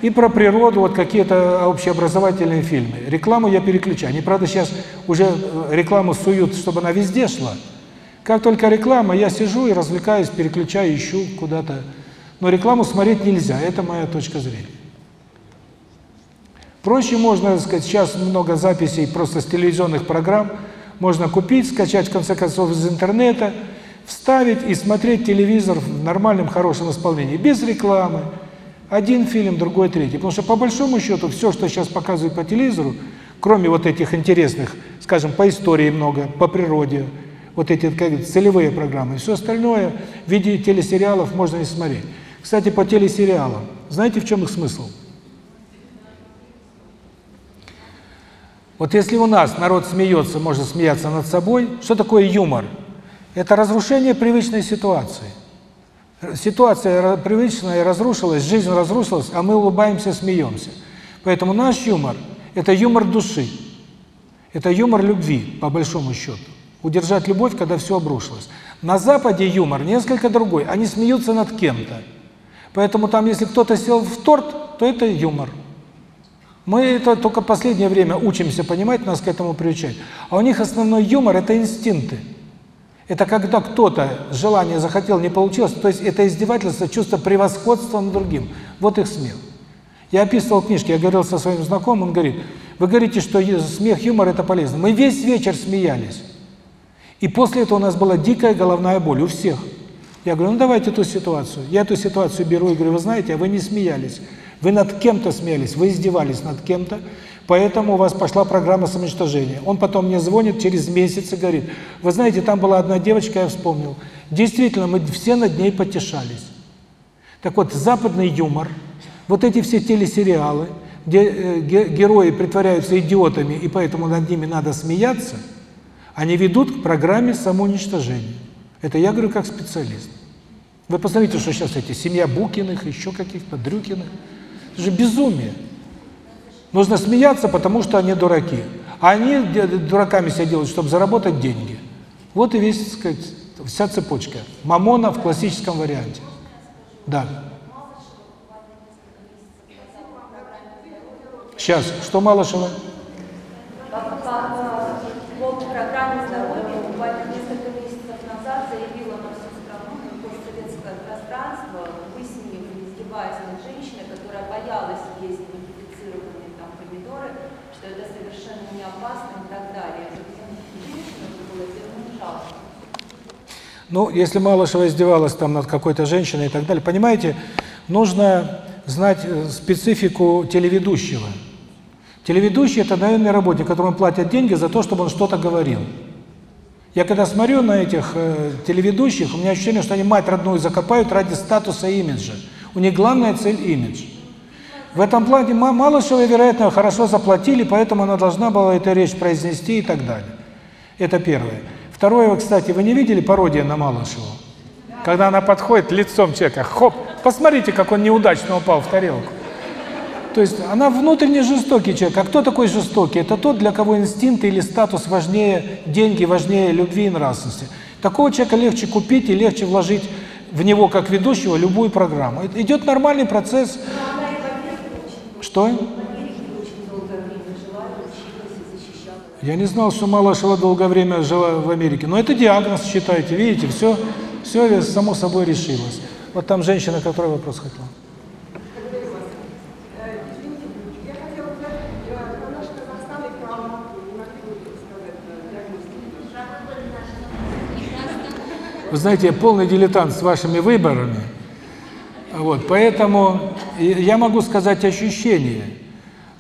И про природу, вот какие-то общеобразовательные фильмы. Рекламу я переключаю. Они, правда, сейчас уже э, рекламу суют, чтобы она везде шла. Как только реклама, я сижу и развлекаюсь, переключаю, ищу куда-то. Но рекламу смотреть нельзя, это моя точка зрения. Проще можно, сказать, сейчас много записей просто с телевизионных программ, можно купить, скачать, в конце концов, из интернета, вставить и смотреть телевизор в нормальном, хорошем исполнении, без рекламы, Один фильм, другой, третий. Потому что по большому счету все, что сейчас показывают по телевизору, кроме вот этих интересных, скажем, по истории много, по природе, вот эти как целевые программы, все остальное в виде телесериалов можно не смотреть. Кстати, по телесериалам, знаете, в чем их смысл? Вот если у нас народ смеется, может смеяться над собой, что такое юмор? Это разрушение привычной ситуации. Ситуация привычная разрушилась, жизнь разрушилась, а мы улыбаемся, смеемся. Поэтому наш юмор – это юмор души. Это юмор любви, по большому счету. Удержать любовь, когда все обрушилось. На Западе юмор несколько другой. Они смеются над кем-то. Поэтому там, если кто-то сел в торт, то это юмор. Мы это только последнее время учимся понимать, нас к этому приучать. А у них основной юмор – это инстинкты. Это когда кто-то желание захотел, не получилось, то есть это издевательство, чувство превосходства над другим. Вот их смех. Я описывал книжки, я говорил со своим знакомым, он говорит, вы говорите, что смех, юмор – это полезно. Мы весь вечер смеялись. И после этого у нас была дикая головная боль у всех. Я говорю, ну давайте эту ситуацию. Я эту ситуацию беру и говорю, вы знаете, а вы не смеялись. Вы над кем-то смеялись, вы издевались над кем-то, поэтому у вас пошла программа самоуничтожения. Он потом мне звонит через месяц и говорит, вы знаете, там была одна девочка, я вспомнил. Действительно, мы все над ней потешались. Так вот, западный юмор, вот эти все телесериалы, где э, герои притворяются идиотами, и поэтому над ними надо смеяться, они ведут к программе самоуничтожения. Это я говорю как специалист. Вы посмотрите, что сейчас эти семья Букиных, еще каких-то Дрюкиных. Это же безумие. Нужно смеяться, потому что они дураки. А они дураками себя делают, чтобы заработать деньги. Вот и весь, так сказать, вся цепочка. Мамона в классическом варианте. Да. Сейчас, что Малышева? По программе здоровья буквально несколько месяцев назад заявила на всю страну, на постсоветское пространство, высмеяв и издеваясь над женщиной, которая боялась есть модифицированные там помидоры, что это совершенно не опасно и так далее. Ну, если Малышева издевалась там над какой-то женщиной и так далее, понимаете, нужно знать специфику телеведущего. Телеведущий – это наемный работник, которому платят деньги за то, чтобы он что-то говорил. Я когда смотрю на этих э, телеведущих, у меня ощущение, что они мать родную закопают ради статуса имиджа. У них главная цель – имидж. В этом плане Малышевой, вероятно, хорошо заплатили, поэтому она должна была эту речь произнести и так далее. Это первое. Второе, кстати, вы не видели пародия на Малышеву? Когда она подходит лицом человека, хоп, посмотрите, как он неудачно упал в тарелку. То есть она внутренне жестокий человек. А кто такой жестокий? Это тот, для кого инстинкты или статус важнее, деньги важнее любви и нравственности. Такого человека легче купить и легче вложить в него, как ведущего, любую программу. Идет нормальный процесс. Что? Я не знал, что Малышева долгое время жила в Америке. Но это диагноз, считайте. Видите, все, все само собой решилось. Вот там женщина, которая вопрос хотела. Вы знаете, я полный дилетант с вашими выборами. Вот, поэтому я могу сказать ощущение.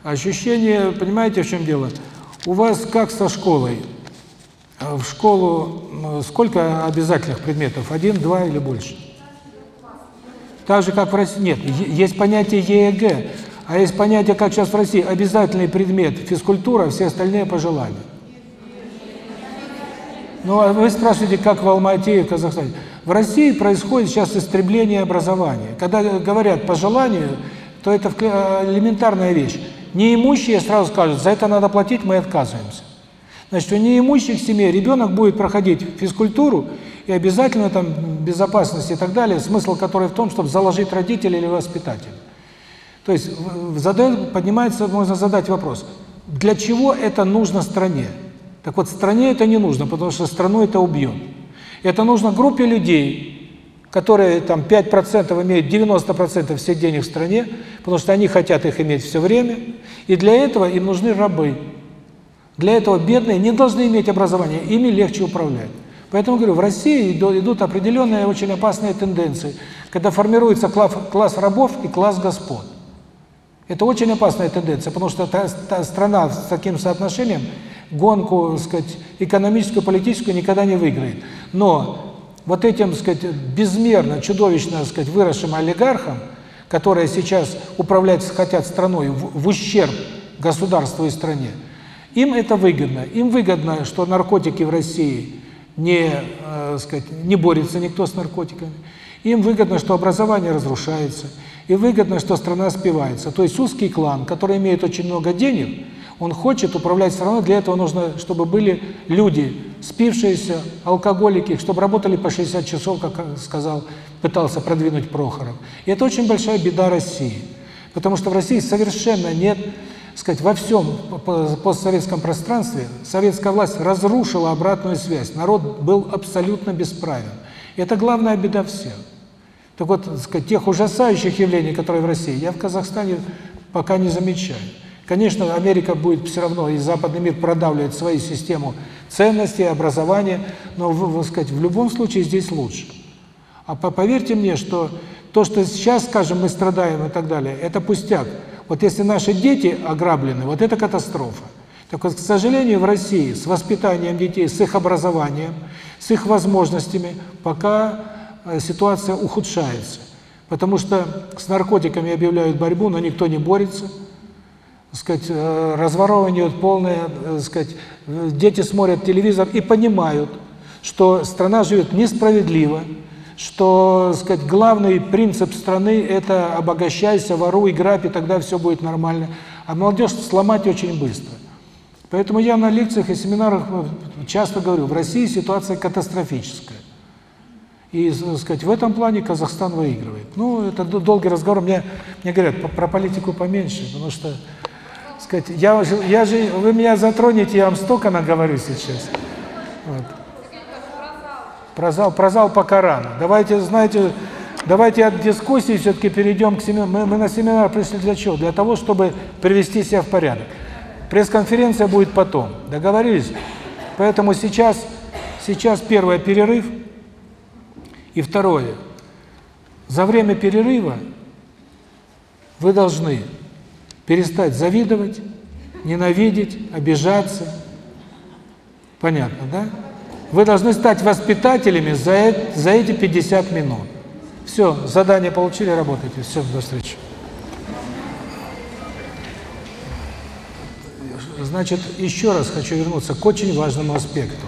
Ощущение, понимаете, в чем дело? У вас как со школой? В школу сколько обязательных предметов? Один, два или больше? Так же, как в России. Нет, есть понятие ЕГЭ, а есть понятие, как сейчас в России, обязательный предмет физкультура, все остальные по желанию. Ну, а вы спрашиваете, как в Алмате и в Казахстане. В России происходит сейчас истребление образования. Когда говорят по желанию, то это элементарная вещь. Неимущие сразу скажут, за это надо платить, мы отказываемся. Значит, у неимущих семей ребенок будет проходить физкультуру, и обязательно там безопасность и так далее, смысл которой в том, чтобы заложить родителей или воспитателя. То есть задает, поднимается, можно задать вопрос, для чего это нужно стране? Так вот, стране это не нужно, потому что страну это убьет. Это нужно группе людей, которые там 5% имеют 90% всех денег в стране, потому что они хотят их иметь все время, и для этого им нужны рабы. Для этого бедные не должны иметь образование, ими легче управлять. Поэтому говорю, в России идут определенные очень опасные тенденции, когда формируется класс рабов и класс господ. Это очень опасная тенденция, потому что та, та страна с таким соотношением гонку, сказать, экономическую, политическую никогда не выиграет. Но вот этим, сказать, безмерно, чудовищно, сказать, выросшим олигархам, которые сейчас управлять хотят страной в ущерб государству и стране, им это выгодно. Им выгодно, что наркотики в России не, э, сказать, не борется никто с наркотиками. Им выгодно, что образование разрушается. И выгодно, что страна спивается. То есть узкий клан, который имеет очень много денег, он хочет управлять страной, для этого нужно, чтобы были люди, спившиеся, алкоголики, чтобы работали по 60 часов, как сказал, пытался продвинуть Прохоров. И это очень большая беда России. Потому что в России совершенно нет, сказать, во всем постсоветском пространстве советская власть разрушила обратную связь. Народ был абсолютно бесправен. И это главная беда всех. Так вот, сказать, тех ужасающих явлений, которые в России, я в Казахстане пока не замечаю. Конечно, Америка будет все равно, и западный мир продавливает свою систему ценностей, образования, но, вы, сказать, в любом случае здесь лучше. А поверьте мне, что то, что сейчас, скажем, мы страдаем и так далее, это пустяк. Вот если наши дети ограблены, вот это катастрофа. Так вот, к сожалению, в России с воспитанием детей, с их образованием, с их возможностями пока э, ситуация ухудшается. Потому что с наркотиками объявляют борьбу, но никто не борется – сказать, э, разворовывание полное, э, сказать, дети смотрят телевизор и понимают, что страна живет несправедливо, что, сказать, главный принцип страны – это обогащайся, воруй, грабь, и тогда все будет нормально. А молодежь сломать очень быстро. Поэтому я на лекциях и семинарах э, часто говорю, в России ситуация катастрофическая. И, сказать, в этом плане Казахстан выигрывает. Ну, это долгий разговор. Мне, мне говорят, про политику поменьше, потому что сказать, я, я же, вы меня затронете, я вам столько наговорю сейчас. Вот. Про зал, про зал пока рано. Давайте, знаете, давайте от дискуссии все-таки перейдем к семинару. Мы, мы на семинар пришли для чего? Для того, чтобы привести себя в порядок. Пресс-конференция будет потом. Договорились? Поэтому сейчас, сейчас первый перерыв. И второе. За время перерыва вы должны Перестать завидовать, ненавидеть, обижаться. Понятно, да? Вы должны стать воспитателями за, за эти 50 минут. Все, задание получили, работайте. Все, до встречи. Значит, еще раз хочу вернуться к очень важному аспекту.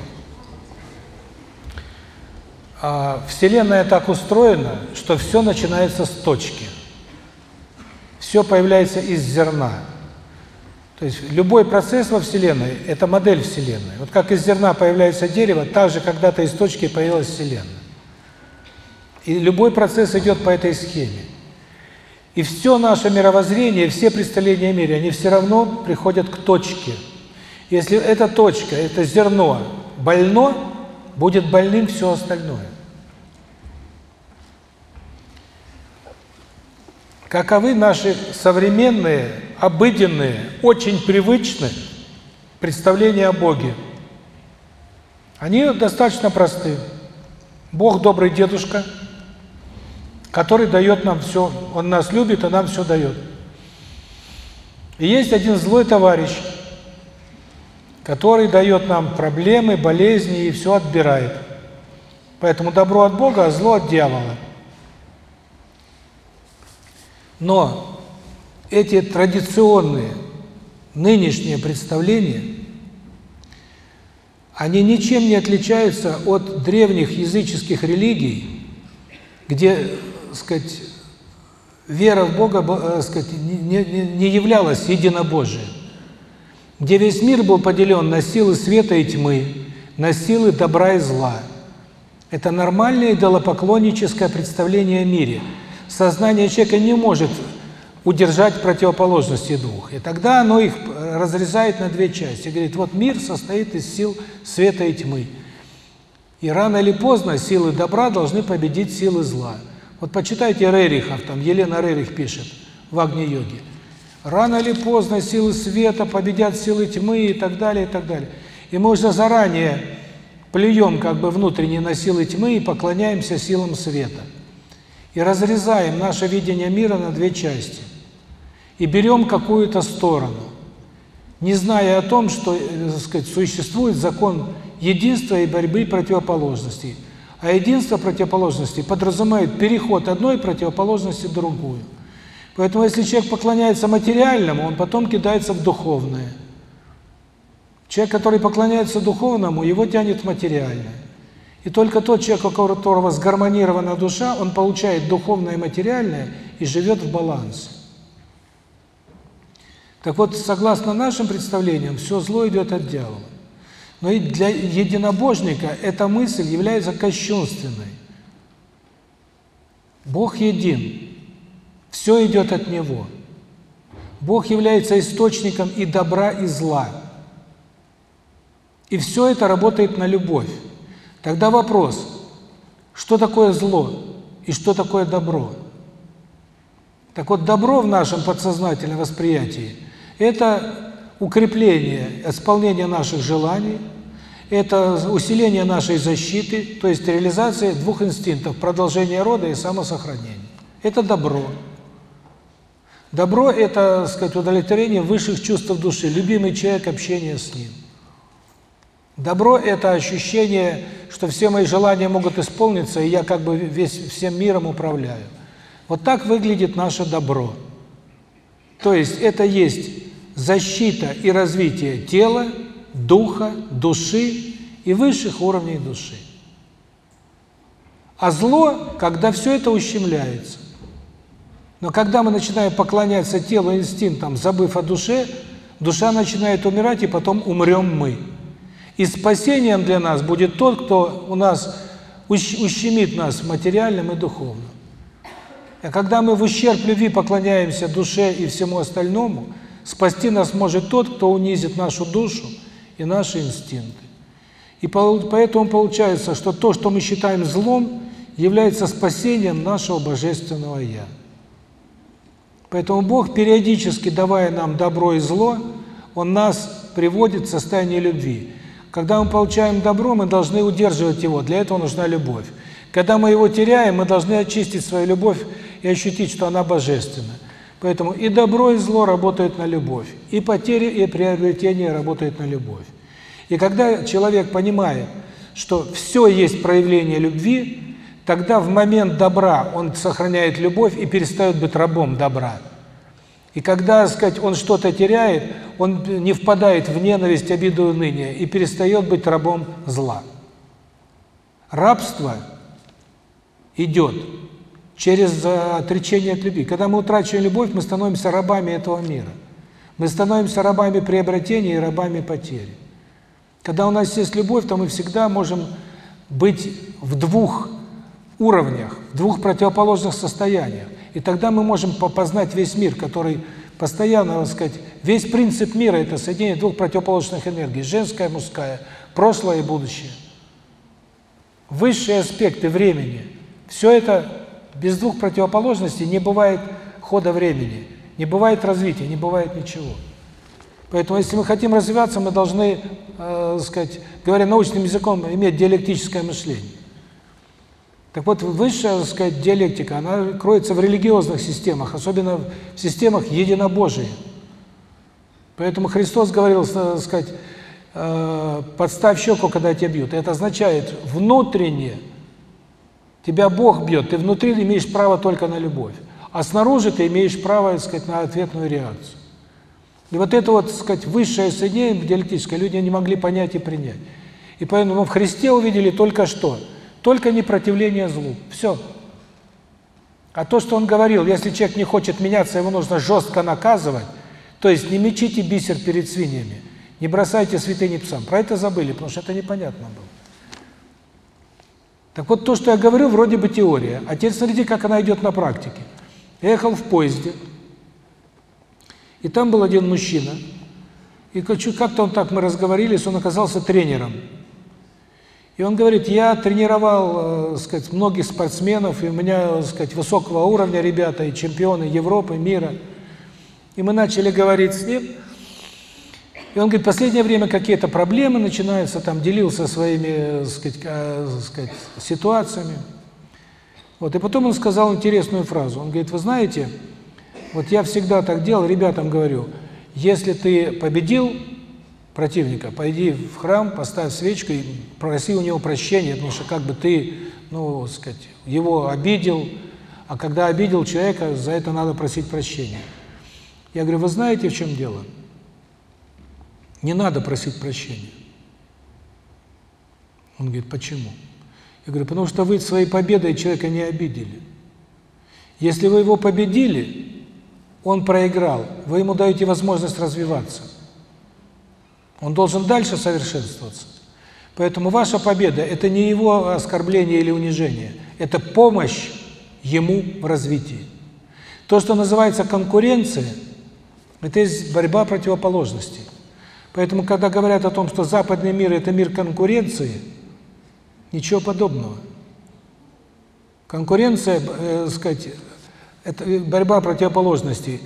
А, Вселенная так устроена, что все начинается с точки. Все появляется из зерна. То есть любой процесс во Вселенной – это модель Вселенной. Вот как из зерна появляется дерево, так же когда-то из точки появилась Вселенная. И любой процесс идет по этой схеме. И все наше мировоззрение, все представления о мире, они все равно приходят к точке. Если эта точка, это зерно больно, будет больным все остальное. Каковы наши современные, обыденные, очень привычные представления о Боге. Они достаточно просты. Бог добрый дедушка, который дает нам все, Он нас любит, и нам все дает. И есть один злой товарищ, который дает нам проблемы, болезни и все отбирает. Поэтому добро от Бога, а зло от дьявола. Но эти традиционные, нынешние представления, они ничем не отличаются от древних языческих религий, где, сказать, вера в Бога, э, сказать, не, не, не являлась единобожием, где весь мир был поделен на силы света и тьмы, на силы добра и зла. Это нормальное идолопоклонническое представление о мире – сознание человека не может удержать противоположности двух. И тогда оно их разрезает на две части. Говорит, вот мир состоит из сил света и тьмы. И рано или поздно силы добра должны победить силы зла. Вот почитайте Рерихов, там Елена Рерих пишет в Агни-йоге. Рано или поздно силы света победят силы тьмы и так далее, и так далее. И мы уже заранее плюем как бы внутренне на силы тьмы и поклоняемся силам света. И разрезаем наше видение мира на две части. И берем какую-то сторону, не зная о том, что, э, так сказать, существует закон единства и борьбы противоположностей. А единство противоположностей подразумевает переход одной противоположности в другую. Поэтому если человек поклоняется материальному, он потом кидается в духовное. Человек, который поклоняется духовному, его тянет в материальное. И только тот человек, у которого сгармонирована душа, он получает духовное и материальное и живет в балансе. Так вот, согласно нашим представлениям, все зло идет от дьявола. Но и для единобожника эта мысль является кощунственной. Бог един. Все идет от Него. Бог является источником и добра, и зла. И все это работает на любовь. Тогда вопрос, что такое зло и что такое добро? Так вот, добро в нашем подсознательном восприятии – это укрепление, исполнение наших желаний, это усиление нашей защиты, то есть реализация двух инстинктов – продолжение рода и самосохранение. Это добро. Добро – это, сказать, удовлетворение высших чувств души, любимый человек, общение с ним. Добро – это ощущение, что все мои желания могут исполниться, и я как бы весь всем миром управляю. Вот так выглядит наше добро. То есть это есть защита и развитие тела, духа, души и высших уровней души. А зло, когда все это ущемляется. Но когда мы начинаем поклоняться телу, инстинктам, забыв о душе, душа начинает умирать, и потом умрем мы. И спасением для нас будет тот, кто у нас ущемит нас материальным и духовным. А когда мы в ущерб любви поклоняемся душе и всему остальному, спасти нас может тот, кто унизит нашу душу и наши инстинкты. И поэтому получается, что то, что мы считаем злом, является спасением нашего Божественного Я. Поэтому Бог, периодически давая нам добро и зло, Он нас приводит в состояние любви. Когда мы получаем добро, мы должны удерживать его, для этого нужна любовь. Когда мы его теряем, мы должны очистить свою любовь и ощутить, что она божественна. Поэтому и добро, и зло работают на любовь, и потери, и приобретение работают на любовь. И когда человек понимает, что все есть проявление любви, тогда в момент добра он сохраняет любовь и перестает быть рабом добра. И когда, сказать, он что-то теряет, он не впадает в ненависть, обиду и уныние и перестает быть рабом зла. Рабство идет через отречение от любви. Когда мы утрачиваем любовь, мы становимся рабами этого мира. Мы становимся рабами приобретения и рабами потери. Когда у нас есть любовь, то мы всегда можем быть в двух уровнях, в двух противоположных состояниях. И тогда мы можем познать весь мир, который постоянно, так сказать, весь принцип мира – это соединение двух противоположных энергий, женская мужская, прошлое и будущее. Высшие аспекты времени – все это без двух противоположностей не бывает хода времени, не бывает развития, не бывает ничего. Поэтому, если мы хотим развиваться, мы должны, э, сказать, говоря научным языком, иметь диалектическое мышление. Так вот, высшая, так сказать, диалектика, она кроется в религиозных системах, особенно в системах единобожия. Поэтому Христос говорил, так сказать, э, подставь щеку, когда тебя бьют. Это означает внутренне тебя Бог бьет, ты внутри имеешь право только на любовь, а снаружи ты имеешь право, так сказать, на ответную реакцию. И вот это вот, так сказать, высшее соединение диалектическое люди не могли понять и принять. И поэтому в Христе увидели только что? Только непротивление злу. Все. А то, что он говорил, если человек не хочет меняться, его нужно жестко наказывать, то есть не мечите бисер перед свиньями, не бросайте святыни псам. Про это забыли, потому что это непонятно было. Так вот, то, что я говорю, вроде бы теория. А теперь смотрите, как она идет на практике. Я ехал в поезде, и там был один мужчина, и как-то он так, мы разговорились, он оказался тренером. И он говорит, я тренировал, э, сказать, многих спортсменов, и у меня, сказать, высокого уровня ребята, и чемпионы Европы, мира. И мы начали говорить с ним, И он говорит, последнее время какие-то проблемы начинаются, там делился своими, сказать, э, сказать, ситуациями. Вот, и потом он сказал интересную фразу. Он говорит, вы знаете, вот я всегда так делал, ребятам говорю, если ты победил противника, пойди в храм, поставь свечку и проси у него прощения, потому что как бы ты, ну, сказать, его обидел, а когда обидел человека, за это надо просить прощения. Я говорю, вы знаете, в чем дело? Не надо просить прощения. Он говорит, почему? Я говорю, потому что вы своей победой человека не обидели. Если вы его победили, он проиграл, вы ему даете возможность развиваться. Он должен дальше совершенствоваться. Поэтому ваша победа – это не его оскорбление или унижение, это помощь ему в развитии. То, что называется конкуренция, это есть борьба противоположностей. Поэтому, когда говорят о том, что западный мир – это мир конкуренции, ничего подобного. Конкуренция, э, сказать, это борьба противоположностей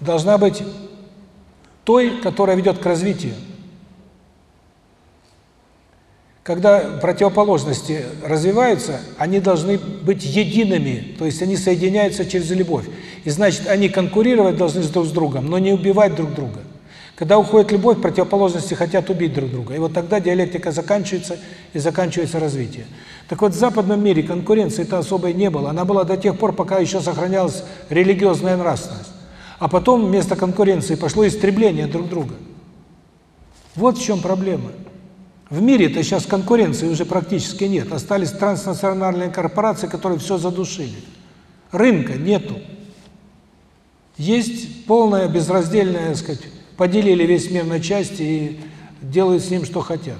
должна быть той, которая ведет к развитию. Когда противоположности развиваются, они должны быть едиными, то есть они соединяются через любовь. И значит, они конкурировать должны друг с другом, но не убивать друг друга. Когда уходит любовь, противоположности хотят убить друг друга. И вот тогда диалектика заканчивается, и заканчивается развитие. Так вот, в западном мире конкуренции-то особой не было. Она была до тех пор, пока еще сохранялась религиозная нравственность. А потом вместо конкуренции пошло истребление друг друга. Вот в чем проблема. В мире-то сейчас конкуренции уже практически нет. Остались транснациональные корпорации, которые все задушили. Рынка нету. Есть полная безраздельная, так сказать, поделили весь мир на части и делают с ним, что хотят.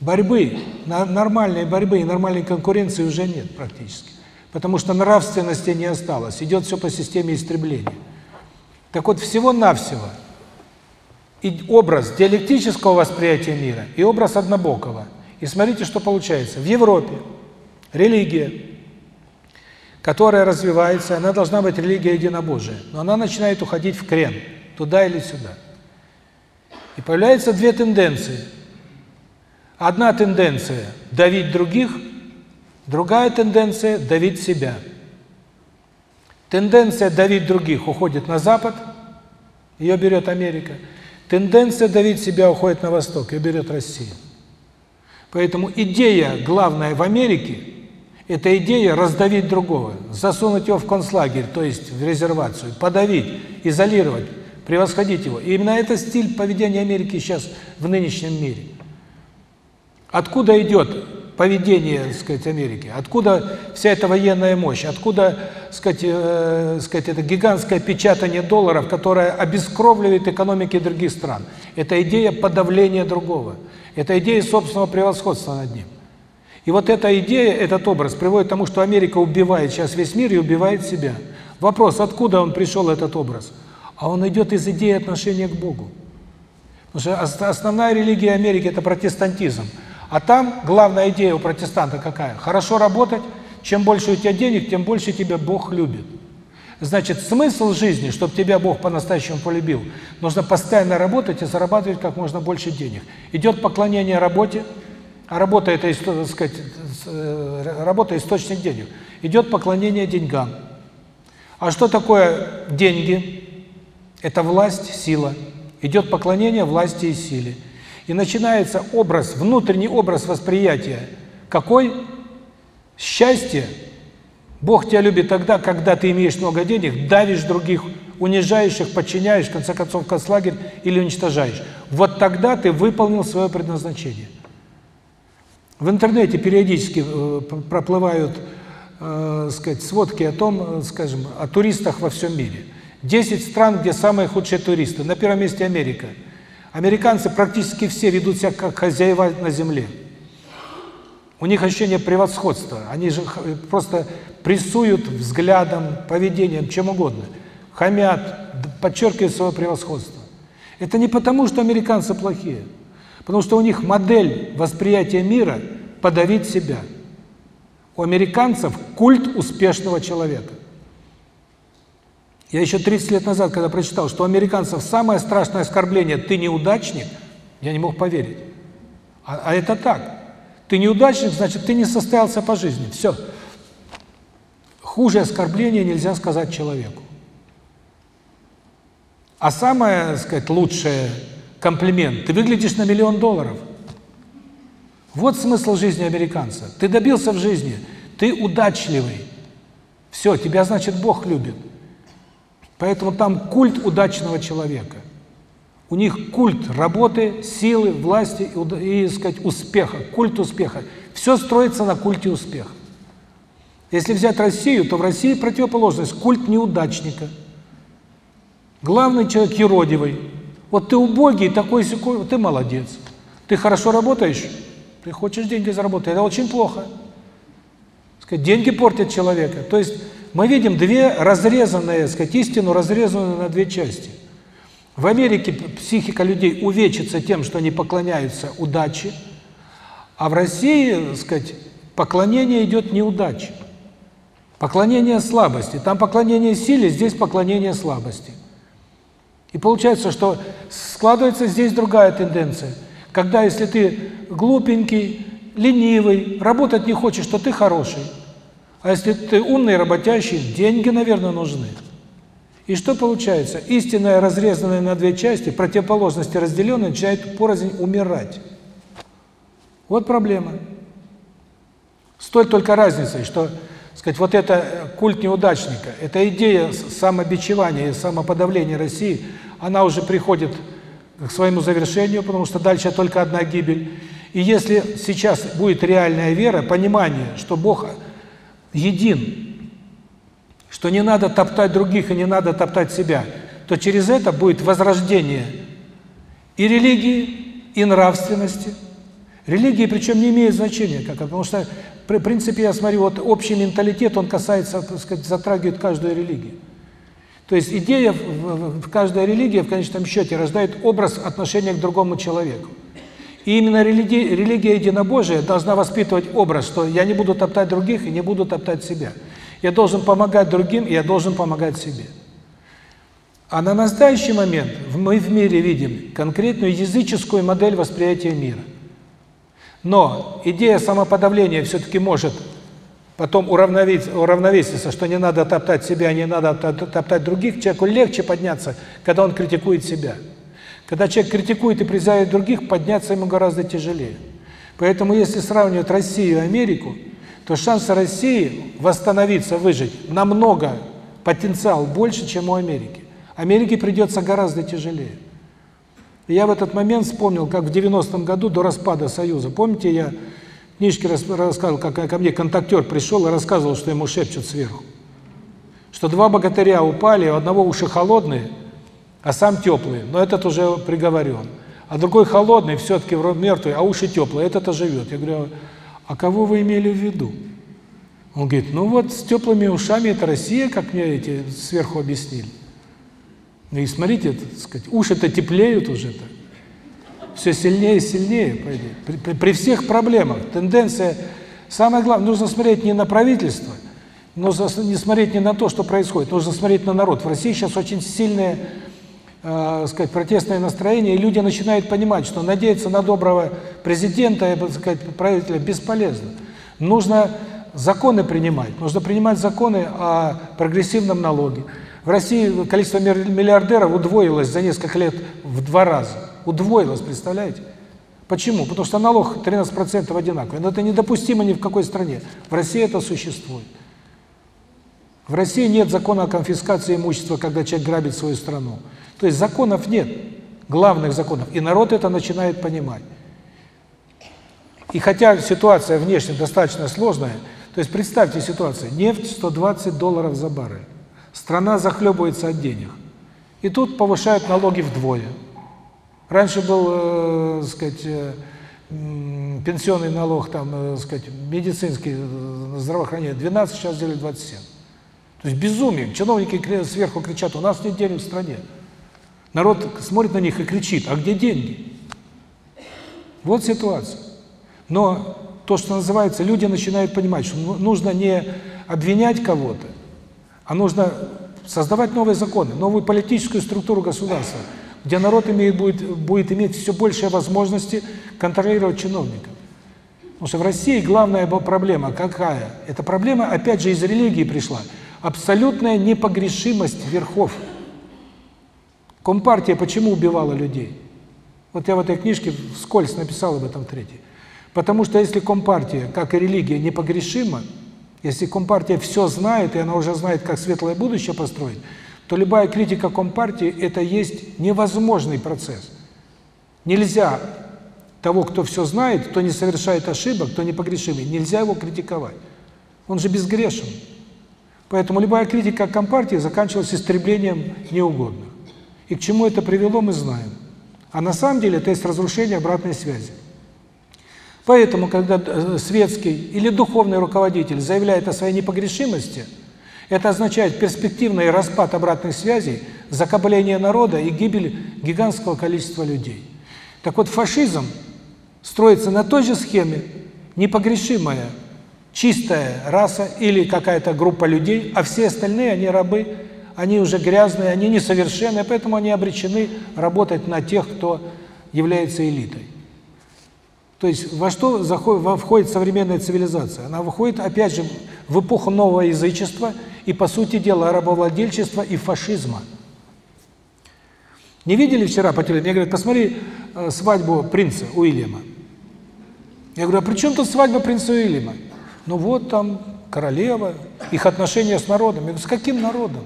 Борьбы, нормальной борьбы и нормальной конкуренции уже нет практически. Потому что нравственности не осталось. Идет все по системе истребления. Так вот, всего-навсего – и образ диалектического восприятия мира и образ однобокого. И смотрите, что получается. В Европе религия, которая развивается, она должна быть религия единобожия, но она начинает уходить в крен, туда или сюда. И появляются две тенденции. Одна тенденция – давить других, другая тенденция – давить себя. Тенденция давить других уходит на Запад, ее берет Америка – Тенденция давить себя уходит на восток и берет Россию. Поэтому идея главная в Америке – это идея раздавить другого, засунуть его в концлагерь, то есть в резервацию, подавить, изолировать, превосходить его. И именно это стиль поведения Америки сейчас в нынешнем мире. Откуда идет поведение, так сказать, Америки. Откуда вся эта военная мощь? Откуда, так сказать, э, сказать, это гигантское печатание долларов, которое обескровливает экономики других стран? Это идея подавления другого. Это идея собственного превосходства над ним. И вот эта идея, этот образ приводит к тому, что Америка убивает сейчас весь мир и убивает себя. Вопрос, откуда он пришел, этот образ? А он идет из идеи отношения к Богу. Потому что основная религия Америки – это протестантизм. А там главная идея у протестанта какая? Хорошо работать, чем больше у тебя денег, тем больше тебя Бог любит. Значит, смысл жизни, чтобы тебя Бог по-настоящему полюбил, нужно постоянно работать и зарабатывать как можно больше денег. Идет поклонение работе, а работа это, так сказать, э, работа источник денег. Идет поклонение деньгам. А что такое деньги? Это власть, сила. Идет поклонение власти и силе. И начинается образ, внутренний образ восприятия. Какой? Счастье. Бог тебя любит тогда, когда ты имеешь много денег, давишь других, унижаешь их, подчиняешь, в конце концов, концлагерь или уничтожаешь. Вот тогда ты выполнил свое предназначение. В интернете периодически э, проплывают, э, сказать, сводки о том, э, скажем, о туристах во всем мире. 10 стран, где самые худшие туристы. На первом месте Америка. Американцы практически все ведут себя как хозяева на земле. У них ощущение превосходства. Они же просто прессуют взглядом, поведением, чем угодно. Хамят, подчеркивают свое превосходство. Это не потому, что американцы плохие. Потому что у них модель восприятия мира – подавить себя. У американцев культ успешного человека. Я еще 30 лет назад, когда прочитал, что у американцев самое страшное оскорбление «ты неудачник», я не мог поверить. А, а это так. Ты неудачник, значит, ты не состоялся по жизни. Все. Хуже оскорбления нельзя сказать человеку. А самое, так сказать, лучшее комплимент – ты выглядишь на миллион долларов. Вот смысл жизни американца. Ты добился в жизни, ты удачливый. Все, тебя, значит, Бог любит. Поэтому там культ удачного человека. У них культ работы, силы, власти и, и сказать, успеха, культ успеха. Все строится на культе успеха. Если взять Россию, то в России противоположность – культ неудачника. Главный человек юродивый. Вот ты убогий, такой секунд, ты молодец. Ты хорошо работаешь, ты хочешь деньги заработать, это очень плохо. Сказать, деньги портят человека. То есть мы видим две разрезанные, сказать, истину разрезанную на две части. В Америке психика людей увечится тем, что они поклоняются удаче, а в России, сказать, поклонение идет неудаче. Поклонение слабости. Там поклонение силе, здесь поклонение слабости. И получается, что складывается здесь другая тенденция. Когда если ты глупенький, ленивый, работать не хочешь, то ты хороший. А если ты умный, работящий, деньги, наверное, нужны. И что получается? Истинная, разрезанная на две части, противоположности разделенные, начинает порознь умирать. Вот проблема. С той только разницей, что сказать, вот это культ неудачника, эта идея самобичевания и самоподавления России, она уже приходит к своему завершению, потому что дальше только одна гибель. И если сейчас будет реальная вера, понимание, что Бог един, что не надо топтать других и не надо топтать себя, то через это будет возрождение и религии, и нравственности. Религии причем не имеет значения, как, потому что в принципе, я смотрю, вот общий менталитет, он касается, так сказать, затрагивает каждую религию. То есть идея в, в каждой религии в конечном счете рождает образ отношения к другому человеку. И именно религия, религия единобожия должна воспитывать образ, что я не буду топтать других и не буду топтать себя. Я должен помогать другим, и я должен помогать себе. А на настоящий момент мы в мире видим конкретную языческую модель восприятия мира. Но идея самоподавления все-таки может потом уравновеситься, что не надо топтать себя, не надо топтать других. Человеку легче подняться, когда он критикует себя. Когда человек критикует и призывает других, подняться ему гораздо тяжелее. Поэтому если сравнивать Россию и Америку, то шансы России восстановиться, выжить намного потенциал больше, чем у Америки. Америке придется гораздо тяжелее. Я в этот момент вспомнил, как в 90-м году, до распада Союза, помните, я в книжке рассказывал, как ко мне контактер пришел и рассказывал, что ему шепчут сверху. Что два богатыря упали, у одного уши холодные, а сам теплый, но этот уже приговорен. А другой холодный, все-таки мертвый, а уши теплые, этот оживет. Я говорю, а кого вы имели в виду? Он говорит, ну вот с теплыми ушами это Россия, как мне эти сверху объяснили. Ну и смотрите, сказать, уши-то теплеют уже-то. Все сильнее и сильнее При, при, при всех проблемах. Тенденция... Самое главное, нужно смотреть не на правительство, нужно не смотреть не на то, что происходит, нужно смотреть на народ. В России сейчас очень сильное, э, сказать, протестное настроение, и люди начинают понимать, что надеяться на доброго президента, я бы сказать, правителя бесполезно. Нужно законы принимать, нужно принимать законы о прогрессивном налоге. В России количество миллиардеров удвоилось за несколько лет в два раза. Удвоилось, представляете? Почему? Потому что налог 13% одинаковый. Но это недопустимо ни в какой стране. В России это существует. В России нет закона о конфискации имущества, когда человек грабит свою страну. То есть законов нет, главных законов. И народ это начинает понимать. И хотя ситуация внешне достаточно сложная, то есть представьте ситуацию, нефть 120 долларов за баррель. Страна захлебывается от денег. И тут повышают налоги вдвое. Раньше был, э, сказать, э, пенсионный налог, там, э, сказать, медицинский, э, здравоохранение 12, сейчас сделали 27. То есть безумие. Чиновники сверху кричат, у нас нет денег в стране. Народ смотрит на них и кричит, а где деньги? Вот ситуация. Но то, что называется, люди начинают понимать, что нужно не обвинять кого-то, а нужно создавать новые законы, новую политическую структуру государства, где народ имеет, будет, будет иметь все большие возможности контролировать чиновников. Потому что в России главная проблема какая? Эта проблема, опять же, из религии пришла. Абсолютная непогрешимость верхов. Компартия почему убивала людей? Вот я в этой книжке вскользь написал об этом третий. Потому что если Компартия, как и религия, непогрешима, если Компартия все знает, и она уже знает, как светлое будущее построить, то любая критика Компартии – это есть невозможный процесс. Нельзя того, кто все знает, кто не совершает ошибок, кто непогрешимый, нельзя его критиковать. Он же безгрешен. Поэтому любая критика Компартии заканчивалась истреблением неугодных. И к чему это привело, мы знаем. А на самом деле это есть разрушение обратной связи. Поэтому, когда э, светский или духовный руководитель заявляет о своей непогрешимости, это означает перспективный распад обратных связей, закобление народа и гибель гигантского количества людей. Так вот, фашизм строится на той же схеме, непогрешимая, чистая раса или какая-то группа людей, а все остальные, они рабы, они уже грязные, они несовершенные, поэтому они обречены работать на тех, кто является элитой. То есть во что заходит, входит современная цивилизация? Она выходит, опять же, в эпоху нового язычества и, по сути дела, рабовладельчества и фашизма. Не видели вчера по телевизору? Мне говорят, посмотри э, свадьбу принца Уильяма. Я говорю, а при чем тут свадьба принца Уильяма? Ну вот там королева, их отношения с народом. Я говорю, с каким народом?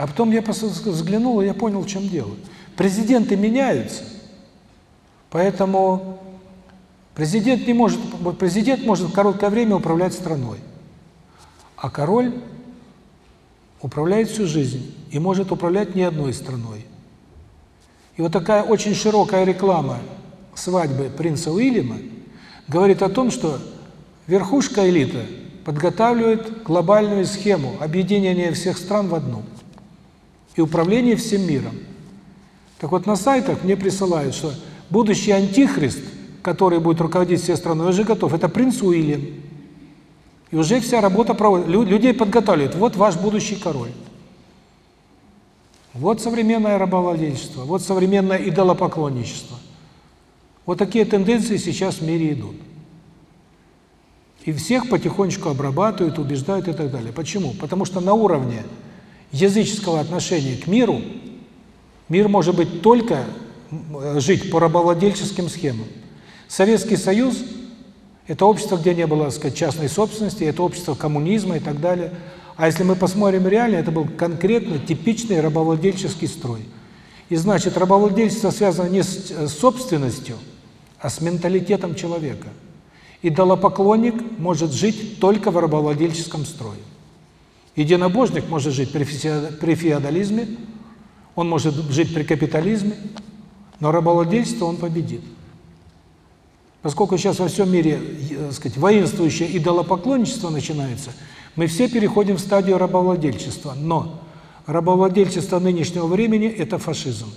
А потом я взглянул, и я понял, в чем дело. Президенты меняются, поэтому президент не может, президент может в короткое время управлять страной, а король управляет всю жизнь и может управлять не одной страной. И вот такая очень широкая реклама свадьбы принца Уильяма говорит о том, что верхушка элиты подготавливает глобальную схему объединения всех стран в одну – и управление всем миром. Так вот, на сайтах мне присылают, что будущий антихрист, который будет руководить всей страной, уже готов. Это принц Уильям. И уже вся работа проводит. Людей подготавливают. Вот ваш будущий король. Вот современное рабовладельчество, вот современное идолопоклонничество. Вот такие тенденции сейчас в мире идут. И всех потихонечку обрабатывают, убеждают и так далее. Почему? Потому что на уровне языческого отношения к миру, мир может быть только жить по рабовладельческим схемам. Советский Союз – это общество, где не было, сказать, частной собственности, это общество коммунизма и так далее. А если мы посмотрим реально, это был конкретно типичный рабовладельческий строй. И значит, рабовладельчество связано не с собственностью, а с менталитетом человека. Идолопоклонник может жить только в рабовладельческом строе. Единобожник может жить при феодализме, он может жить при капитализме, но рабовладельство он победит. Поскольку сейчас во всем мире, так э, сказать, воинствующее идолопоклонничество начинается, мы все переходим в стадию рабовладельчества. Но рабовладельчество нынешнего времени – это фашизм.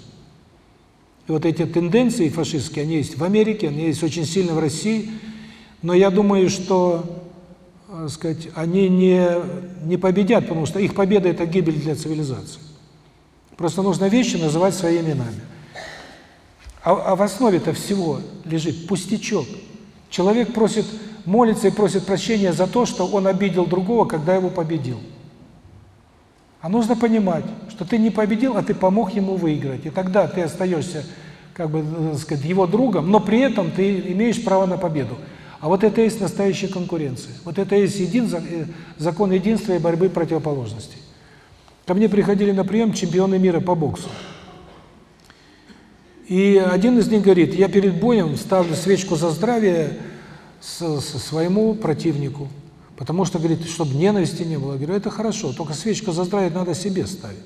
И вот эти тенденции фашистские, они есть в Америке, они есть очень сильно в России, но я думаю, что сказать, они не, не победят, потому что их победа – это гибель для цивилизации. Просто нужно вещи называть своими именами. А, а в основе-то всего лежит пустячок. Человек просит, молится и просит прощения за то, что он обидел другого, когда его победил. А нужно понимать, что ты не победил, а ты помог ему выиграть. И тогда ты остаешься, как бы, так э, сказать, его другом, но при этом ты имеешь право на победу. А вот это и есть настоящая конкуренция. Вот это и есть един, э, закон единства и борьбы противоположностей. Ко мне приходили на прием чемпионы мира по боксу. И один из них говорит, я перед боем ставлю свечку за здравие с, с своему противнику. Потому что, говорит, чтобы ненависти не было. Я говорю, это хорошо, только свечку за здравие надо себе ставить.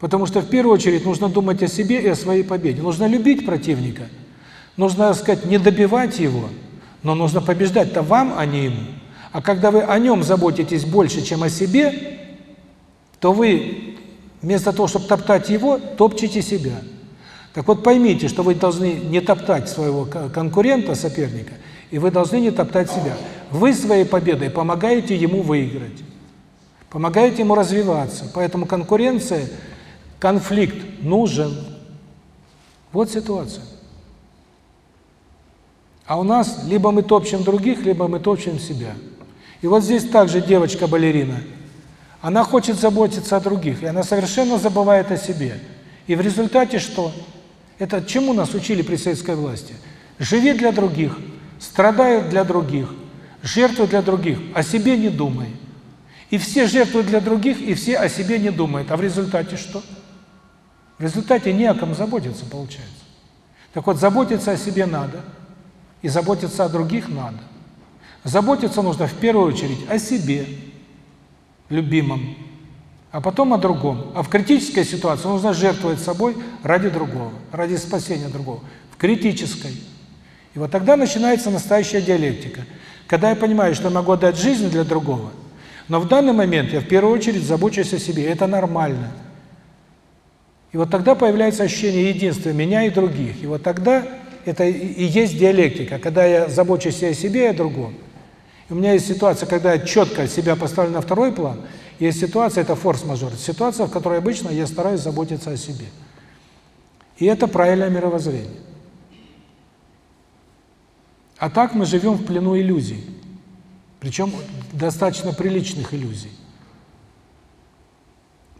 Потому что в первую очередь нужно думать о себе и о своей победе. Нужно любить противника – Нужно, так сказать, не добивать его, но нужно побеждать-то вам, а не ему. А когда вы о нем заботитесь больше, чем о себе, то вы вместо того, чтобы топтать его, топчете себя. Так вот поймите, что вы должны не топтать своего конкурента, соперника, и вы должны не топтать себя. Вы своей победой помогаете ему выиграть. помогаете ему развиваться. Поэтому конкуренция, конфликт нужен. Вот ситуация. А у нас либо мы топчем других, либо мы топчем себя. И вот здесь также девочка-балерина. Она хочет заботиться о других, и она совершенно забывает о себе. И в результате что? Это чему нас учили при советской власти? Живи для других, страдай для других, жертвуй для других, о себе не думай. И все жертвуют для других, и все о себе не думают. А в результате что? В результате не о ком заботиться, получается. Так вот, заботиться о себе надо, и заботиться о других надо. Заботиться нужно в первую очередь о себе, любимом, а потом о другом. А в критической ситуации нужно жертвовать собой ради другого, ради спасения другого. В критической. И вот тогда начинается настоящая диалектика. Когда я понимаю, что я могу отдать жизнь для другого, но в данный момент я в первую очередь забочусь о себе. Это нормально. И вот тогда появляется ощущение единства меня и других. И вот тогда это и есть диалектика, когда я забочусь о себе, и о другом. У меня есть ситуация, когда я четко себя поставлю на второй план, есть ситуация, это форс-мажор, ситуация, в которой обычно я стараюсь заботиться о себе. И это правильное мировоззрение. А так мы живем в плену иллюзий, причем достаточно приличных иллюзий.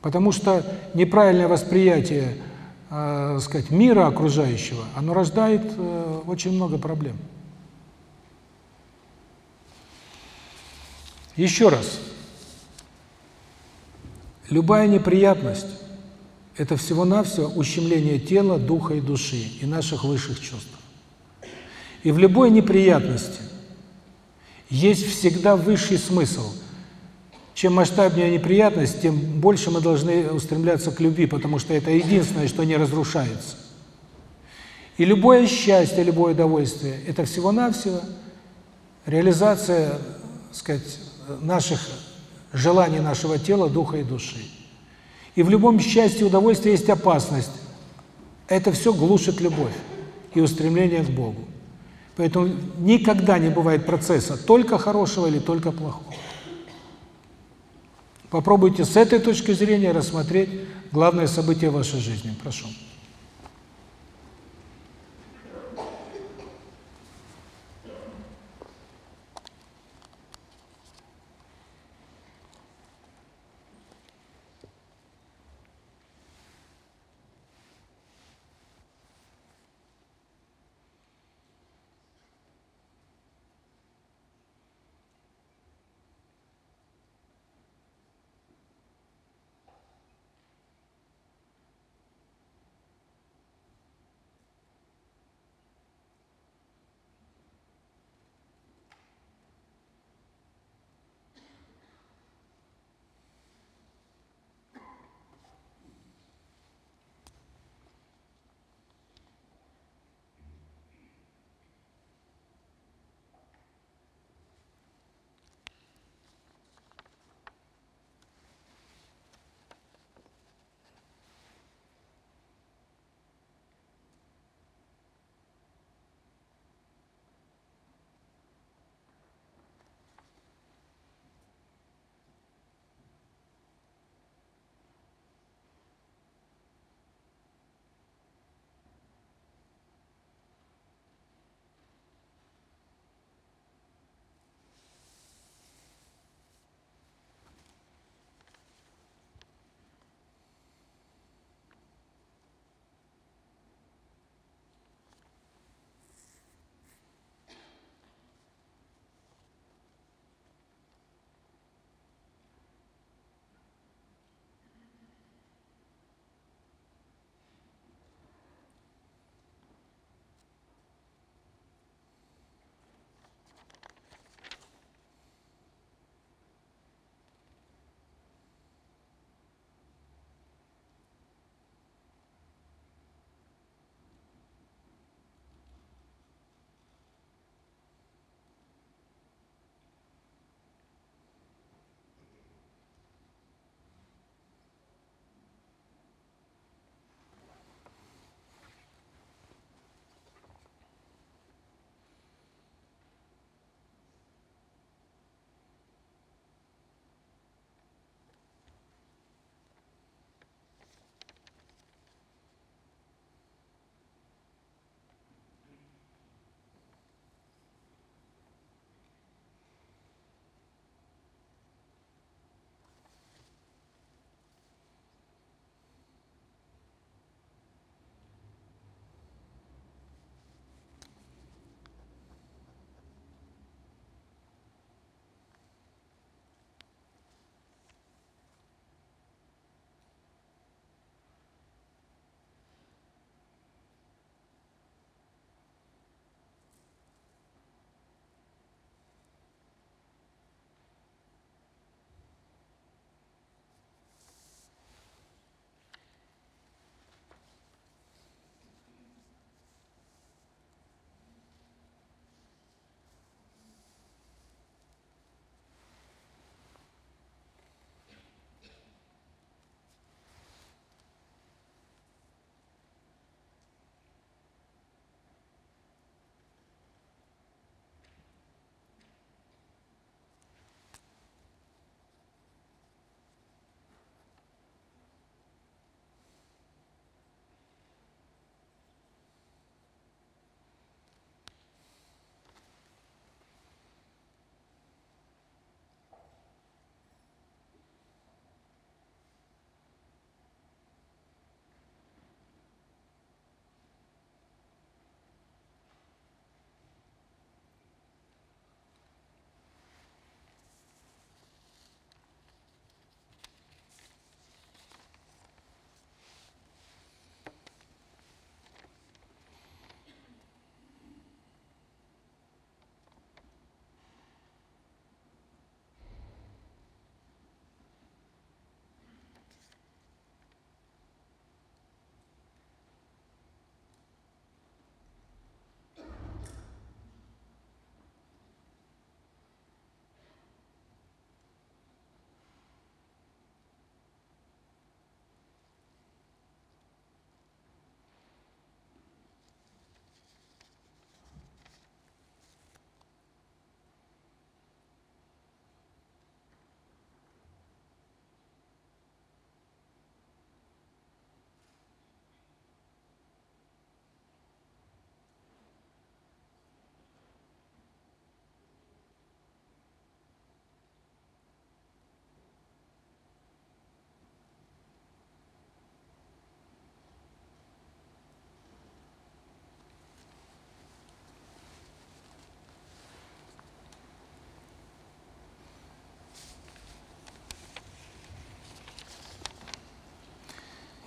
Потому что неправильное восприятие, э, сказать, мира окружающего, оно рождает э, очень много проблем. Еще раз. Любая неприятность – это всего-навсего ущемление тела, духа и души, и наших высших чувств. И в любой неприятности есть всегда высший смысл. Чем масштабнее неприятность, тем больше мы должны устремляться к любви, потому что это единственное, что не разрушается. И любое счастье, любое удовольствие – это всего-навсего реализация, сказать, наших желаний нашего тела, духа и души. И в любом счастье и удовольствии есть опасность. Это все глушит любовь и устремление к Богу. Поэтому никогда не бывает процесса только хорошего или только плохого. Попробуйте с этой точки зрения рассмотреть главное событие вашей жизни. Прошу.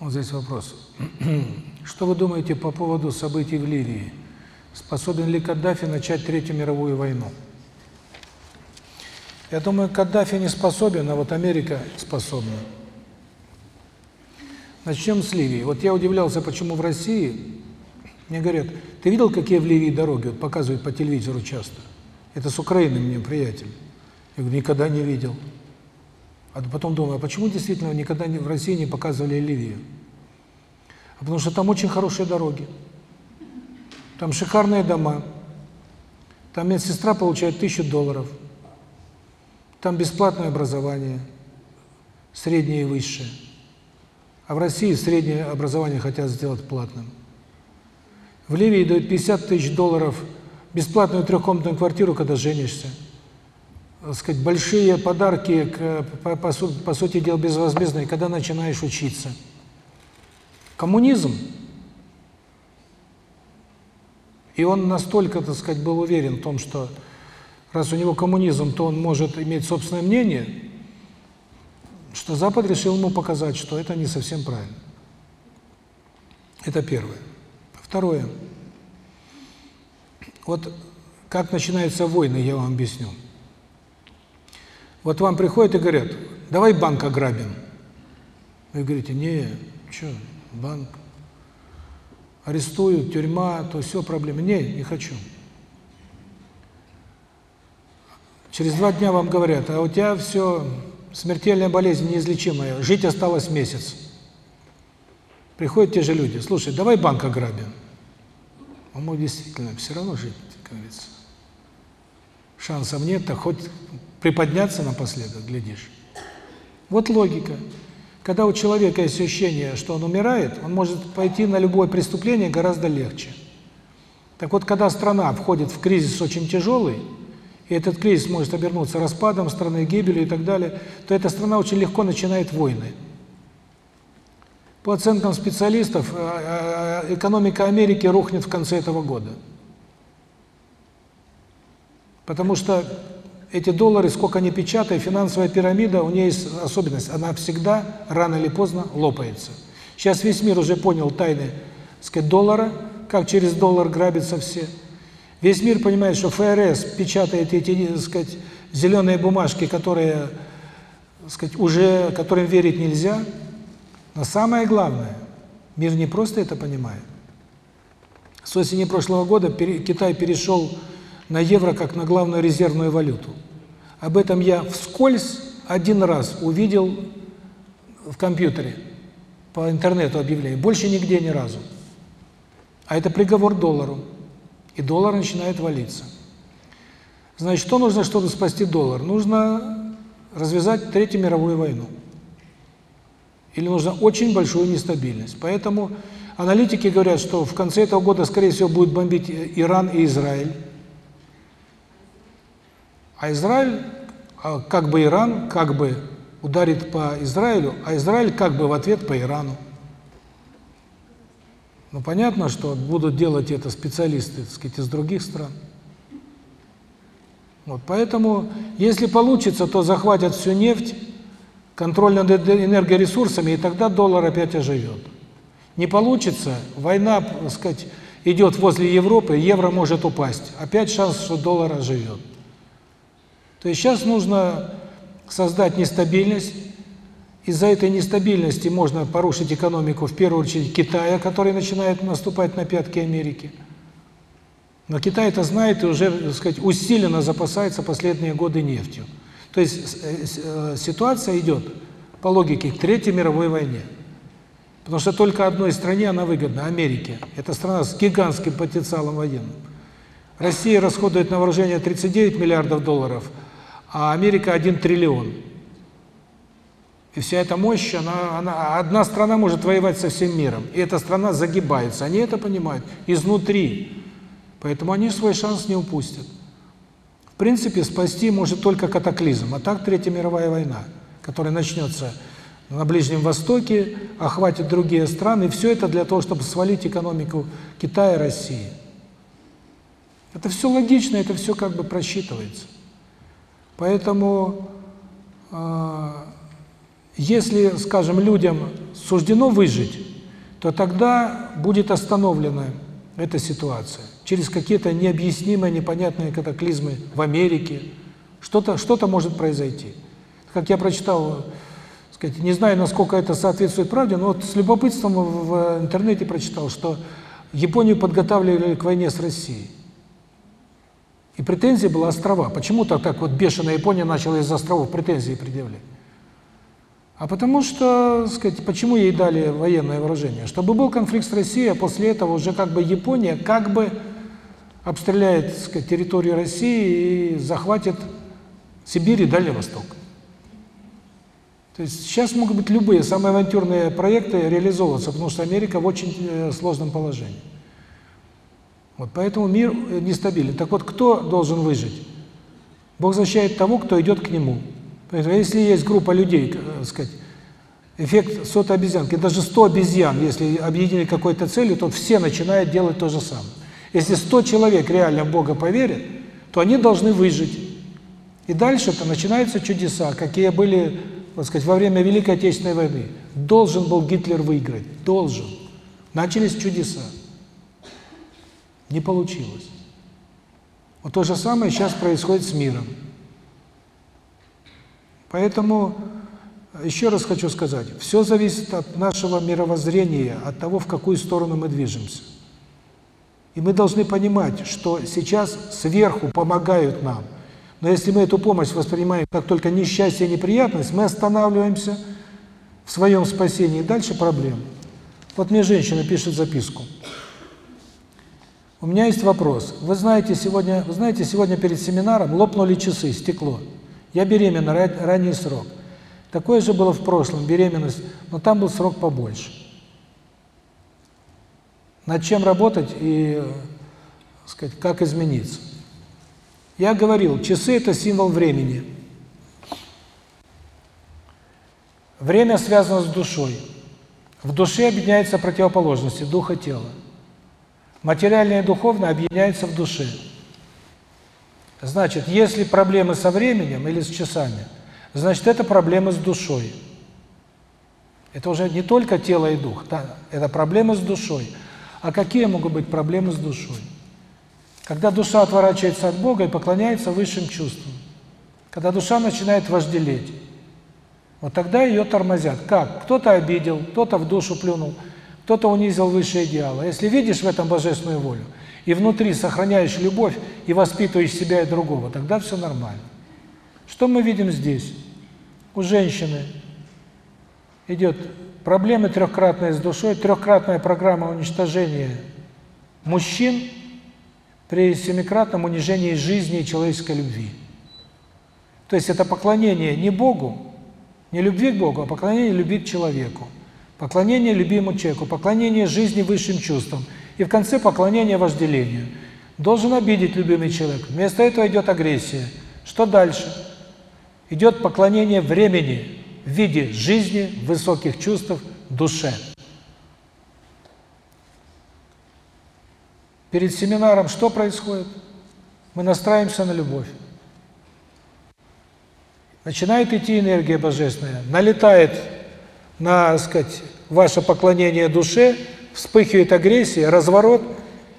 Вот здесь вопрос. Что вы думаете по поводу событий в Ливии? Способен ли Каддафи начать Третью мировую войну? Я думаю, Каддафи не способен, а вот Америка способна. Начнем с Ливии. Вот я удивлялся, почему в России, мне говорят, ты видел, какие в Ливии дороги? Вот показывают по телевизору часто. Это с Украины мне приятель. Я говорю, никогда не видел. А потом думаю, а почему действительно никогда в России не показывали Ливию? А потому что там очень хорошие дороги. Там шикарные дома. Там медсестра получает тысячу долларов. Там бесплатное образование, среднее и высшее. А в России среднее образование хотят сделать платным. В Ливии дают 50 тысяч долларов бесплатную трехкомнатную квартиру, когда женишься. Сказать, большие подарки, по, по, по сути дела, безвозмездные, когда начинаешь учиться. Коммунизм. И он настолько, так сказать, был уверен в том, что раз у него коммунизм, то он может иметь собственное мнение, что Запад решил ему показать, что это не совсем правильно. Это первое. Второе. Вот как начинаются войны, я вам объясню. Вот вам приходят и говорят, давай банк ограбим. Вы говорите, не, что, банк, арестуют, тюрьма, то все проблемы. Не, не хочу. Через два дня вам говорят, а у тебя все, смертельная болезнь неизлечимая, жить осталось месяц. Приходят те же люди, слушай, давай банк ограбим. Он мог действительно все равно жить, как говорится. Шансов нет, так хоть приподняться напоследок, глядишь. Вот логика. Когда у человека есть ощущение, что он умирает, он может пойти на любое преступление гораздо легче. Так вот, когда страна входит в кризис очень тяжелый, и этот кризис может обернуться распадом страны, гибелью и так далее, то эта страна очень легко начинает войны. По оценкам специалистов, э, э, экономика Америки рухнет в конце этого года. Потому что эти доллары, сколько они печатают, финансовая пирамида, у нее есть особенность, она всегда, рано или поздно, лопается. Сейчас весь мир уже понял тайны, сказать, доллара, как через доллар грабятся все. Весь мир понимает, что ФРС печатает эти, сказать, зеленые бумажки, которые, сказать, уже, которым верить нельзя. Но самое главное, мир не просто это понимает. С осени прошлого года Китай перешел на евро как на главную резервную валюту. Об этом я вскользь один раз увидел в компьютере, по интернету объявление, больше нигде ни разу. А это приговор доллару. И доллар начинает валиться. Значит, что нужно, чтобы спасти доллар? Нужно развязать Третью мировую войну. Или нужно очень большую нестабильность. Поэтому аналитики говорят, что в конце этого года, скорее всего, будет бомбить Иран и Израиль. А Израиль, а как бы Иран, как бы ударит по Израилю, а Израиль как бы в ответ по Ирану. Ну, понятно, что будут делать это специалисты, так сказать, из других стран. Вот, поэтому, если получится, то захватят всю нефть, контроль над энергоресурсами, и тогда доллар опять оживет. Не получится, война, так сказать, идет возле Европы, евро может упасть. Опять шанс, что доллар оживет. То есть сейчас нужно создать нестабильность. Из-за этой нестабильности можно порушить экономику, в первую очередь, Китая, который начинает наступать на пятки Америки. Но Китай это знает и уже, так сказать, усиленно запасается последние годы нефтью. То есть э, э, ситуация идет по логике к Третьей мировой войне. Потому что только одной стране она выгодна – Америке. Это страна с гигантским потенциалом военным. Россия расходует на вооружение 39 миллиардов долларов – а Америка один триллион. И вся эта мощь, она, она, одна страна может воевать со всем миром, и эта страна загибается. Они это понимают изнутри, поэтому они свой шанс не упустят. В принципе, спасти может только катаклизм, а так Третья мировая война, которая начнется на Ближнем Востоке, охватит другие страны, и все это для того, чтобы свалить экономику Китая и России. Это все логично, это все как бы просчитывается. Поэтому, э, если, скажем, людям суждено выжить, то тогда будет остановлена эта ситуация через какие-то необъяснимые, непонятные катаклизмы в Америке. Что-то что, -то, может произойти. Как я прочитал, сказать, не знаю, насколько это соответствует правде, но вот с любопытством в интернете прочитал, что Японию подготавливали к войне с Россией. И претензия была острова. Почему так, так вот бешеная Япония начала из островов претензии предъявлять? А потому что, сказать, почему ей дали военное вооружение? Чтобы был конфликт с Россией, а после этого уже как бы Япония как бы обстреляет, сказать, территорию России и захватит Сибирь и Дальний Восток. То есть сейчас могут быть любые самые авантюрные проекты реализовываться, потому что Америка в очень э, сложном положении. Вот поэтому мир э, нестабилен. Так вот, кто должен выжить? Бог защищает того, кто идет к Нему. Поэтому если есть группа людей, так сказать, эффект сотой обезьянки, даже 100 обезьян, если объединили какой-то целью, то все начинают делать то же самое. Если 100 человек реально в Бога поверят, то они должны выжить. И дальше-то начинаются чудеса, какие были, так сказать, во время Великой Отечественной войны. Должен был Гитлер выиграть, должен. Начались чудеса. Не получилось. Вот то же самое сейчас происходит с миром. Поэтому еще раз хочу сказать, все зависит от нашего мировоззрения, от того, в какую сторону мы движемся. И мы должны понимать, что сейчас сверху помогают нам. Но если мы эту помощь воспринимаем как только несчастье и неприятность, мы останавливаемся в своем спасении, дальше проблем. Вот мне женщина пишет записку. У меня есть вопрос. Вы знаете, сегодня, вы знаете, сегодня перед семинаром лопнули часы, стекло. Я беременна, ранний срок. Такое же было в прошлом, беременность, но там был срок побольше. Над чем работать и, сказать, как измениться? Я говорил, часы – это символ времени. Время связано с душой. В душе объединяются противоположности – дух и тело. Материальное и духовное объединяются в душе. Значит, если проблемы со временем или с часами, значит, это проблемы с душой. Это уже не только тело и дух, да, это проблемы с душой. А какие могут быть проблемы с душой? Когда душа отворачивается от Бога и поклоняется высшим чувствам. Когда душа начинает вожделеть. Вот тогда ее тормозят. Как? Кто-то обидел, кто-то в душу плюнул, кто-то унизил высшие идеалы. Если видишь в этом божественную волю, и внутри сохраняешь любовь и воспитываешь себя и другого, тогда все нормально. Что мы видим здесь? У женщины идет проблемы трехкратные с душой, трехкратная программа уничтожения мужчин при семикратном унижении жизни и человеческой любви. То есть это поклонение не Богу, не любви к Богу, а поклонение любви к человеку, поклонение любимому человеку, поклонение жизни высшим чувствам – и в конце поклонение вожделению. Должен обидеть любимый человек. Вместо этого идет агрессия. Что дальше? Идет поклонение времени в виде жизни, высоких чувств, душе. Перед семинаром что происходит? Мы настраиваемся на любовь. Начинает идти энергия божественная, налетает на, сказать, ваше поклонение душе, вспыхивает агрессия, разворот,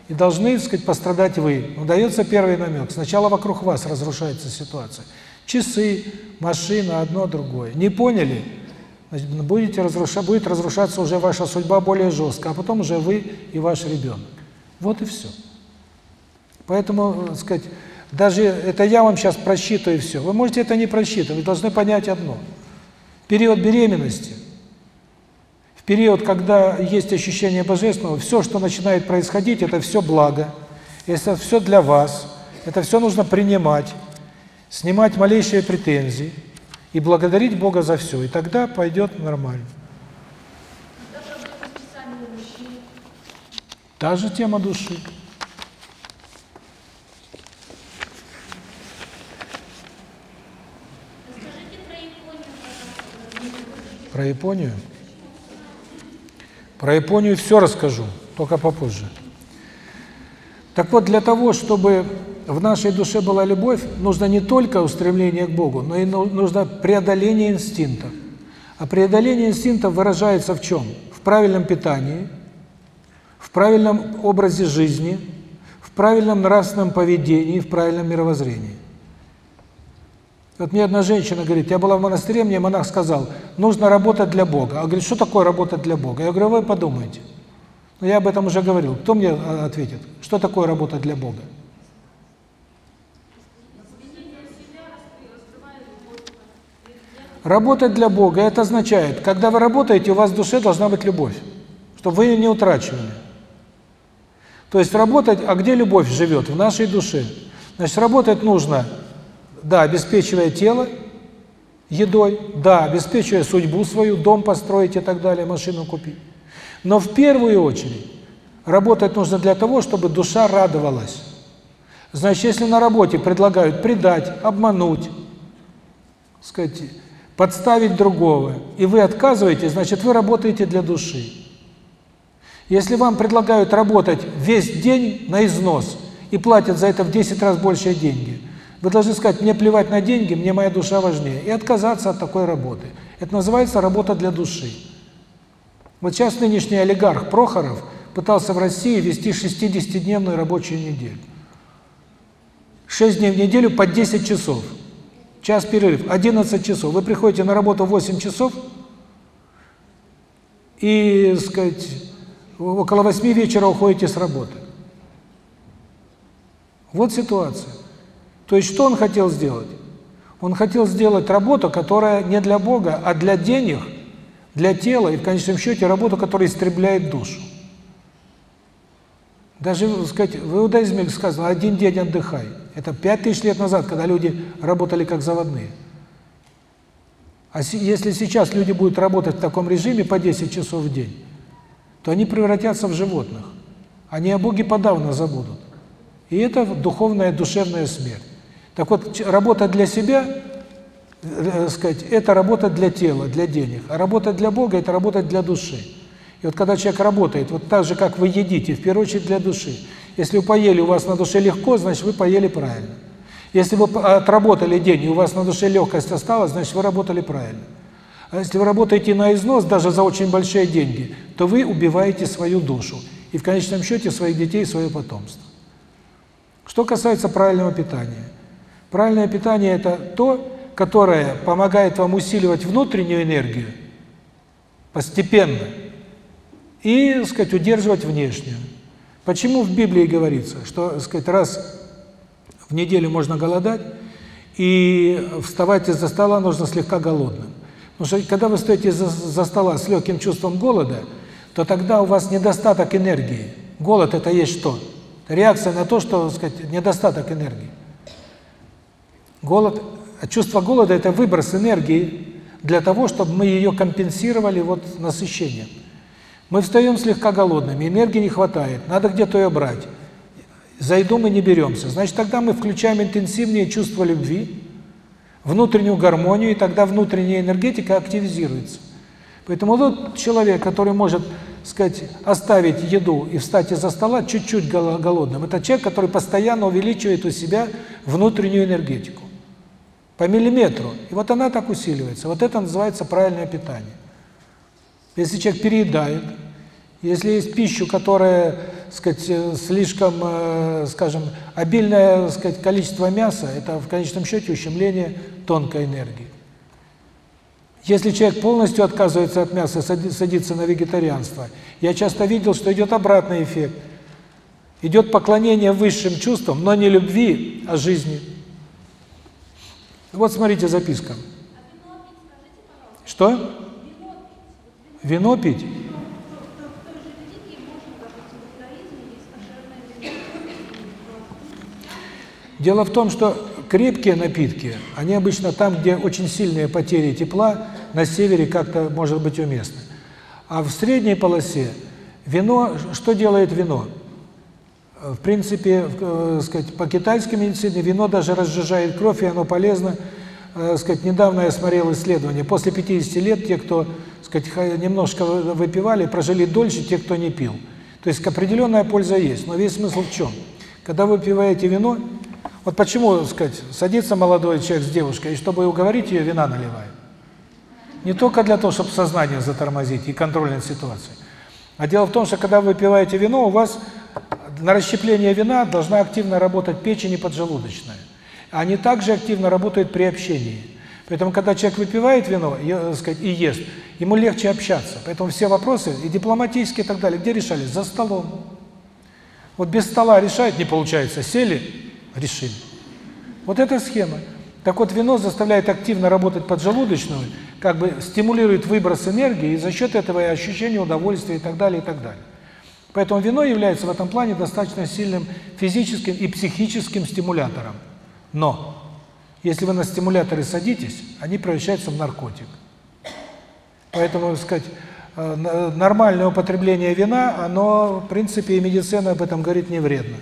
и должны, так сказать, пострадать вы. Но первый намек. Сначала вокруг вас разрушается ситуация. Часы, машина, одно, другое. Не поняли? Значит, будете разрушать, будет разрушаться уже ваша судьба более жестко, а потом уже вы и ваш ребенок. Вот и все. Поэтому, так сказать, даже это я вам сейчас просчитываю все. Вы можете это не просчитывать, вы должны понять одно. Период беременности – период, когда есть ощущение Божественного, все, что начинает происходить, это все благо, это все для вас, это все нужно принимать, снимать малейшие претензии и благодарить Бога за все, и тогда пойдет нормально. Та же тема души. Про Японию? Про Японию все расскажу, только попозже. Так вот, для того, чтобы в нашей душе была любовь, нужно не только устремление к Богу, но и нужно преодоление инстинктов. А преодоление инстинктов выражается в чем? В правильном питании, в правильном образе жизни, в правильном нравственном поведении, в правильном мировоззрении. Вот мне одна женщина говорит, я была в монастыре, мне монах сказал, нужно работать для Бога. А говорит, что такое работать для Бога? Я говорю, вы подумайте. Но я об этом уже говорил. Кто мне а, ответит? Что такое работать для Бога? Работать для Бога – это означает, когда вы работаете, у вас в душе должна быть любовь, чтобы вы ее не утрачивали. То есть работать, а где любовь живет? В нашей душе. Значит, работать нужно, да, обеспечивая тело едой, да, обеспечивая судьбу свою, дом построить и так далее, машину купить. Но в первую очередь работать нужно для того, чтобы душа радовалась. Значит, если на работе предлагают предать, обмануть, сказать, подставить другого, и вы отказываете, значит, вы работаете для души. Если вам предлагают работать весь день на износ и платят за это в 10 раз больше деньги, вы должны сказать, мне плевать на деньги, мне моя душа важнее, и отказаться от такой работы. Это называется работа для души. Вот сейчас нынешний олигарх Прохоров пытался в России вести 60-дневную рабочую неделю. 6 дней в неделю по 10 часов. Час перерыв, 11 часов. Вы приходите на работу в 8 часов и, сказать, около 8 вечера уходите с работы. Вот ситуация. То есть что он хотел сделать? Он хотел сделать работу, которая не для Бога, а для денег, для тела, и в конечном счете работу, которая истребляет душу. Даже, так сказать, в иудаизме сказано «один день отдыхай». Это пять тысяч лет назад, когда люди работали как заводные. А если сейчас люди будут работать в таком режиме по 10 часов в день, то они превратятся в животных. Они о Боге подавно забудут. И это духовная, душевная смерть. Так вот, работа для себя, э, сказать, это работа для тела, для денег. А работа для Бога – это работа для души. И вот когда человек работает, вот так же, как вы едите, в первую очередь для души. Если вы поели, у вас на душе легко, значит, вы поели правильно. Если вы отработали день, и у вас на душе легкость осталась, значит, вы работали правильно. А если вы работаете на износ, даже за очень большие деньги, то вы убиваете свою душу. И в конечном счете своих детей, свое потомство. Что касается правильного питания. Правильное питание – это то, которое помогает вам усиливать внутреннюю энергию постепенно и, так сказать, удерживать внешнюю. Почему в Библии говорится, что, так сказать, раз в неделю можно голодать, и вставать из-за стола нужно слегка голодным. Потому что когда вы стоите за, за стола с легким чувством голода, то тогда у вас недостаток энергии. Голод – это есть что? Реакция на то, что, так сказать, недостаток энергии. Голод, чувство голода – это выброс энергии для того, чтобы мы ее компенсировали вот насыщением. Мы встаем слегка голодными, энергии не хватает, надо где-то ее брать. За еду мы не беремся. Значит, тогда мы включаем интенсивнее чувство любви, внутреннюю гармонию, и тогда внутренняя энергетика активизируется. Поэтому тот человек, который может, сказать, оставить еду и встать из-за стола чуть-чуть голодным, это человек, который постоянно увеличивает у себя внутреннюю энергетику. По миллиметру. И вот она так усиливается. Вот это называется правильное питание. Если человек переедает, если есть пищу, которая, сказать, слишком, э, скажем, обильное, сказать, количество мяса, это в конечном счете ущемление тонкой энергии. Если человек полностью отказывается от мяса, садится на вегетарианство, я часто видел, что идет обратный эффект. Идет поклонение высшим чувствам, но не любви, а жизни. Вот смотрите записка. Что? Вино пить? Дело в том, что крепкие напитки, они обычно там, где очень сильные потери тепла, на севере как-то может быть уместны. А в средней полосе вино, что делает вино? В принципе, э, сказать, по китайской медицине вино даже разжижает кровь, и оно полезно. Э, сказать, недавно я смотрел исследование, после 50 лет те, кто сказать, немножко выпивали, прожили дольше те, кто не пил. То есть определенная польза есть, но весь смысл в чем? Когда вы пиваете вино, вот почему, сказать, садится молодой человек с девушкой, и чтобы уговорить ее, вина наливает. Не только для того, чтобы сознание затормозить и контроль над ситуацией. А дело в том, что когда вы выпиваете вино, у вас на расщепление вина должна активно работать печень и поджелудочная. Они также активно работают при общении. Поэтому, когда человек выпивает вино и, так сказать, и ест, ему легче общаться. Поэтому все вопросы, и дипломатические и так далее, где решались? За столом. Вот без стола решают, не получается. Сели, решили. Вот эта схема. Так вот, вино заставляет активно работать поджелудочную, как бы стимулирует выброс энергии, и за счет этого и ощущение удовольствия и так далее, и так далее. Поэтому вино является в этом плане достаточно сильным физическим и психическим стимулятором. Но если вы на стимуляторы садитесь, они превращаются в наркотик. Поэтому, так сказать, э, нормальное употребление вина, оно, в принципе, и медицина об этом говорит, не вредно.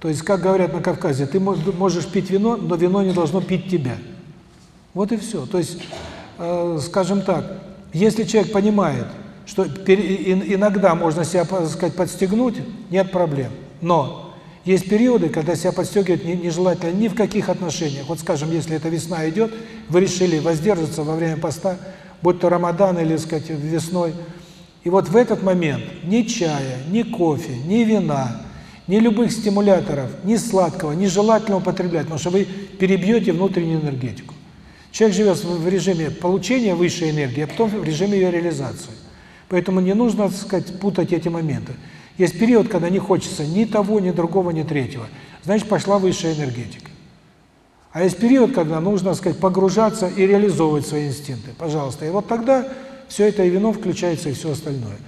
То есть, как говорят на Кавказе, ты можешь пить вино, но вино не должно пить тебя. Вот и все. То есть, э, скажем так, если человек понимает, что иногда можно себя, так сказать, подстегнуть, нет проблем. Но есть периоды, когда себя подстегивать нежелательно ни в каких отношениях. Вот, скажем, если это весна идет, вы решили воздержаться во время поста, будь то Рамадан или, так сказать, весной. И вот в этот момент ни чая, ни кофе, ни вина, ни любых стимуляторов, ни сладкого, ни желательно употреблять, потому что вы перебьете внутреннюю энергетику. Человек живет в режиме получения высшей энергии, а потом в режиме ее реализации. Поэтому не нужно, так сказать, путать эти моменты. Есть период, когда не хочется ни того, ни другого, ни третьего. Значит, пошла высшая энергетика. А есть период, когда нужно, так сказать, погружаться и реализовывать свои инстинкты. Пожалуйста. И вот тогда все это и вино включается, и все остальное.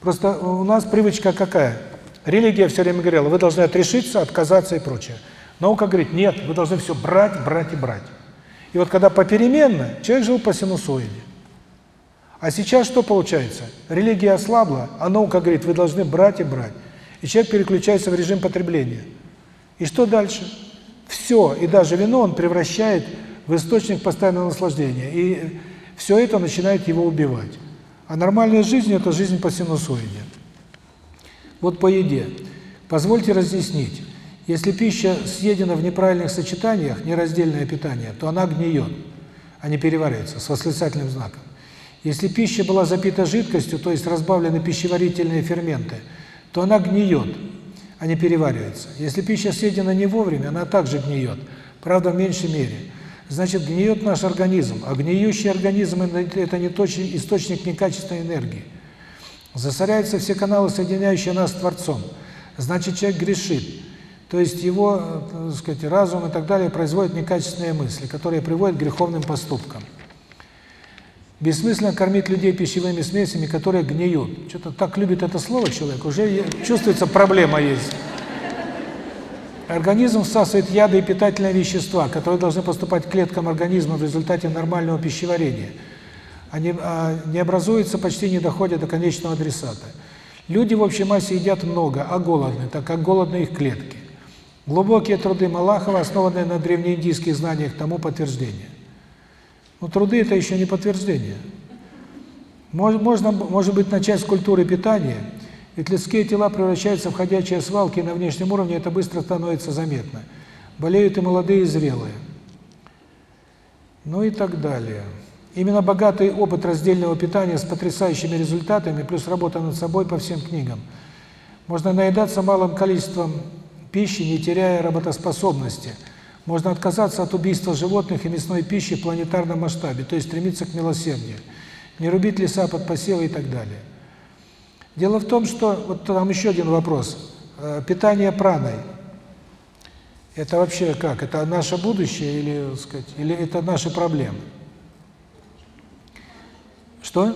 Просто у нас привычка какая? Религия все время говорила, вы должны отрешиться, отказаться и прочее. Наука говорит, нет, вы должны все брать, брать и брать. И вот когда попеременно, человек жил по синусоиде. А сейчас что получается? Религия ослабла, а наука говорит, вы должны брать и брать. И человек переключается в режим потребления. И что дальше? Все, и даже вино он превращает в источник постоянного наслаждения. И все это начинает его убивать. А нормальная жизнь – это жизнь по синусоиде. Вот по еде. Позвольте разъяснить. Если пища съедена в неправильных сочетаниях, нераздельное питание, то она гниет, а не переваривается, с восклицательным знаком. Если пища была запита жидкостью, то есть разбавлены пищеварительные ферменты, то она гниет, а не переваривается. Если пища съедена не вовремя, она также гниет, правда в меньшей мере. Значит, гниет наш организм, а гниющий организм – это не точный источник некачественной энергии. Засоряются все каналы, соединяющие нас с Творцом. Значит, человек грешит. То есть его, э, так сказать, разум и так далее производят некачественные мысли, которые приводят к греховным поступкам. Бессмысленно кормить людей пищевыми смесями, которые гниют. Что-то так любит это слово человек, уже чувствуется проблема есть. Организм всасывает яды и питательные вещества, которые должны поступать к клеткам организма в результате нормального пищеварения – они а, не образуются, почти не доходят до конечного адресата. Люди в общей массе едят много, а голодны, так как голодны их клетки. Глубокие труды Малахова, основанные на древнеиндийских знаниях, тому подтверждение. Но труды – это еще не подтверждение. Можно, может быть, начать с культуры питания, ведь людские тела превращаются в ходячие свалки, на внешнем уровне это быстро становится заметно. Болеют и молодые, и зрелые. Ну и так далее. Именно богатый опыт раздельного питания с потрясающими результатами, плюс работа над собой по всем книгам. Можно наедаться малым количеством пищи, не теряя работоспособности. Можно отказаться от убийства животных и мясной пищи в планетарном масштабе, то есть стремиться к милосердию. Не рубить леса под посевы и так далее. Дело в том, что, вот там еще один вопрос. Э, питание праной. Это вообще как? Это наше будущее или, сказать, или это наши проблемы? Что?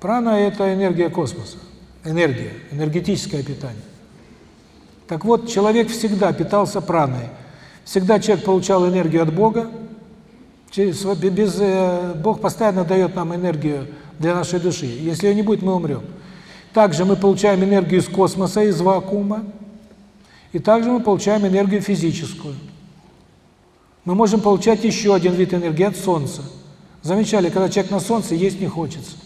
Прана – это энергия космоса, энергия, энергетическое питание. Так вот, человек всегда питался праной. Всегда человек получал энергию от Бога. Через, без, э, Бог постоянно дает нам энергию для нашей души. Если ее не будет, мы умрем. Также мы получаем энергию из космоса, из вакуума. И также мы получаем энергию физическую мы можем получать еще один вид энергии от Солнца. Замечали, когда человек на Солнце, есть не хочется.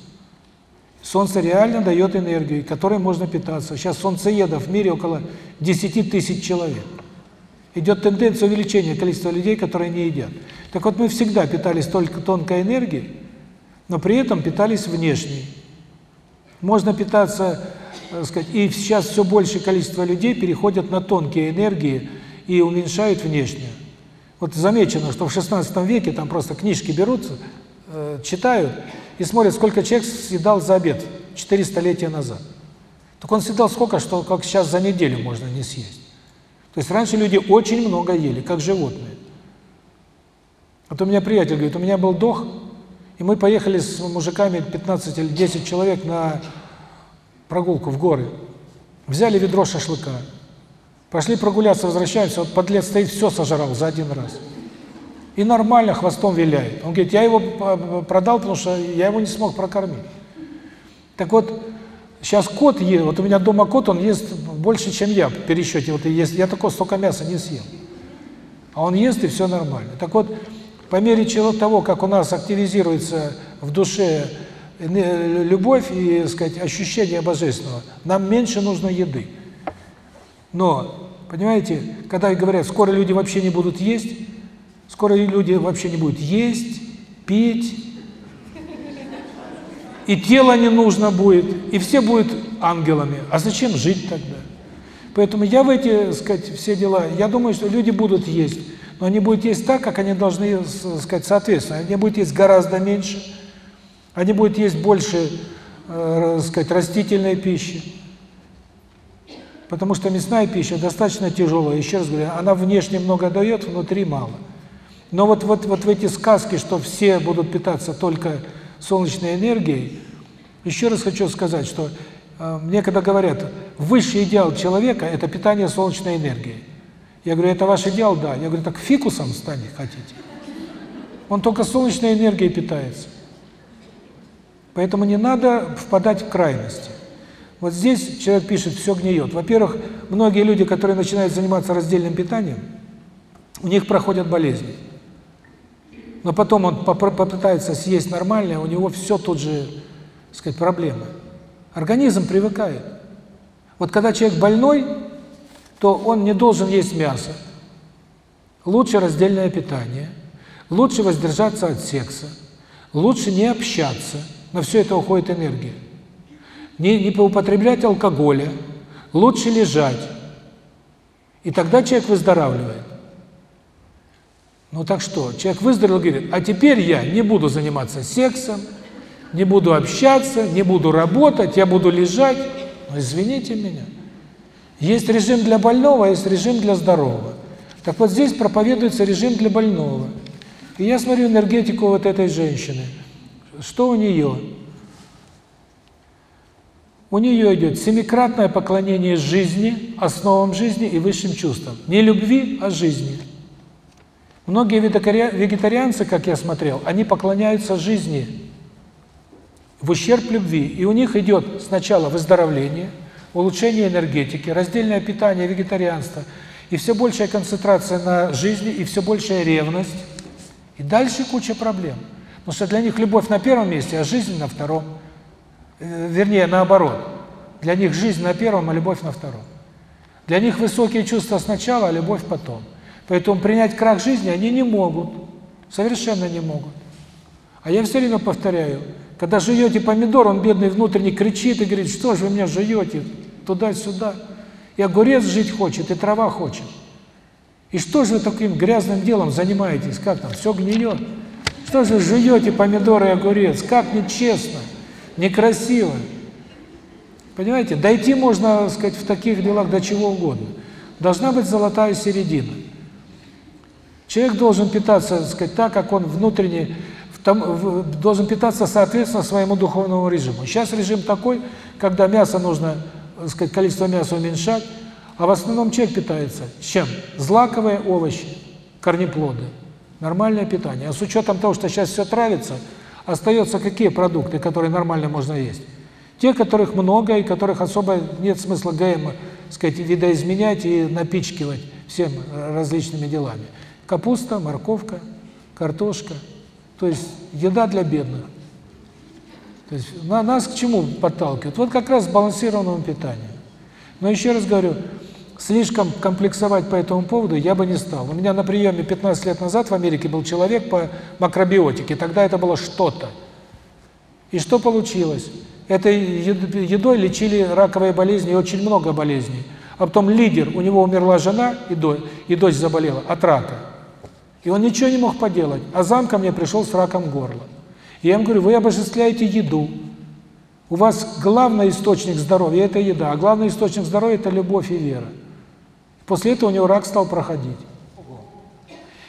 Солнце реально дает энергию, которой можно питаться. Сейчас солнцеедов в мире около 10 тысяч человек. Идет тенденция увеличения количества людей, которые не едят. Так вот, мы всегда питались только тонкой энергией, но при этом питались внешней. Можно питаться, так сказать, и сейчас все большее количество людей переходят на тонкие энергии и уменьшают внешнюю. Вот замечено, что в 16 веке там просто книжки берутся, э, читают и смотрят, сколько человек съедал за обед 4 столетия назад. Так он съедал сколько, что как сейчас за неделю можно не съесть. То есть раньше люди очень много ели, как животные. Вот у меня приятель говорит, у меня был дох, и мы поехали с мужиками 15 или 10 человек на прогулку в горы. Взяли ведро шашлыка. Пошли прогуляться, возвращаемся, вот подлец стоит, все сожрал за один раз. И нормально хвостом виляет. Он говорит, я его продал, потому что я его не смог прокормить. Так вот, сейчас кот ест, вот у меня дома кот, он ест больше, чем я в пересчете. Вот я, я такого столько мяса не съем. А он ест, и все нормально. Так вот, по мере того, как у нас активизируется в душе любовь и, сказать, ощущение божественного, нам меньше нужно еды. Но, понимаете, когда говорят, скоро люди вообще не будут есть, скоро люди вообще не будут есть, пить, и тело не нужно будет, и все будут ангелами. А зачем жить тогда? Поэтому я в эти, сказать, все дела, я думаю, что люди будут есть, но они будут есть так, как они должны, сказать, соответственно. Они будут есть гораздо меньше, они будут есть больше, э, сказать, растительной пищи. Потому что мясная пища достаточно тяжелая. Еще раз говорю, она внешне много дает, внутри мало. Но вот, вот, вот в эти сказки, что все будут питаться только солнечной энергией, еще раз хочу сказать, что э, мне когда говорят, высший идеал человека – это питание солнечной энергией. Я говорю, это ваш идеал? Да. Я говорю, так фикусом стать хотите? Он только солнечной энергией питается. Поэтому не надо впадать в крайности. Вот здесь человек пишет, все гниет. Во-первых, многие люди, которые начинают заниматься раздельным питанием, у них проходят болезни. Но потом он попытается съесть нормально, у него все тут же, так сказать, проблемы. Организм привыкает. Вот когда человек больной, то он не должен есть мясо. Лучше раздельное питание, лучше воздержаться от секса, лучше не общаться, на все это уходит энергия. Не, не поупотреблять алкоголя, лучше лежать. И тогда человек выздоравливает. Ну так что, человек выздоровел и говорит, а теперь я не буду заниматься сексом, не буду общаться, не буду работать, я буду лежать. Ну извините меня. Есть режим для больного, а есть режим для здорового. Так вот здесь проповедуется режим для больного. И я смотрю энергетику вот этой женщины. Что у нее? У нее идет семикратное поклонение жизни, основам жизни и высшим чувствам. Не любви, а жизни. Многие вегетарианцы, как я смотрел, они поклоняются жизни в ущерб любви. И у них идет сначала выздоровление – улучшение энергетики, раздельное питание, вегетарианство, и все большая концентрация на жизни, и все большая ревность, и дальше куча проблем. Потому что для них любовь на первом месте, а жизнь на втором. Э, вернее, наоборот. Для них жизнь на первом, а любовь на втором. Для них высокие чувства сначала, а любовь потом. Поэтому принять крах жизни они не могут. Совершенно не могут. А я все время повторяю, когда жуете помидор, он бедный внутренне кричит и говорит, что же вы меня жуете туда-сюда. И огурец жить хочет, и трава хочет. И что же вы таким грязным делом занимаетесь? Как там? Все гниет. Что же жуете помидоры и огурец? Как нечестно, некрасиво. Понимаете? Дойти можно, так сказать, в таких делах до чего угодно. Должна быть золотая середина. Человек должен питаться, так сказать, так, как он внутренне там, должен питаться соответственно своему духовному режиму. Сейчас режим такой, когда мясо нужно, сказать, количество мяса уменьшать, а в основном человек питается чем? Злаковые овощи, корнеплоды. Нормальное питание. А с учетом того, что сейчас все травится, остается какие продукты, которые нормально можно есть? Те, которых много и которых особо нет смысла ГМ, сказать, видоизменять и напичкивать всем различными делами. Капуста, морковка, картошка – то есть еда для бедных. То есть на нас к чему подталкивает? Вот как раз сбалансированному питанию. Но еще раз говорю, слишком комплексовать по этому поводу я бы не стал. У меня на приеме 15 лет назад в Америке был человек по макробиотике, тогда это было что-то. И что получилось? Этой едой лечили раковые болезни и очень много болезней. А потом лидер, у него умерла жена и дочь, и дочь заболела от рака. И он ничего не мог поделать. А зам ко мне пришел с раком горла. И я ему говорю, вы обожествляете еду. У вас главный источник здоровья – это еда, а главный источник здоровья – это любовь и вера. После этого у него рак стал проходить.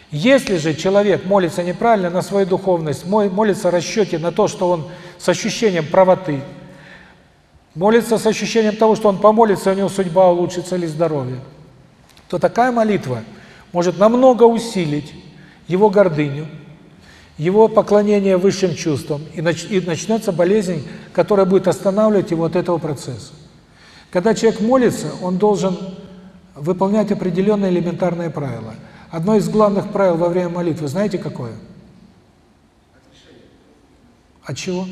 Если же человек молится неправильно на свою духовность, молится в расчете на то, что он с ощущением правоты, молится с ощущением того, что он помолится, у него судьба улучшится или здоровье, то такая молитва может намного усилить его гордыню, его поклонение высшим чувствам, и, нач, и начнется болезнь, которая будет останавливать его от этого процесса. Когда человек молится, он должен выполнять определенные элементарные правила. Одно из главных правил во время молитвы, знаете какое? От чего?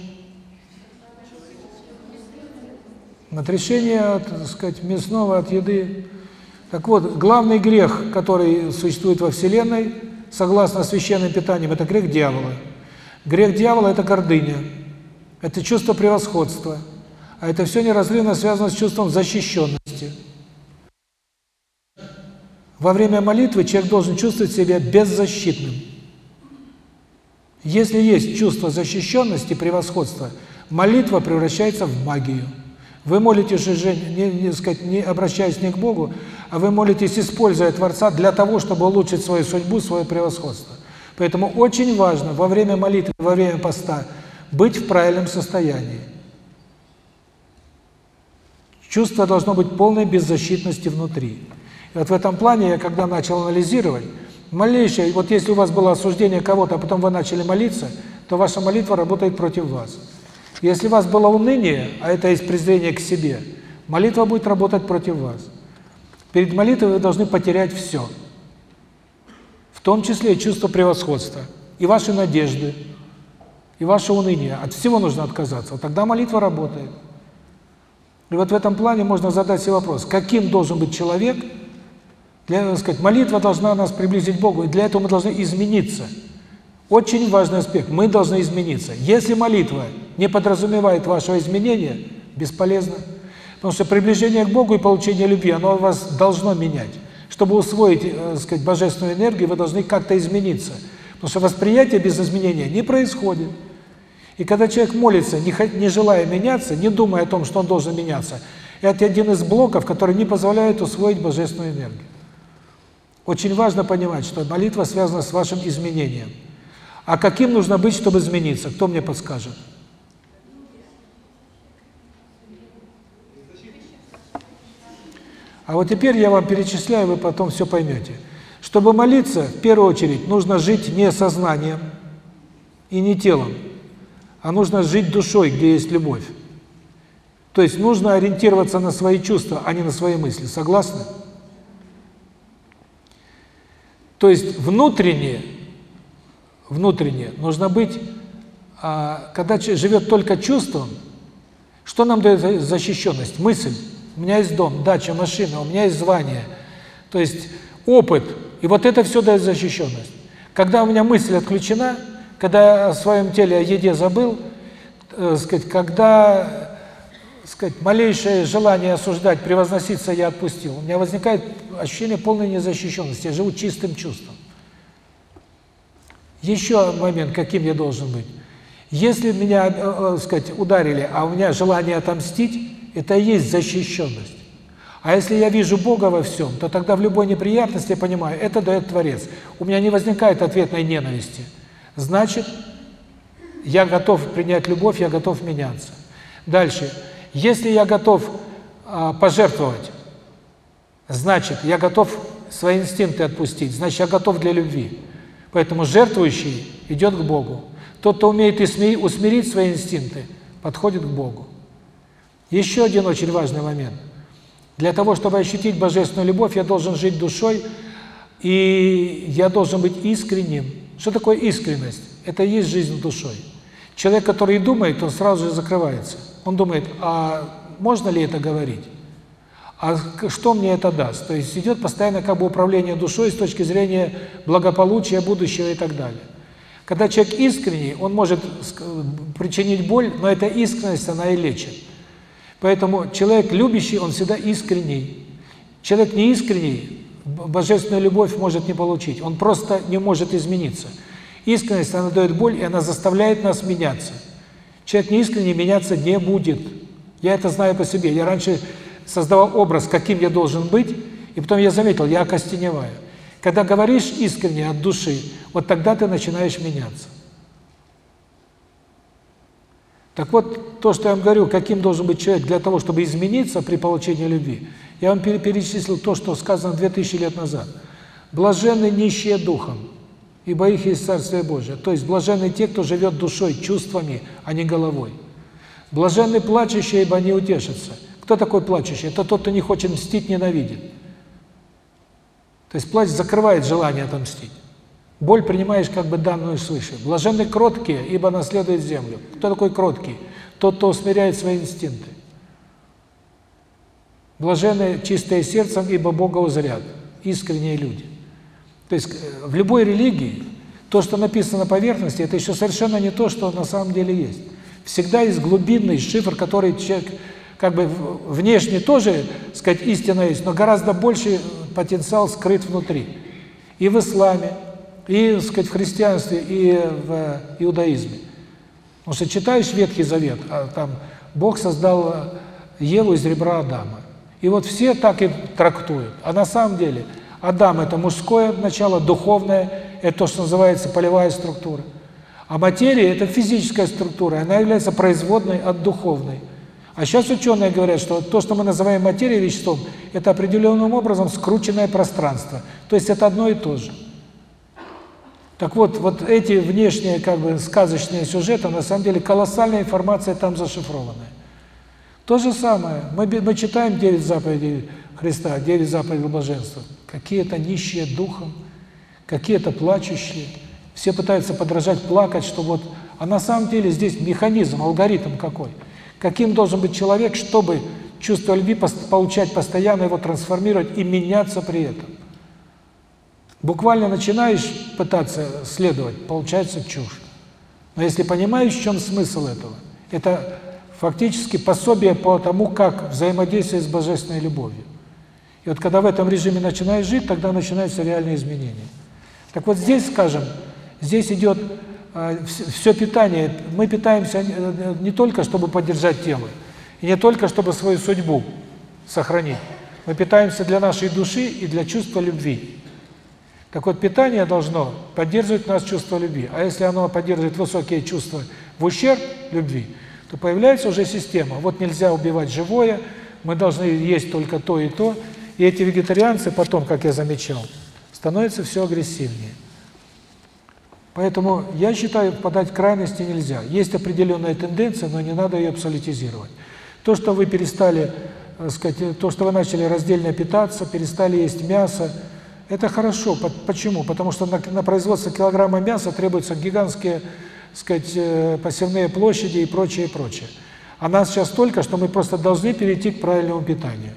Отрешение от, так сказать, мясного, от еды. Так вот, главный грех, который существует во Вселенной, согласно священным питаниям, это грех дьявола. Грех дьявола – это гордыня, это чувство превосходства, а это все неразрывно связано с чувством защищенности. Во время молитвы человек должен чувствовать себя беззащитным. Если есть чувство защищенности, превосходства, молитва превращается в магию. Вы молитесь, не, не, сказать, не обращаясь не к Богу, а вы молитесь, используя Творца для того, чтобы улучшить свою судьбу, свое превосходство. Поэтому очень важно во время молитвы, во время поста быть в правильном состоянии. Чувство должно быть полной беззащитности внутри. И вот в этом плане я, когда начал анализировать, малейшее, вот если у вас было осуждение кого-то, а потом вы начали молиться, то ваша молитва работает против вас. Если у вас было уныние, а это есть презрение к себе, молитва будет работать против вас. Перед молитвой вы должны потерять все. В том числе и чувство превосходства, и ваши надежды, и ваше уныние. От всего нужно отказаться. Вот тогда молитва работает. И вот в этом плане можно задать себе вопрос, каким должен быть человек, для, так сказать, молитва должна нас приблизить к Богу, и для этого мы должны измениться. Очень важный аспект. Мы должны измениться. Если молитва не подразумевает вашего изменения, бесполезно. Потому что приближение к Богу и получение любви, оно вас должно менять. Чтобы усвоить, э, сказать, божественную энергию, вы должны как-то измениться. Потому что восприятие без изменения не происходит. И когда человек молится, не желая меняться, не думая о том, что он должен меняться, это один из блоков, который не позволяет усвоить божественную энергию. Очень важно понимать, что молитва связана с вашим изменением. А каким нужно быть, чтобы измениться? Кто мне подскажет? А вот теперь я вам перечисляю, вы потом все поймете. Чтобы молиться, в первую очередь, нужно жить не сознанием и не телом, а нужно жить душой, где есть любовь. То есть нужно ориентироваться на свои чувства, а не на свои мысли. Согласны? То есть внутренне, внутренне нужно быть, а, когда живет только чувством, что нам дает защищенность? Мысль. У меня есть дом, дача, машина, у меня есть звание. То есть опыт. И вот это все дает защищенность. Когда у меня мысль отключена, когда о своем теле, о еде забыл, э, сказать, когда сказать, малейшее желание осуждать, превозноситься я отпустил, у меня возникает ощущение полной незащищенности, я живу чистым чувством. Еще момент, каким я должен быть. Если меня, э, э, сказать, ударили, а у меня желание отомстить, это и есть защищенность. А если я вижу Бога во всем, то тогда в любой неприятности я понимаю, это дает Творец. У меня не возникает ответной ненависти. Значит, я готов принять любовь, я готов меняться. Дальше. Если я готов а, пожертвовать, значит, я готов свои инстинкты отпустить, значит, я готов для любви. Поэтому жертвующий идет к Богу. Тот, кто умеет усмирить свои инстинкты, подходит к Богу. Еще один очень важный момент. Для того, чтобы ощутить божественную любовь, я должен жить душой, и я должен быть искренним. Что такое искренность? Это и есть жизнь душой. Человек, который думает, он сразу же закрывается. Он думает, а можно ли это говорить? А что мне это даст? То есть идет постоянно как бы управление душой с точки зрения благополучия будущего и так далее. Когда человек искренний, он может причинить боль, но эта искренность, она и лечит. Поэтому человек любящий, он всегда искренний. Человек неискренний, божественную любовь может не получить. Он просто не может измениться. Искренность, она дает боль, и она заставляет нас меняться. Человек неискренний меняться не будет. Я это знаю по себе. Я раньше создавал образ, каким я должен быть, и потом я заметил, я окостеневаю. Когда говоришь искренне от души, вот тогда ты начинаешь меняться. Так вот, то, что я вам говорю, каким должен быть человек для того, чтобы измениться при получении любви, я вам пере- перечислил то, что сказано 2000 лет назад. Блаженны нищие духом, ибо их есть Царствие Божие. То есть блаженны те, кто живет душой, чувствами, а не головой. Блаженны плачущие, ибо они утешатся. Кто такой плачущий? Это тот, кто не хочет мстить, ненавидит. То есть плач закрывает желание отомстить. Боль принимаешь как бы данную свыше. Блаженны кроткие, ибо наследуют землю. Кто такой кроткий? Тот, кто усмиряет свои инстинкты. Блаженны чистые сердцем, ибо Бога узрят. Искренние люди. То есть э, в любой религии то, что написано на поверхности, это еще совершенно не то, что на самом деле есть. Всегда есть глубинный шифр, который человек как бы внешне тоже, сказать, истина есть, но гораздо больше потенциал скрыт внутри. И в исламе, и, так сказать, в христианстве, и в иудаизме. Потому что читаешь Ветхий Завет, а там Бог создал э, Еву из ребра Адама. И вот все так и трактуют. А на самом деле Адам – это мужское начало, духовное, это то, что называется полевая структура. А материя – это физическая структура, она является производной от духовной. А сейчас ученые говорят, что то, что мы называем материей веществом, это определенным образом скрученное пространство. То есть это одно и то же. Так вот, вот эти внешние, как бы, сказочные сюжеты, на самом деле колоссальная информация там зашифрованная. То же самое. Мы, мы читаем девять заповедей Христа, девять заповедей блаженства. Какие-то нищие духом, какие-то плачущие. Все пытаются подражать, плакать, что вот... А на самом деле здесь механизм, алгоритм какой. Каким должен быть человек, чтобы чувство любви получать постоянно, его трансформировать и меняться при этом. Буквально начинаешь пытаться следовать, получается чушь. Но если понимаешь, в чем смысл этого, это фактически пособие по тому, как взаимодействовать с божественной любовью. И вот когда в этом режиме начинаешь жить, тогда начинаются реальные изменения. Так вот здесь, скажем, здесь идет все питание. Мы питаемся э, не только, чтобы поддержать тело, и не только, чтобы свою судьбу сохранить. Мы питаемся для нашей души и для чувства любви. Так вот, питание должно поддерживать у нас чувство любви. А если оно поддерживает высокие чувства в ущерб любви, то появляется уже система. Вот нельзя убивать живое, мы должны есть только то и то. И эти вегетарианцы потом, как я замечал, становятся все агрессивнее. Поэтому я считаю, подать крайности нельзя. Есть определенная тенденция, но не надо ее абсолютизировать. То, что вы перестали, так сказать, то, что вы начали раздельно питаться, перестали есть мясо, это хорошо. Почему? Потому что на, на производство килограмма мяса требуются гигантские, сказать, посевные площади и прочее, и прочее. А нас сейчас столько, что мы просто должны перейти к правильному питанию.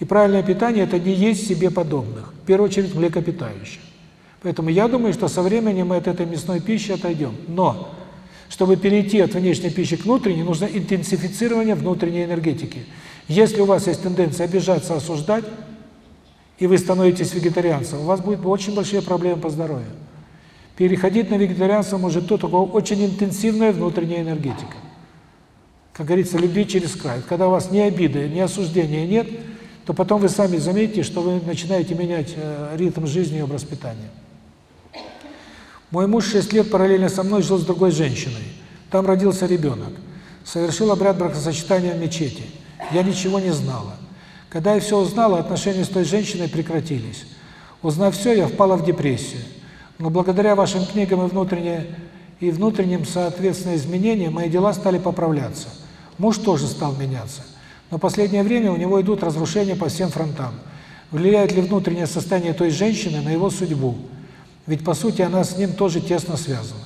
И правильное питание – это не есть себе подобных, в первую очередь млекопитающих. Поэтому я думаю, что со временем мы от этой мясной пищи отойдем. Но, чтобы перейти от внешней пищи к внутренней, нужно интенсифицирование внутренней энергетики. Если у вас есть тенденция обижаться, осуждать, и вы становитесь вегетарианцем, у вас будет очень большие проблемы по здоровью. Переходить на вегетарианство может тот, у кого очень интенсивная внутренняя энергетика. Как говорится, любви через край. Когда у вас ни обиды, ни осуждения нет, то потом вы сами заметите, что вы начинаете менять ритм жизни и образ питания. Мой муж 6 лет параллельно со мной жил с другой женщиной. Там родился ребенок. Совершил обряд бракосочетания в мечети. Я ничего не знала. Когда я все узнала, отношения с той женщиной прекратились. Узнав все, я впала в депрессию. Но благодаря вашим книгам и внутренне и внутренним, соответственно, изменениям мои дела стали поправляться. Муж тоже стал меняться. Но последнее время у него идут разрушения по всем фронтам. Влияет ли внутреннее состояние той женщины на его судьбу? Ведь, по сути, она с ним тоже тесно связана.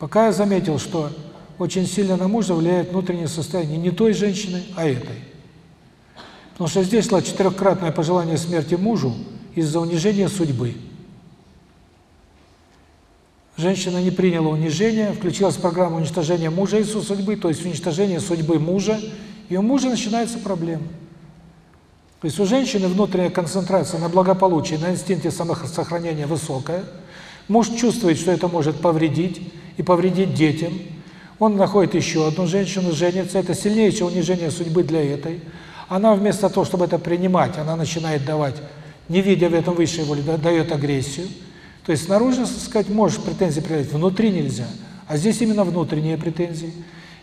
Пока я заметил, что очень сильно на мужа влияет внутреннее состояние не той женщины, а этой. Потому что здесь было четырехкратное пожелание смерти мужу из-за унижения судьбы. Женщина не приняла унижение, включилась в программу уничтожения мужа из судьбы, то есть уничтожение судьбы мужа, и у мужа начинаются проблемы. То есть у женщины внутренняя концентрация на благополучии, на инстинкте самосохранения высокая. Муж чувствует, что это может повредить, и повредить детям. Он находит еще одну женщину, женится. Это сильнейшее унижение судьбы для этой. Она вместо того, чтобы это принимать, она начинает давать, не видя в этом высшей воли, дает агрессию. То есть снаружи, так сказать, можешь претензии проявить, внутри нельзя. А здесь именно внутренние претензии.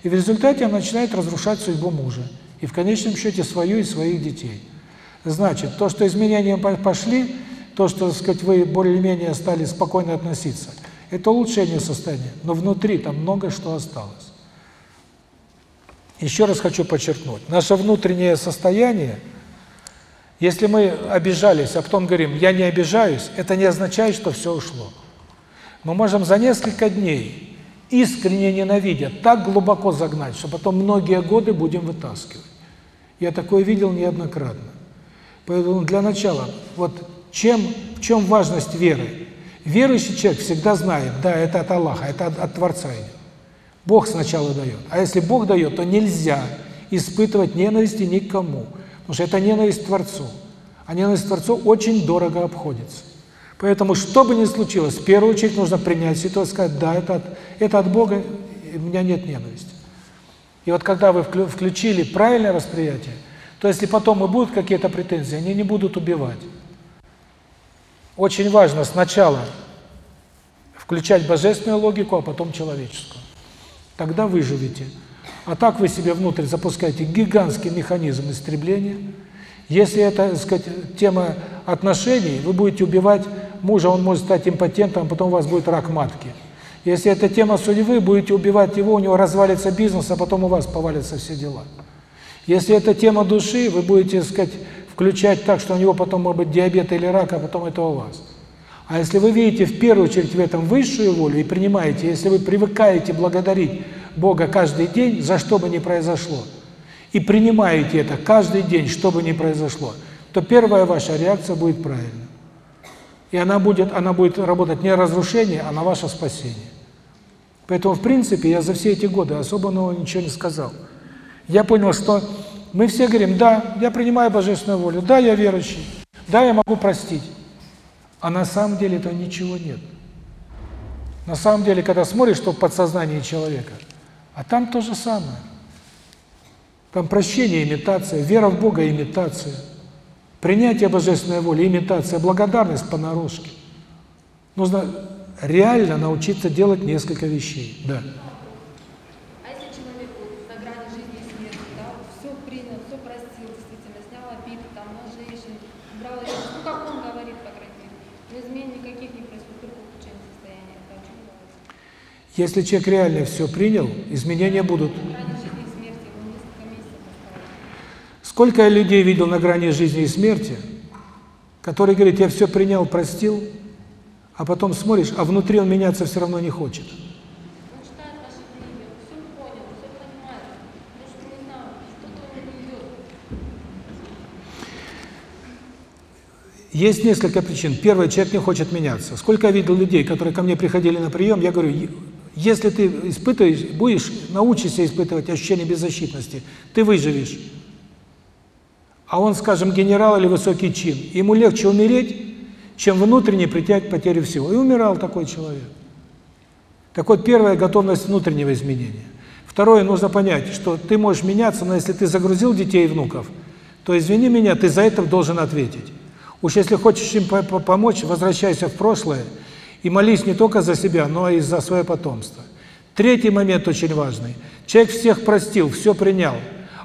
И в результате она начинает разрушать судьбу мужа. И в конечном счете свою и своих детей. Значит, то, что изменения пошли, то, что, так сказать, вы более-менее стали спокойно относиться, это улучшение состояния. Но внутри там много что осталось. Еще раз хочу подчеркнуть. Наше внутреннее состояние, если мы обижались, а потом говорим «я не обижаюсь», это не означает, что все ушло. Мы можем за несколько дней, искренне ненавидя, так глубоко загнать, что потом многие годы будем вытаскивать. Я такое видел неоднократно. Поэтому для начала, вот чем, в чем важность веры? Верующий человек всегда знает, да, это от Аллаха, это от, от Творца идет. Бог сначала дает. А если Бог дает, то нельзя испытывать ненависти никому. Потому что это ненависть Творцу. А ненависть Творцу очень дорого обходится. Поэтому, что бы ни случилось, в первую очередь нужно принять ситуацию, сказать, да, это от, это от Бога, у меня нет ненависти. И вот когда вы включили правильное восприятие, то если потом и будут какие-то претензии, они не будут убивать. Очень важно сначала включать божественную логику, а потом человеческую тогда выживете. А так вы себе внутрь запускаете гигантский механизм истребления. Если это, так сказать, тема отношений, вы будете убивать мужа, он может стать импотентом, а потом у вас будет рак матки. Если это тема судьбы, будете убивать его, у него развалится бизнес, а потом у вас повалятся все дела. Если это тема души, вы будете, так сказать, включать так, что у него потом может быть диабет или рак, а потом это у вас. А если вы видите в первую очередь в этом высшую волю и принимаете, если вы привыкаете благодарить Бога каждый день, за что бы ни произошло, и принимаете это каждый день, что бы ни произошло, то первая ваша реакция будет правильной. И она будет, она будет работать не разрушение, а на ваше спасение. Поэтому, в принципе, я за все эти годы особо нового ничего не сказал. Я понял, что мы все говорим, да, я принимаю божественную волю, да, я верующий, да, я могу простить. А на самом деле этого ничего нет. На самом деле, когда смотришь, что в подсознании человека, а там то же самое. Там прощение – имитация, вера в Бога – имитация, принятие божественной воли – имитация, благодарность понарошке. Нужно реально научиться делать несколько вещей. Да. Если человек реально все принял, изменения будут. Сколько я людей видел на грани жизни и смерти, которые говорят, я все принял, простил, а потом смотришь, а внутри он меняться все равно не хочет. Есть несколько причин. Первое, человек не хочет меняться. Сколько я видел людей, которые ко мне приходили на прием, я говорю, если ты испытываешь, будешь, научишься испытывать ощущение беззащитности, ты выживешь. А он, скажем, генерал или высокий чин, ему легче умереть, чем внутренне притять потерю всего. И умирал такой человек. Так вот, первая готовность внутреннего изменения. Второе, нужно понять, что ты можешь меняться, но если ты загрузил детей и внуков, то, извини меня, ты за это должен ответить. Уж если хочешь им помочь, возвращайся в прошлое – и молись не только за себя, но и за свое потомство. Третий момент очень важный. Человек всех простил, все принял,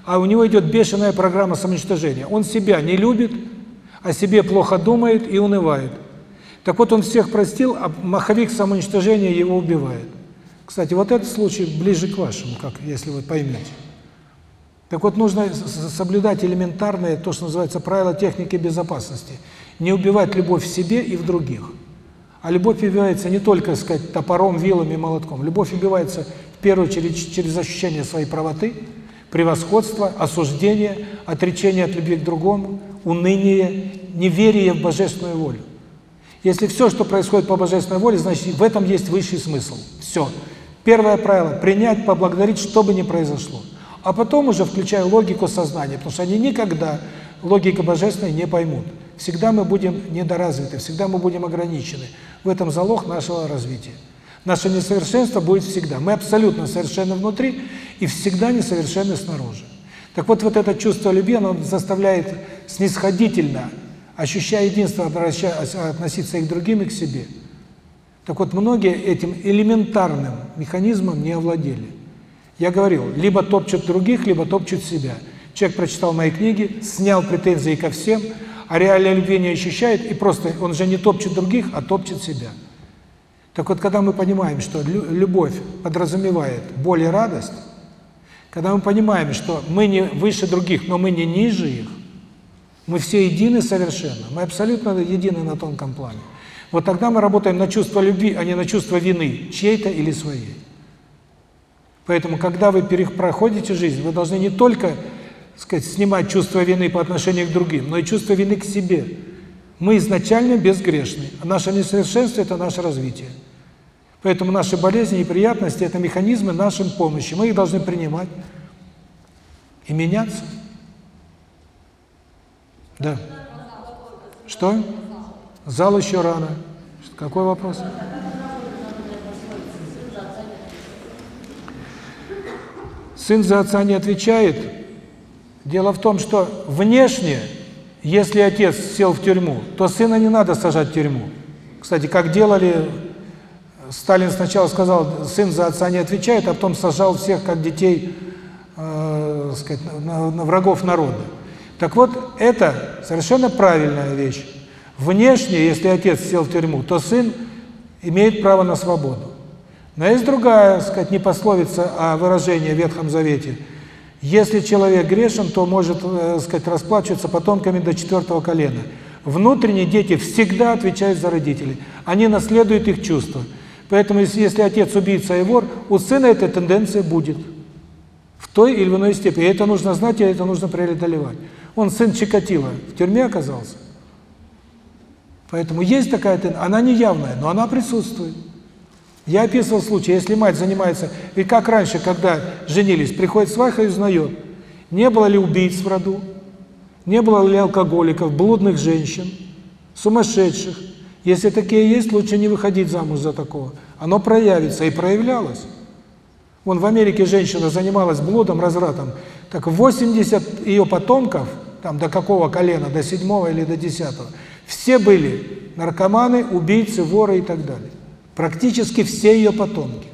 а у него идет бешеная программа самоуничтожения. Он себя не любит, о себе плохо думает и унывает. Так вот, он всех простил, а маховик самоуничтожения его убивает. Кстати, вот этот случай ближе к вашему, как если вы поймете. Так вот, нужно соблюдать элементарные, то, что называется, правила техники безопасности. Не убивать любовь в себе и в других. А любовь убивается не только, сказать, топором, вилами, молотком. Любовь убивается в первую очередь через ощущение своей правоты, превосходство, осуждение, отречение от любви к другому, уныние, неверие в божественную волю. Если все, что происходит по божественной воле, значит, в этом есть высший смысл. Все. Первое правило – принять, поблагодарить, что бы ни произошло. А потом уже включая логику сознания, потому что они никогда логика божественной не поймут. Всегда мы будем недоразвиты, всегда мы будем ограничены. В этом залог нашего развития. Наше несовершенство будет всегда. Мы абсолютно совершенны внутри и всегда несовершенны снаружи. Так вот, вот это чувство любви, оно заставляет снисходительно, ощущая единство, относиться и к другим, и к себе. Так вот, многие этим элементарным механизмом не овладели. Я говорил, либо топчут других, либо топчут себя. Человек прочитал мои книги, снял претензии ко всем, а реальной любви не ощущает, и просто он же не топчет других, а топчет себя. Так вот, когда мы понимаем, что любовь подразумевает боль и радость, когда мы понимаем, что мы не выше других, но мы не ниже их, мы все едины совершенно, мы абсолютно едины на тонком плане. Вот тогда мы работаем на чувство любви, а не на чувство вины, чьей-то или своей. Поэтому, когда вы проходите жизнь, вы должны не только, сказать, снимать чувство вины по отношению к другим, но и чувство вины к себе. Мы изначально безгрешны, а наше несовершенство – это наше развитие. Поэтому наши болезни, неприятности – это механизмы нашей помощи. Мы их должны принимать и меняться. Да. Что? Зал еще рано. Какой вопрос? Сын за отца не отвечает. Дело в том, что внешне, если отец сел в тюрьму, то сына не надо сажать в тюрьму. Кстати, как делали, Сталин сначала сказал, сын за отца не отвечает, а потом сажал всех как детей, э, сказать, на, на врагов народа. Так вот, это совершенно правильная вещь. Внешне, если отец сел в тюрьму, то сын имеет право на свободу. Но есть другая, сказать, не пословица, а выражение в Ветхом Завете. Если человек грешен, то может, э, сказать, расплачиваться потомками до четвертого колена. Внутренние дети всегда отвечают за родителей. Они наследуют их чувства. Поэтому, если, отец убийца и вор, у сына эта тенденция будет. В той или иной степени. И это нужно знать, и это нужно преодолевать. Он сын Чикатило в тюрьме оказался. Поэтому есть такая тенденция, она не явная, но она присутствует. Я описывал случай, если мать занимается, ведь как раньше, когда женились, приходит сваха и узнает, не было ли убийц в роду, не было ли алкоголиков, блудных женщин, сумасшедших. Если такие есть, лучше не выходить замуж за такого. Оно проявится и проявлялось. Вон в Америке женщина занималась блудом, развратом. Так 80 ее потомков, там до какого колена, до седьмого или до десятого, все были наркоманы, убийцы, воры и так далее. Практически все ее потомки.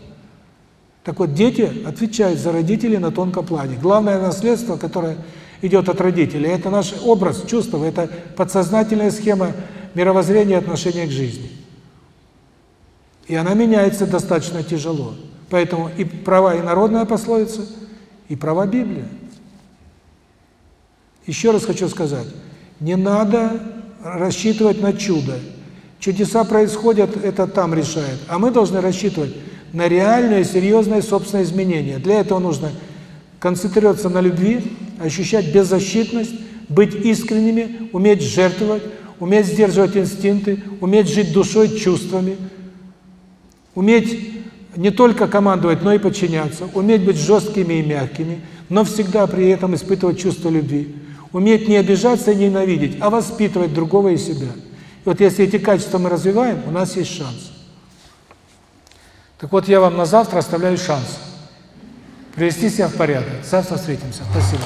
Так вот, дети отвечают за родителей на тонком плане. Главное наследство, которое идет от родителей, это наш образ, чувство, это подсознательная схема мировоззрения отношения к жизни. И она меняется достаточно тяжело. Поэтому и права и народная пословица, и права Библия. Еще раз хочу сказать, не надо рассчитывать на чудо. Чудеса происходят, это там решает. А мы должны рассчитывать на реальное, серьезное собственное изменение. Для этого нужно концентрироваться на любви, ощущать беззащитность, быть искренними, уметь жертвовать, уметь сдерживать инстинкты, уметь жить душой, чувствами, уметь не только командовать, но и подчиняться, уметь быть жесткими и мягкими, но всегда при этом испытывать чувство любви, уметь не обижаться и ненавидеть, а воспитывать другого и себя. И вот если эти качества мы развиваем, у нас есть шанс. Так вот, я вам на завтра оставляю шанс привести себя в порядок. Завтра встретимся. Спасибо.